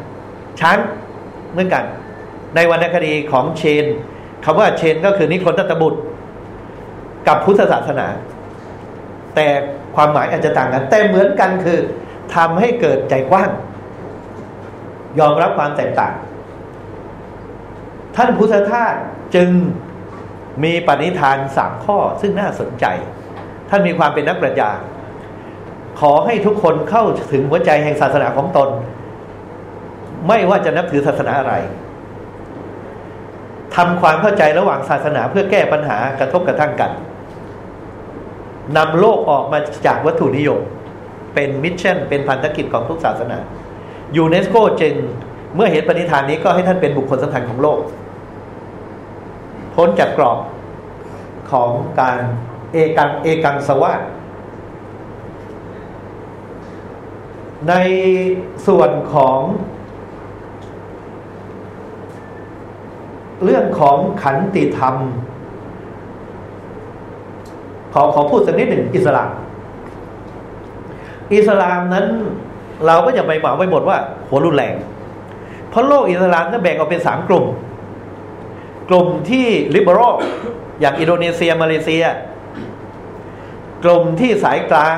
B: ช้างเหมือนกัน ในวรรณคดีของเชน คำว่าเชนก็คือนิคนตตบุตร กับพุทธศาสนา แต่ความหมายอาจจะต่างกัน แต่เหมือนกันคือทำให้เกิดใจกว้าง ยอมรับความแตกต่าง ท่านพุทธทาสจึงมีปณิธานสามข้อซึ่งน่าสนใจ ท่านมีความเป็นนักปรัชญาขอให้ทุกคนเข้าถึงหัวใจแห่งศาสนาของตน ไม่ว่าจะนับถือศาสนาอะไร ทำความเข้าใจระหว่างศาสนาเพื่อแก้ปัญหากระทบกระทั่งกันนำโลกออกมาจากวัตถุนิยม เป็น mission เป็นพันธกิจของทุกศาสนายูเนสโกจึงเมื่อเห็นปณิธานนี้ก็ให้ท่านเป็นบุคคลสำคัญของโลก พ้นจากกรอบของการเอกังเอกังสวาทะในส่วนของ เรื่องของขันติธรรม ขอขอพูดสักนิดหนึ่งอิสลาม อิสลามนั้น เราก็จะไปเหมาไปหมดว่า หัวรุนแรง เพราะโลกอิสลามนั้นแบ่งออกเป็นสามกลุ่ม กลุ่มที่ลิเบอรัลอย่างอินโดนีเซียมาเลเซีย กลุ่มที่สายกลาง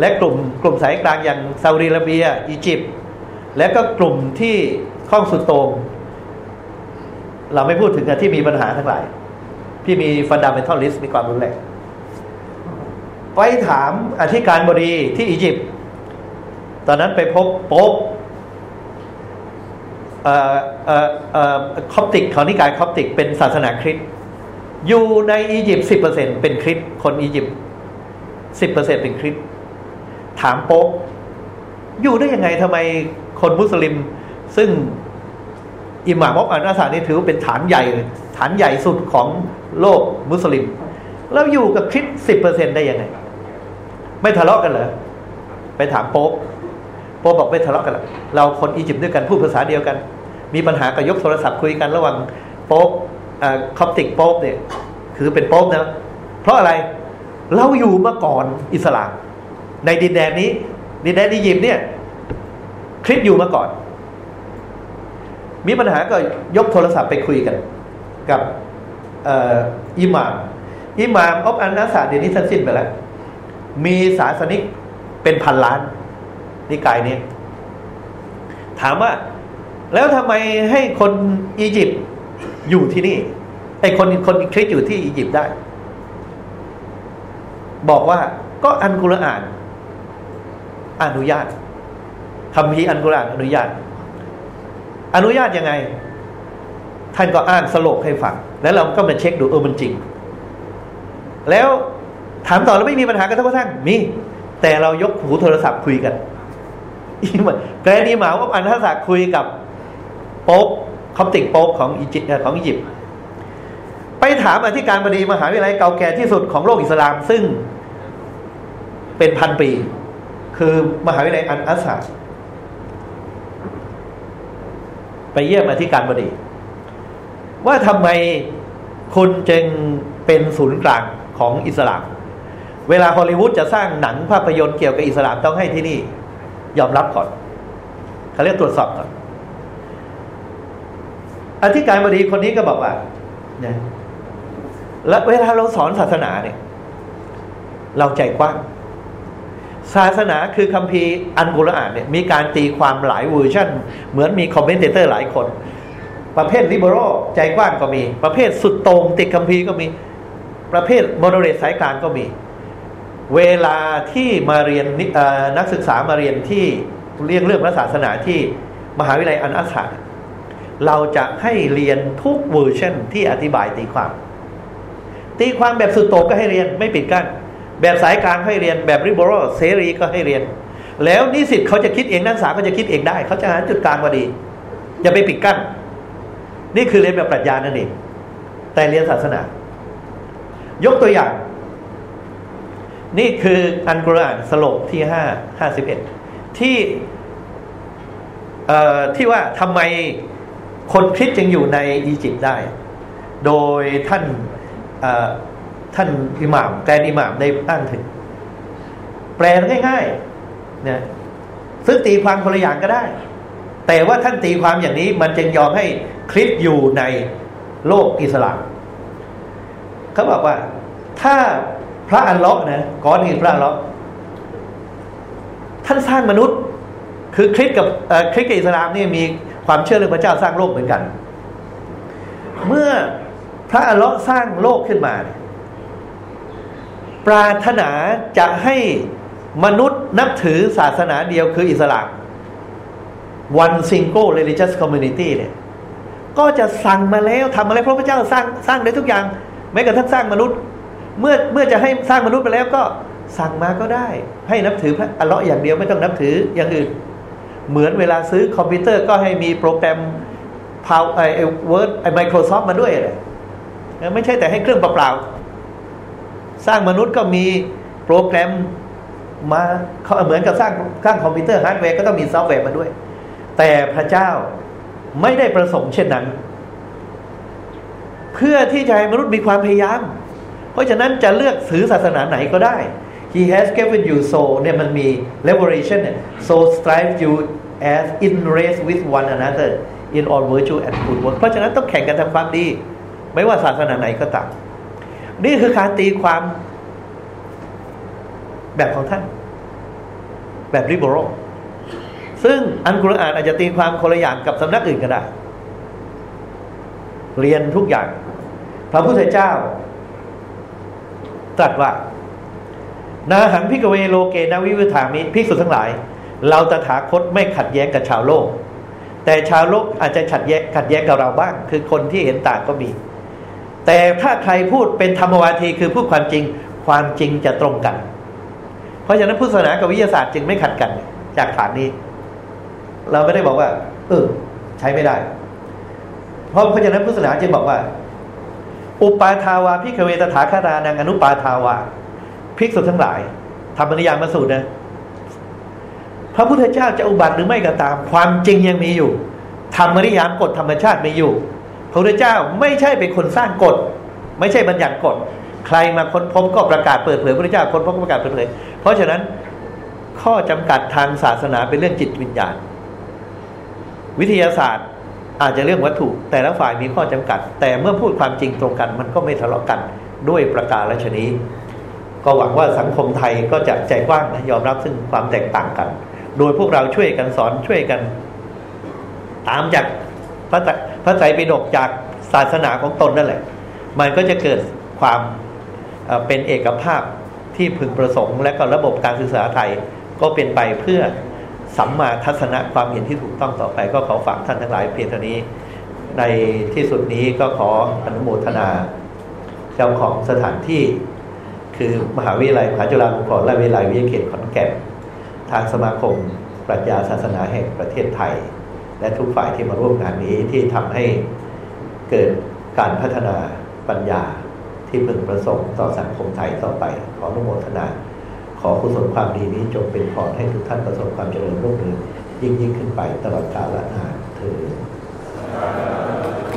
B: และกลุ่มกลุ่มสายกลางอย่างซาอุดิอาระเบีย อียิปต์และก็กลุ่มที่ค่อนข้างสุดโต่ง เราไม่พูดถึงที่มีปัญหาทั้งหลายที่มี fundamentalist มีความรุนแรงไปถามอธิการบดีที่อียิปต์ตอนนั้นไปพบโป๊ปคอปติกเขานิกายคอปติกเป็นศาสนาคริสต์อยู่ในอียิปต์สิบเปอร์เซ็นเป็นคริสต์คนอียิปต์สิบเปอร์เซ็นเป็นคริสต์ถามโป๊ปอยู่ได้ยังไงทำไมคนมุสลิม ซึ่ง อิหม่ามอัลอาซานี่ถือเป็นฐานใหญ่ฐานใหญ่สุดของโลกมุสลิม แล้วอยู่กับคริสสิบเปอร์เซ็นได้ยังไง ไม่ทะเลาะกันเหรอไปถามโป๊ปโป๊ปบอกไม่ทะเลาะกันหรอกเราคนอียิปต์ด้วยกันพูดภาษาเดียวกัน มีปัญหาก็ยกโทรศัพท์คุยกันระหว่างโป๊ปคอปติกโป๊ปเนี่ย คือเป็นโป๊ปนะเพราะอะไรเราอยู่มาก่อนอิสลาม ในดินแดนนี้ดินแดนอียิปต์เนี่ยคริสต์อยู่มาก่อน มีปัญหาก็ยกโทรศัพท์ไปคุยกัน กับอิหม่ามอิหม่ามอัลอัซฮัรเดี๋ยวนี้ท่านสิ้นไปแล้ว มีศาสนิกเป็นพันล้าน นิกายนี้ ถามว่า แล้วทำไมให้คนอียิปต์อยู่ที่นี่ไอ้คนคนคริสอยู่ที่อียิปต์ได้ บอกว่าก็อันกุรอาน อนุญาตคำพีอันกุรอานอนุญาต อนุญาตยังไง ท่านก็อ้างสโลกให้ฟัง แล้วเราก็มาเช็คดูเออมันจริง แล้วถามต่อแล้วไม่มีปัญหากันทั้งทั้งมี แต่เรายกหูโทรศัพท์คุยกันอีมันแกรนีหมาว่าอันทัศกคุยกับโป๊กคอมติกโป๊กของอียิปต์ของอียิปต์ไปถามอธิการบดีมหาวิทยาลัยเก่าแก่ที่สุดของโลกอิสลามซึ่งเป็นพันปี คือมหาวิทยาลัยอันอัสซา ไปเยี่ยมอธิการบดี ว่าทำไมคุณจึงเป็นศูนย์กลางของอิสลาม เวลาฮอลลีวูดจะสร้างหนังภาพยนตร์เกี่ยวกับอิสลามต้องให้ที่นี่ ยอมรับก่อนเขาเรียกตรวจสอบก่อนอธิการบดีคนนี้ก็บอกว่าเนี่ยแล้วเวลาเราสอนศาสนาเนี่ย เราใจกว้าง ศาสนาคือคัมภีร์อันกุรอานเนี่ยมีการตีความหลายเวอร์ชันเหมือนมี commentator หลายคน ประเภท liberal ใจกว้างก็มี ประเภทสุดโต่งติดคัมภีร์ก็มี ประเภท moderate สายกลางก็มี เวลาที่มาเรียนนักศึกษามาเรียนที่เรียนเรื่องพระศาสนาที่มหาวิทยาลัยอัลอัซฮัรเราจะให้เรียนทุกเวอร์ชันที่อธิบายตีความ ตีความแบบสุดโต่งก็ให้เรียนไม่ปิดกั้น แบบสายกลางให้เรียนแบบ liberal เสรีก็ให้เรียน แล้วนิสิตเขาจะคิดเองนักศึกษาเขาจะคิดเองได้ เขาจะหาจุดกลางพอดี อย่าไปปิดกั้น นี่คือเรียนแบบปรัชญานั่นเอง แต่เรียนศาสนา ยกตัวอย่าง นี่คืออันกุรอานสโลกที่ห้าห้าสิบเอ็ดที่ที่ว่าทำไมคนคริสจึงอยู่ในอียิปต์ได้ โดยท่าน ท่านอิหม่ามแกนอิหม่ามได้อ้างถึง แปลง่ายๆเนี่ยซึ่งตีความคนละอย่างก็ได้ แต่ว่าท่านตีความอย่างนี้มันจึงยอมให้คริสอยู่ในโลกอิสลามเขาบอกว่า ถ้าพระอัลลอฮ์นะก่อนอื่นพระอัลลอฮ์ท่านสร้างมนุษย์ คือคริสกับคริสกับอิสลามนี่มีความเชื่อเรื่องพระเจ้าสร้างโลกเหมือนกัน เมื่อพระอัลเลาะห์สร้างโลกขึ้นมา ปรารถนาจะให้มนุษย์นับถือศาสนาเดียวคืออิสลาม one single religious community เนี่ยก็จะสั่งมาแล้วทำมาแล้วพระพระเจ้าสร้างสร้างได้ทุกอย่างแม้กระทั่งสร้างมนุษย์ เมื่อเมื่อจะให้สร้างมนุษย์ไปแล้วก็สั่งมาก็ได้ ให้นับถือพระอัลเลาะห์อย่างเดียวไม่ต้องนับถืออย่างอื่น เหมือนเวลาซื้อคอมพิวเตอร์ก็ให้มีโปรแกรมพาวไอ Word ไอ Microsoft มาด้วยเลยไม่ใช่แต่ให้เครื่องเปล่าๆ สร้างมนุษย์ก็มีโปรแกรมมาเขาเหมือนกับสร้างสร้างคอมพิวเตอร์ฮาร์ดแวร์ก็ต้องมีซอฟต์แวร์มาด้วย แต่พระเจ้าไม่ได้ประสงค์เช่นนั้น เพื่อที่จะให้มนุษย์มีความพยายาม เพราะฉะนั้นจะเลือกถือศาสนาไหนก็ได้ He has given you so เนี่ยมันมี liberation เนี่ย so strive you as in race with one another in all virtue and good work เพราะฉะนั้นต้องแข่งกันทำความดี ไม่ว่าศาสนาไหนก็ตาม นี่คือการตีความแบบของท่าน แบบ liberal ซึ่งอันกุรอานอาจจะตีความคนละอย่างกับสำนักอื่นก็ได้ เรียนทุกอย่าง พระพุทธเจ้า ตรัสว่า นาหังพิกเวโลเกนาวิวถามิภิกษุทั้งหลาย เราตถาคตไม่ขัดแย้งกับชาวโลก แต่ชาวโลกอาจจะขัดแย้งขัดแย้งกับเราบ้าง คือคนที่เห็นต่างก็มี แต่ถ้าใครพูดเป็นธรรมวาทีคือพูดความจริง ความจริงจะตรงกัน เพราะฉะนั้นพุทธศาสนากับวิทยาศาสตร์จึงไม่ขัดกันจากฐานนี้ เราไม่ได้บอกว่า เออ ใช้ไม่ได้ เพราะเพราะฉะนั้นพุทธศาสนาจึงบอกว่า อุปาทาวาพิกเวตถาคารานังอนุปาทาวาภิกษุทั้งหลายทำปริยามมาสูตรนะพระพุทธเจ้าจะอุบัติหรือไม่ก็ตาม ความจริงยังมีอยู่ธรรมริยามกฎธรรมชาติมีอยู่ พระพุทธเจ้าไม่ใช่เป็นคนสร้างกฎ ไม่ใช่บัญญัติกฎ ใครมาค้นพบก็ประกาศเปิดเผยพระพุทธเจ้าค้นพบก็ประกาศเปิดเผย เพราะฉะนั้นข้อจำกัดทางศาสนาเป็นเรื่องจิตวิญญาณ วิทยาศาสตร์อาจจะเรื่องวัตถุ แต่ละฝ่ายมีข้อจำกัด แต่เมื่อพูดความจริงตรงกัน มันก็ไม่ทะเลาะกันด้วยประการละชนี้ ก็หวังว่าสังคมไทยก็จะใจกว้างนะยอมรับซึ่งความแตกต่างกัน โดยพวกเราช่วยกันสอนช่วยกัน ตามจากพระ พระไตรปิฎกจากศาสนาของตนนั่นแหละ มันก็จะเกิดความเป็นเอกภาพที่พึงประสงค์ และก็ระบบการศึกษาไทยก็เป็นไปเพื่อสัมมาทัศนะความเห็นที่ถูกต้องต่อไป ก็ขอฝากท่านทั้งหลายเพียงเท่านี้ ในที่สุดนี้ก็ขออนุโมทนาเจ้าของสถานที่ คือมหาวิทยาลัยมหาจุฬาลงกรณ์และวิทยาลัยวิทยาเขตขอนแก่นทางสมาคม ปรัชญาศาสนาแห่งประเทศไทย และทุกฝ่ายที่มาร่วมงานนี้ที่ทำให้เกิดการพัฒนาปัญญาที่พึงประสงค์ต่อสังคมไทยต่อไป ขออนุโมทนา ขอคุณสมความดีนี้จงเป็นพรให้ทุกท่านประสบความเจริญรุ่งเรืองยิ่งยิ่งขึ้นไปตลอดกาลนานเถิด